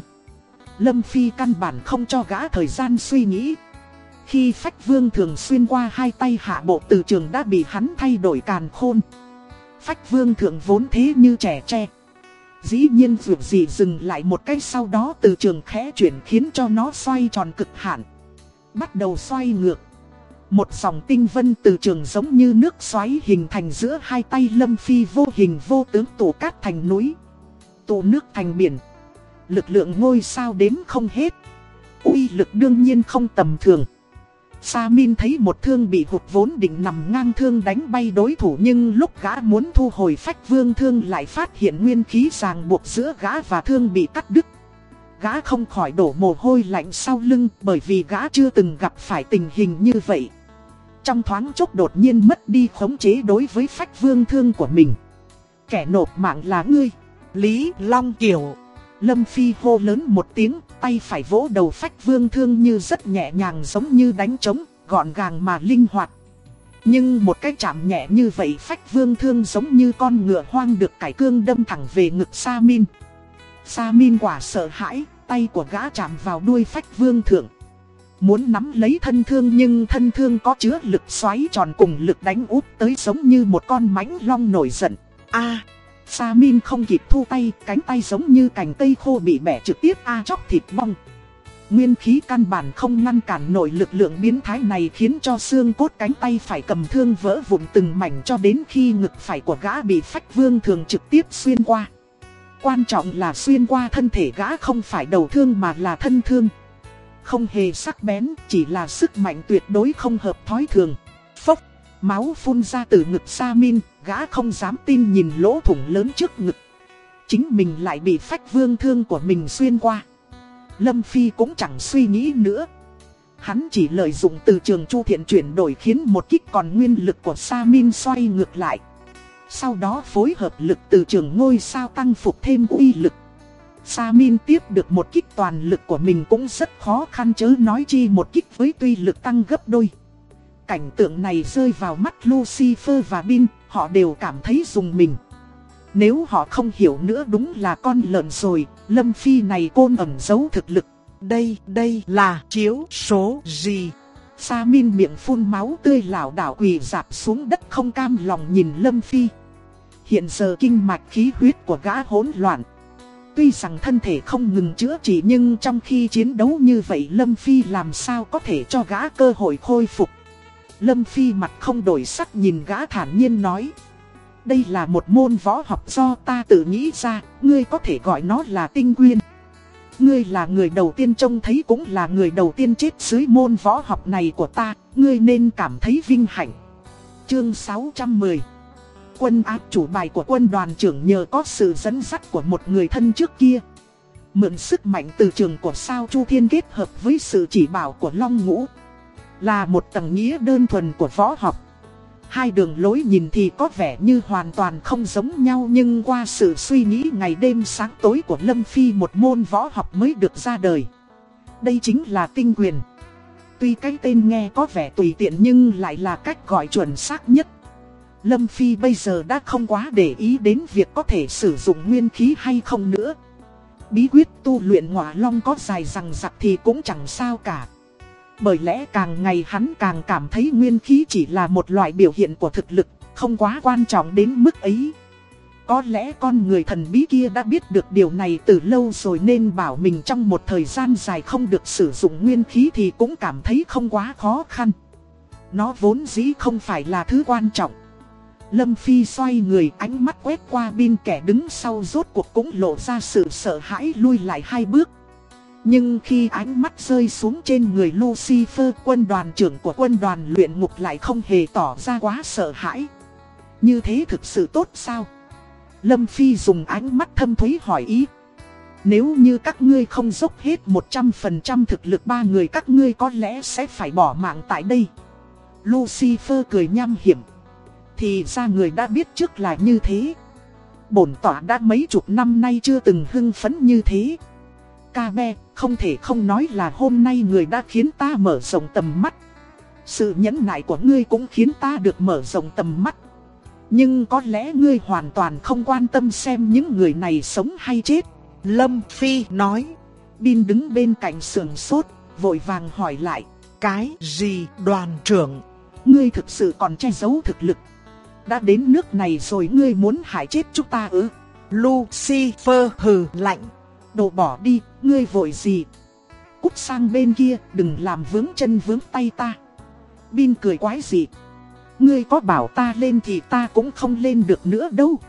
Lâm Phi căn bản không cho gã thời gian suy nghĩ. Khi phách vương thường xuyên qua hai tay hạ bộ từ trường đã bị hắn thay đổi càn khôn. Phách vương thượng vốn thế như trẻ tre. Dĩ nhiên dù gì dừng lại một cái sau đó từ trường khẽ chuyển khiến cho nó xoay tròn cực hạn. Bắt đầu xoay ngược. Một dòng tinh vân từ trường giống như nước xoáy hình thành giữa hai tay lâm phi vô hình vô tướng tụ cát thành núi. Tụ nước thành biển. Lực lượng ngôi sao đếm không hết. uy lực đương nhiên không tầm thường. Sa Min thấy một thương bị hụt vốn định nằm ngang thương đánh bay đối thủ nhưng lúc gã muốn thu hồi phách vương thương lại phát hiện nguyên khí ràng buộc giữa gã và thương bị cắt đứt. Gã không khỏi đổ mồ hôi lạnh sau lưng bởi vì gã chưa từng gặp phải tình hình như vậy. Trong thoáng chốc đột nhiên mất đi khống chế đối với phách vương thương của mình. Kẻ nộp mạng là ngươi, Lý Long Kiều. Lâm Phi hô lớn một tiếng, tay phải vỗ đầu phách vương thương như rất nhẹ nhàng giống như đánh trống, gọn gàng mà linh hoạt. Nhưng một cái chạm nhẹ như vậy phách vương thương giống như con ngựa hoang được cải cương đâm thẳng về ngực Sa Min. Sa Min quả sợ hãi, tay của gã chạm vào đuôi phách vương thượng. Muốn nắm lấy thân thương nhưng thân thương có chứa lực xoáy tròn cùng lực đánh úp tới giống như một con mãnh long nổi giận. A Sa Min không kịp thu tay, cánh tay giống như cành cây khô bị bẻ trực tiếp a chóc thịt bong. Nguyên khí căn bản không ngăn cản nổi lực lượng biến thái này khiến cho xương cốt cánh tay phải cầm thương vỡ vụn từng mảnh cho đến khi ngực phải của gã bị phách vương thường trực tiếp xuyên qua. Quan trọng là xuyên qua thân thể gã không phải đầu thương mà là thân thương. Không hề sắc bén, chỉ là sức mạnh tuyệt đối không hợp thói thường. Phốc, máu phun ra từ ngực Sa Min, gã không dám tin nhìn lỗ thủng lớn trước ngực. Chính mình lại bị phách vương thương của mình xuyên qua. Lâm Phi cũng chẳng suy nghĩ nữa. Hắn chỉ lợi dụng từ trường chu thiện chuyển đổi khiến một kích còn nguyên lực của Sa Min xoay ngược lại. Sau đó phối hợp lực từ trường ngôi sao tăng phục thêm uy lực. Sa Min tiếp được một kích toàn lực của mình cũng rất khó khăn chớ nói chi một kích với tuy lực tăng gấp đôi. Cảnh tượng này rơi vào mắt Lucifer và Bin, họ đều cảm thấy dùng mình. Nếu họ không hiểu nữa đúng là con lợn rồi, Lâm Phi này côn ẩn giấu thực lực. Đây, đây là chiếu số gì? Sa Min miệng phun máu tươi lảo đảo quỳ dạp xuống đất không cam lòng nhìn Lâm Phi. Hiện giờ kinh mạch khí huyết của gã hỗn loạn. Tuy rằng thân thể không ngừng chữa trị nhưng trong khi chiến đấu như vậy Lâm Phi làm sao có thể cho gã cơ hội khôi phục. Lâm Phi mặt không đổi sắc nhìn gã thản nhiên nói. Đây là một môn võ học do ta tự nghĩ ra, ngươi có thể gọi nó là tinh quyên. Ngươi là người đầu tiên trông thấy cũng là người đầu tiên chết dưới môn võ học này của ta, ngươi nên cảm thấy vinh hạnh. Chương 610 Quân áp chủ bài của quân đoàn trưởng nhờ có sự dẫn dắt của một người thân trước kia. Mượn sức mạnh từ trường của sao Chu Thiên kết hợp với sự chỉ bảo của Long Ngũ. Là một tầng nghĩa đơn thuần của võ học. Hai đường lối nhìn thì có vẻ như hoàn toàn không giống nhau nhưng qua sự suy nghĩ ngày đêm sáng tối của Lâm Phi một môn võ học mới được ra đời. Đây chính là tinh quyền. Tuy cái tên nghe có vẻ tùy tiện nhưng lại là cách gọi chuẩn xác nhất. Lâm Phi bây giờ đã không quá để ý đến việc có thể sử dụng nguyên khí hay không nữa. Bí quyết tu luyện ngọa long có dài rằng giặc thì cũng chẳng sao cả. Bởi lẽ càng ngày hắn càng cảm thấy nguyên khí chỉ là một loại biểu hiện của thực lực, không quá quan trọng đến mức ấy. Có lẽ con người thần bí kia đã biết được điều này từ lâu rồi nên bảo mình trong một thời gian dài không được sử dụng nguyên khí thì cũng cảm thấy không quá khó khăn. Nó vốn dĩ không phải là thứ quan trọng. Lâm Phi xoay người, ánh mắt quét qua bin kẻ đứng sau, rốt cuộc cũng lộ ra sự sợ hãi, lui lại hai bước. Nhưng khi ánh mắt rơi xuống trên người Lucifer, quân đoàn trưởng của quân đoàn luyện ngục lại không hề tỏ ra quá sợ hãi. Như thế thực sự tốt sao? Lâm Phi dùng ánh mắt thâm thúy hỏi ý. Nếu như các ngươi không dốc hết 100% thực lực, ba người các ngươi có lẽ sẽ phải bỏ mạng tại đây. Lucifer cười nham hiểm. Thì ra người đã biết trước là như thế. Bổn tỏa đã mấy chục năm nay chưa từng hưng phấn như thế. Ca be, không thể không nói là hôm nay người đã khiến ta mở rộng tầm mắt. Sự nhẫn nại của ngươi cũng khiến ta được mở rộng tầm mắt. Nhưng có lẽ ngươi hoàn toàn không quan tâm xem những người này sống hay chết. Lâm Phi nói. Bin đứng bên cạnh sườn sốt, vội vàng hỏi lại. Cái gì đoàn trưởng? Ngươi thực sự còn che giấu thực lực. Đã đến nước này rồi ngươi muốn hại chết chúng ta ư? Lucifer hừ lạnh. Đồ bỏ đi, ngươi vội gì? Cút sang bên kia, đừng làm vướng chân vướng tay ta. Bin cười quái gì? Ngươi có bảo ta lên thì ta cũng không lên được nữa đâu.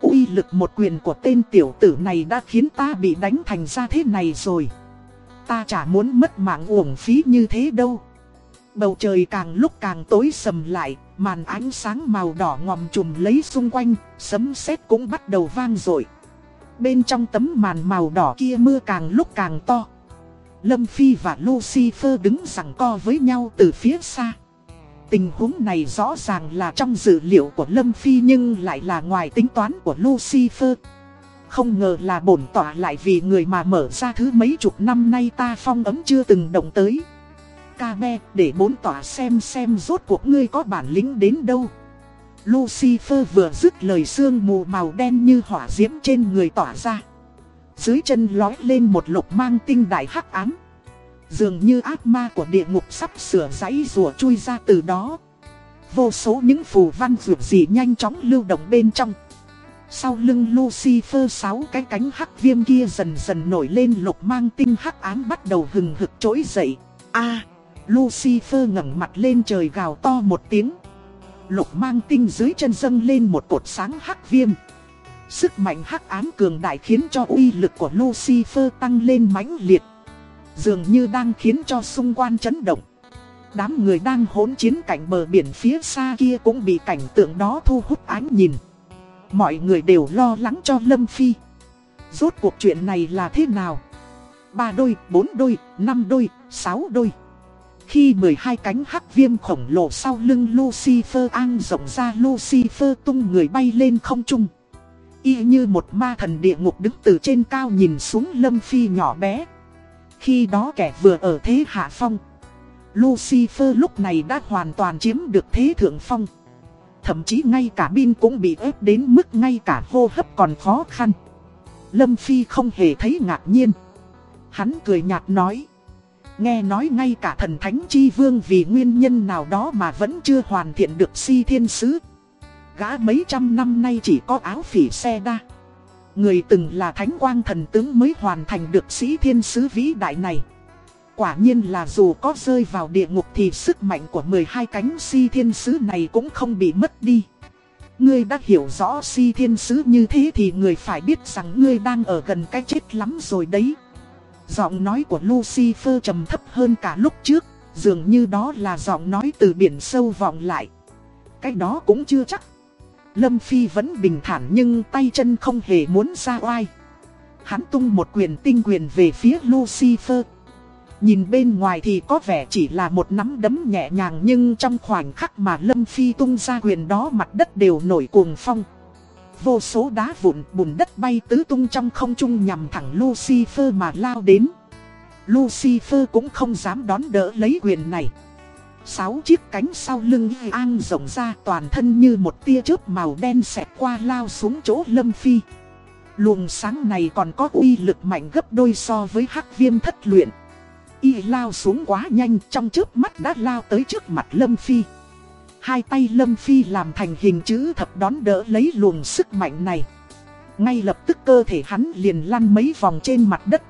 uy lực một quyền của tên tiểu tử này đã khiến ta bị đánh thành ra thế này rồi. Ta chả muốn mất mạng uổng phí như thế đâu. Bầu trời càng lúc càng tối sầm lại, màn ánh sáng màu đỏ ngòm trùm lấy xung quanh, sấm sét cũng bắt đầu vang rồi. Bên trong tấm màn màu đỏ kia mưa càng lúc càng to. Lâm Phi và Lucifer đứng sẵn co với nhau từ phía xa. Tình huống này rõ ràng là trong dữ liệu của Lâm Phi nhưng lại là ngoài tính toán của Lucifer. Không ngờ là bổn tỏa lại vì người mà mở ra thứ mấy chục năm nay ta phong ấm chưa từng động tới. Ca để bốn tỏa xem xem rốt cuộc ngươi có bản lĩnh đến đâu. Lucifer vừa dứt lời sương mù màu đen như hỏa diễm trên người tỏa ra. Dưới chân lói lên một lục mang tinh đại hắc ám. Dường như ác ma của địa ngục sắp sửa giấy rùa chui ra từ đó. Vô số những phù văn rượu gì nhanh chóng lưu động bên trong. Sau lưng Lucifer sáu cái cánh hắc viêm kia dần dần nổi lên lục mang tinh hắc ám bắt đầu hừng hực trỗi dậy. a Lucifer ngẩng mặt lên trời gào to một tiếng. Lục mang tinh dưới chân dâng lên một cột sáng hắc viêm. Sức mạnh hắc ám cường đại khiến cho uy lực của Lucifer tăng lên mãnh liệt. Dường như đang khiến cho xung quanh chấn động. Đám người đang hỗn chiến cảnh bờ biển phía xa kia cũng bị cảnh tượng đó thu hút ánh nhìn. Mọi người đều lo lắng cho Lâm Phi. Rốt cuộc chuyện này là thế nào? Ba đôi, bốn đôi, năm đôi, sáu đôi. Khi 12 cánh hắc viêm khổng lồ sau lưng Lucifer an rộng ra, Lucifer tung người bay lên không trung. Y như một ma thần địa ngục đứng từ trên cao nhìn xuống Lâm Phi nhỏ bé. Khi đó kẻ vừa ở thế hạ phong. Lucifer lúc này đã hoàn toàn chiếm được thế thượng phong. Thậm chí ngay cả bin cũng bị ép đến mức ngay cả hô hấp còn khó khăn. Lâm Phi không hề thấy ngạc nhiên. Hắn cười nhạt nói. Nghe nói ngay cả thần thánh chi vương vì nguyên nhân nào đó mà vẫn chưa hoàn thiện được si thiên sứ. Gã mấy trăm năm nay chỉ có áo phỉ xe đa. Người từng là thánh quang thần tướng mới hoàn thành được sĩ thiên sứ vĩ đại này. Quả nhiên là dù có rơi vào địa ngục thì sức mạnh của 12 cánh si thiên sứ này cũng không bị mất đi. Ngươi đã hiểu rõ si thiên sứ như thế thì người phải biết rằng ngươi đang ở gần cái chết lắm rồi đấy. Giọng nói của Lucifer trầm thấp hơn cả lúc trước, dường như đó là giọng nói từ biển sâu vọng lại. Cái đó cũng chưa chắc. Lâm Phi vẫn bình thản nhưng tay chân không hề muốn ra oai. Hắn tung một quyền tinh quyền về phía Lucifer. Nhìn bên ngoài thì có vẻ chỉ là một nắm đấm nhẹ nhàng nhưng trong khoảnh khắc mà Lâm Phi tung ra quyền đó mặt đất đều nổi cuồng phong. Vô số đá vụn, bùn đất bay tứ tung trong không trung nhằm thẳng Lucifer mà lao đến. Lucifer cũng không dám đón đỡ lấy quyền này. Sáu chiếc cánh sau lưng an rộng ra, toàn thân như một tia chớp màu đen xẹt qua lao xuống chỗ Lâm Phi. Luồng sáng này còn có uy lực mạnh gấp đôi so với hắc viêm thất luyện. Y lao xuống quá nhanh, trong chớp mắt đã lao tới trước mặt Lâm Phi. Hai tay Lâm Phi làm thành hình chữ thập đón đỡ lấy luồng sức mạnh này. Ngay lập tức cơ thể hắn liền lăn mấy vòng trên mặt đất.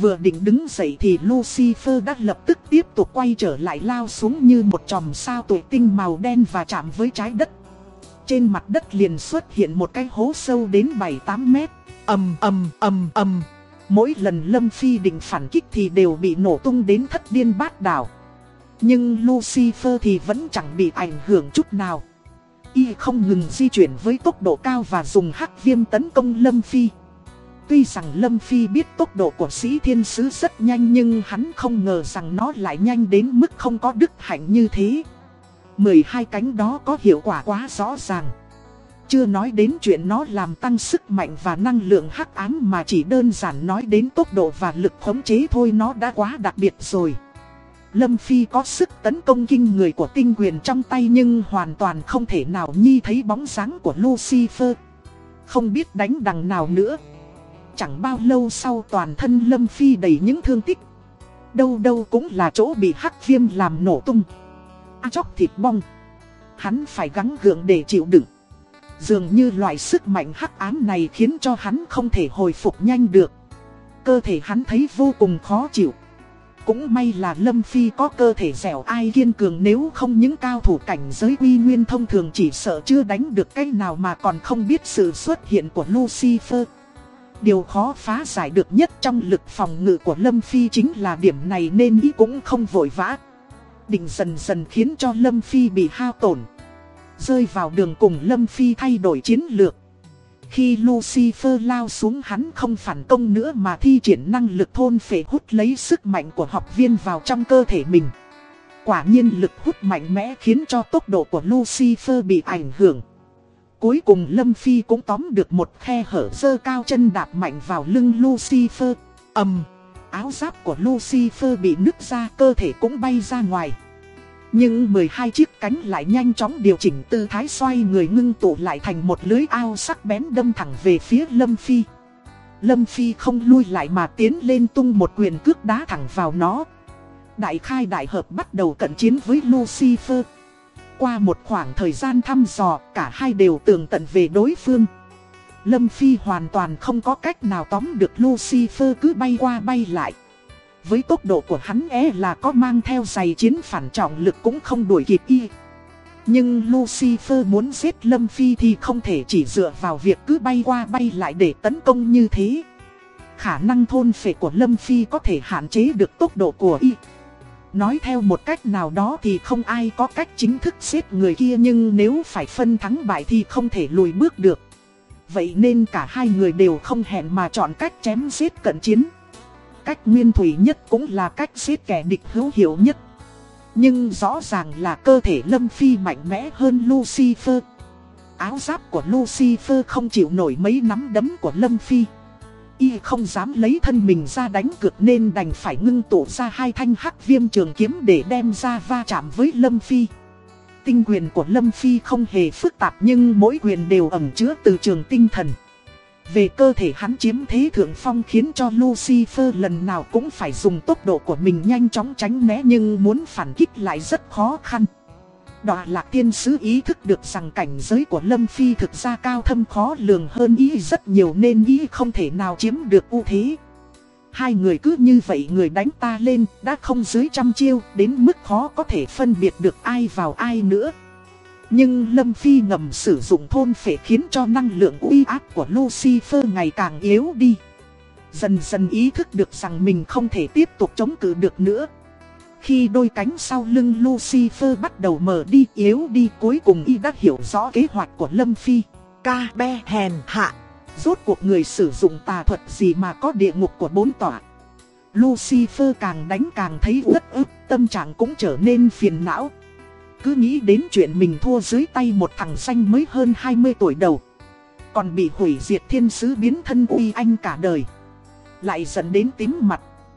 Vừa định đứng dậy thì Lucifer đã lập tức tiếp tục quay trở lại lao xuống như một chòm sao tuổi tinh màu đen và chạm với trái đất. Trên mặt đất liền xuất hiện một cái hố sâu đến 7-8 mét. ầm ầm ầm ầm. Mỗi lần Lâm Phi định phản kích thì đều bị nổ tung đến thất điên bát đảo. Nhưng Lucifer thì vẫn chẳng bị ảnh hưởng chút nào. Y không ngừng di chuyển với tốc độ cao và dùng hắc viêm tấn công Lâm Phi. Tuy rằng Lâm Phi biết tốc độ của sĩ thiên sứ rất nhanh nhưng hắn không ngờ rằng nó lại nhanh đến mức không có đức hạnh như thế. 12 cánh đó có hiệu quả quá rõ ràng. Chưa nói đến chuyện nó làm tăng sức mạnh và năng lượng hắc ám mà chỉ đơn giản nói đến tốc độ và lực khống chế thôi, nó đã quá đặc biệt rồi. Lâm Phi có sức tấn công kinh người của tinh quyền trong tay nhưng hoàn toàn không thể nào nhi thấy bóng dáng của Lucifer. Không biết đánh đằng nào nữa. Chẳng bao lâu sau toàn thân Lâm Phi đầy những thương tích. Đâu đâu cũng là chỗ bị hắc viêm làm nổ tung. A chóc thịt bong. Hắn phải gắng gượng để chịu đựng. Dường như loại sức mạnh hắc ám này khiến cho hắn không thể hồi phục nhanh được. Cơ thể hắn thấy vô cùng khó chịu. Cũng may là Lâm Phi có cơ thể dẻo ai kiên cường, nếu không những cao thủ cảnh giới uy nguyên thông thường chỉ sợ chưa đánh được cái nào mà còn không biết sự xuất hiện của Lucifer. Điều khó phá giải được nhất trong lực phòng ngự của Lâm Phi chính là điểm này nên ý cũng không vội vã. Định dần dần khiến cho Lâm Phi bị hao tổn. Rơi vào đường cùng Lâm Phi thay đổi chiến lược. Khi Lucifer lao xuống hắn không phản công nữa mà thi triển năng lực thôn phệ hút lấy sức mạnh của học viên vào trong cơ thể mình. Quả nhiên lực hút mạnh mẽ khiến cho tốc độ của Lucifer bị ảnh hưởng. Cuối cùng Lâm Phi cũng tóm được một khe hở dơ cao chân đạp mạnh vào lưng Lucifer. ầm, áo giáp của Lucifer bị nứt ra cơ thể cũng bay ra ngoài. Nhưng 12 chiếc cánh lại nhanh chóng điều chỉnh tư thái xoay người ngưng tụ lại thành một lưới ao sắc bén đâm thẳng về phía Lâm Phi. Lâm Phi không lui lại mà tiến lên tung một quyền cước đá thẳng vào nó. Đại khai đại hợp bắt đầu cận chiến với Lucifer. Qua một khoảng thời gian thăm dò, cả hai đều tường tận về đối phương. Lâm Phi hoàn toàn không có cách nào tóm được Lucifer cứ bay qua bay lại. Với tốc độ của hắn é là có mang theo giày chiến phản trọng lực cũng không đuổi kịp y. Nhưng Lucifer muốn giết Lâm Phi thì không thể chỉ dựa vào việc cứ bay qua bay lại để tấn công như thế. Khả năng thôn phệ của Lâm Phi có thể hạn chế được tốc độ của y. Nói theo một cách nào đó thì không ai có cách chính thức giết người kia nhưng nếu phải phân thắng bại thì không thể lùi bước được. Vậy nên cả hai người đều không hẹn mà chọn cách chém giết cận chiến. Cách nguyên thủy nhất cũng là cách giết kẻ địch hữu hiệu nhất. Nhưng rõ ràng là cơ thể Lâm Phi mạnh mẽ hơn Lucifer. Áo giáp của Lucifer không chịu nổi mấy nắm đấm của Lâm Phi. Y không dám lấy thân mình ra đánh cược nên đành phải ngưng tụ ra hai thanh hắc viêm trường kiếm để đem ra va chạm với Lâm Phi. Tinh quyền của Lâm Phi không hề phức tạp nhưng mỗi quyền đều ẩn chứa từ trường tinh thần. Về cơ thể hắn chiếm thế thượng phong khiến cho Lucifer lần nào cũng phải dùng tốc độ của mình nhanh chóng tránh né nhưng muốn phản kích lại rất khó khăn. Đọa lạc tiên sứ ý thức được rằng cảnh giới của Lâm Phi thực ra cao thâm khó lường hơn ý rất nhiều nên ý không thể nào chiếm được ưu thế. Hai người cứ như vậy người đánh ta lên, đã không dưới trăm chiêu, đến mức khó có thể phân biệt được ai vào ai nữa. Nhưng Lâm Phi ngầm sử dụng thôn phệ khiến cho năng lượng uy áp của Lucifer ngày càng yếu đi. Dần dần ý thức được rằng mình không thể tiếp tục chống cự được nữa. Khi đôi cánh sau lưng Lucifer bắt đầu mở đi yếu đi cuối cùng y đã hiểu rõ kế hoạch của Lâm Phi. Ca be hèn hạ. Rốt cuộc người sử dụng tà thuật gì mà có địa ngục của bốn tỏa. Lucifer càng đánh càng thấy uất ức, tâm trạng cũng trở nên phiền não. Cứ nghĩ đến chuyện mình thua dưới tay một thằng xanh mới hơn 20 tuổi đầu. Còn bị hủy diệt thiên sứ biến thân uy anh cả đời. Lại dẫn đến tím mặt.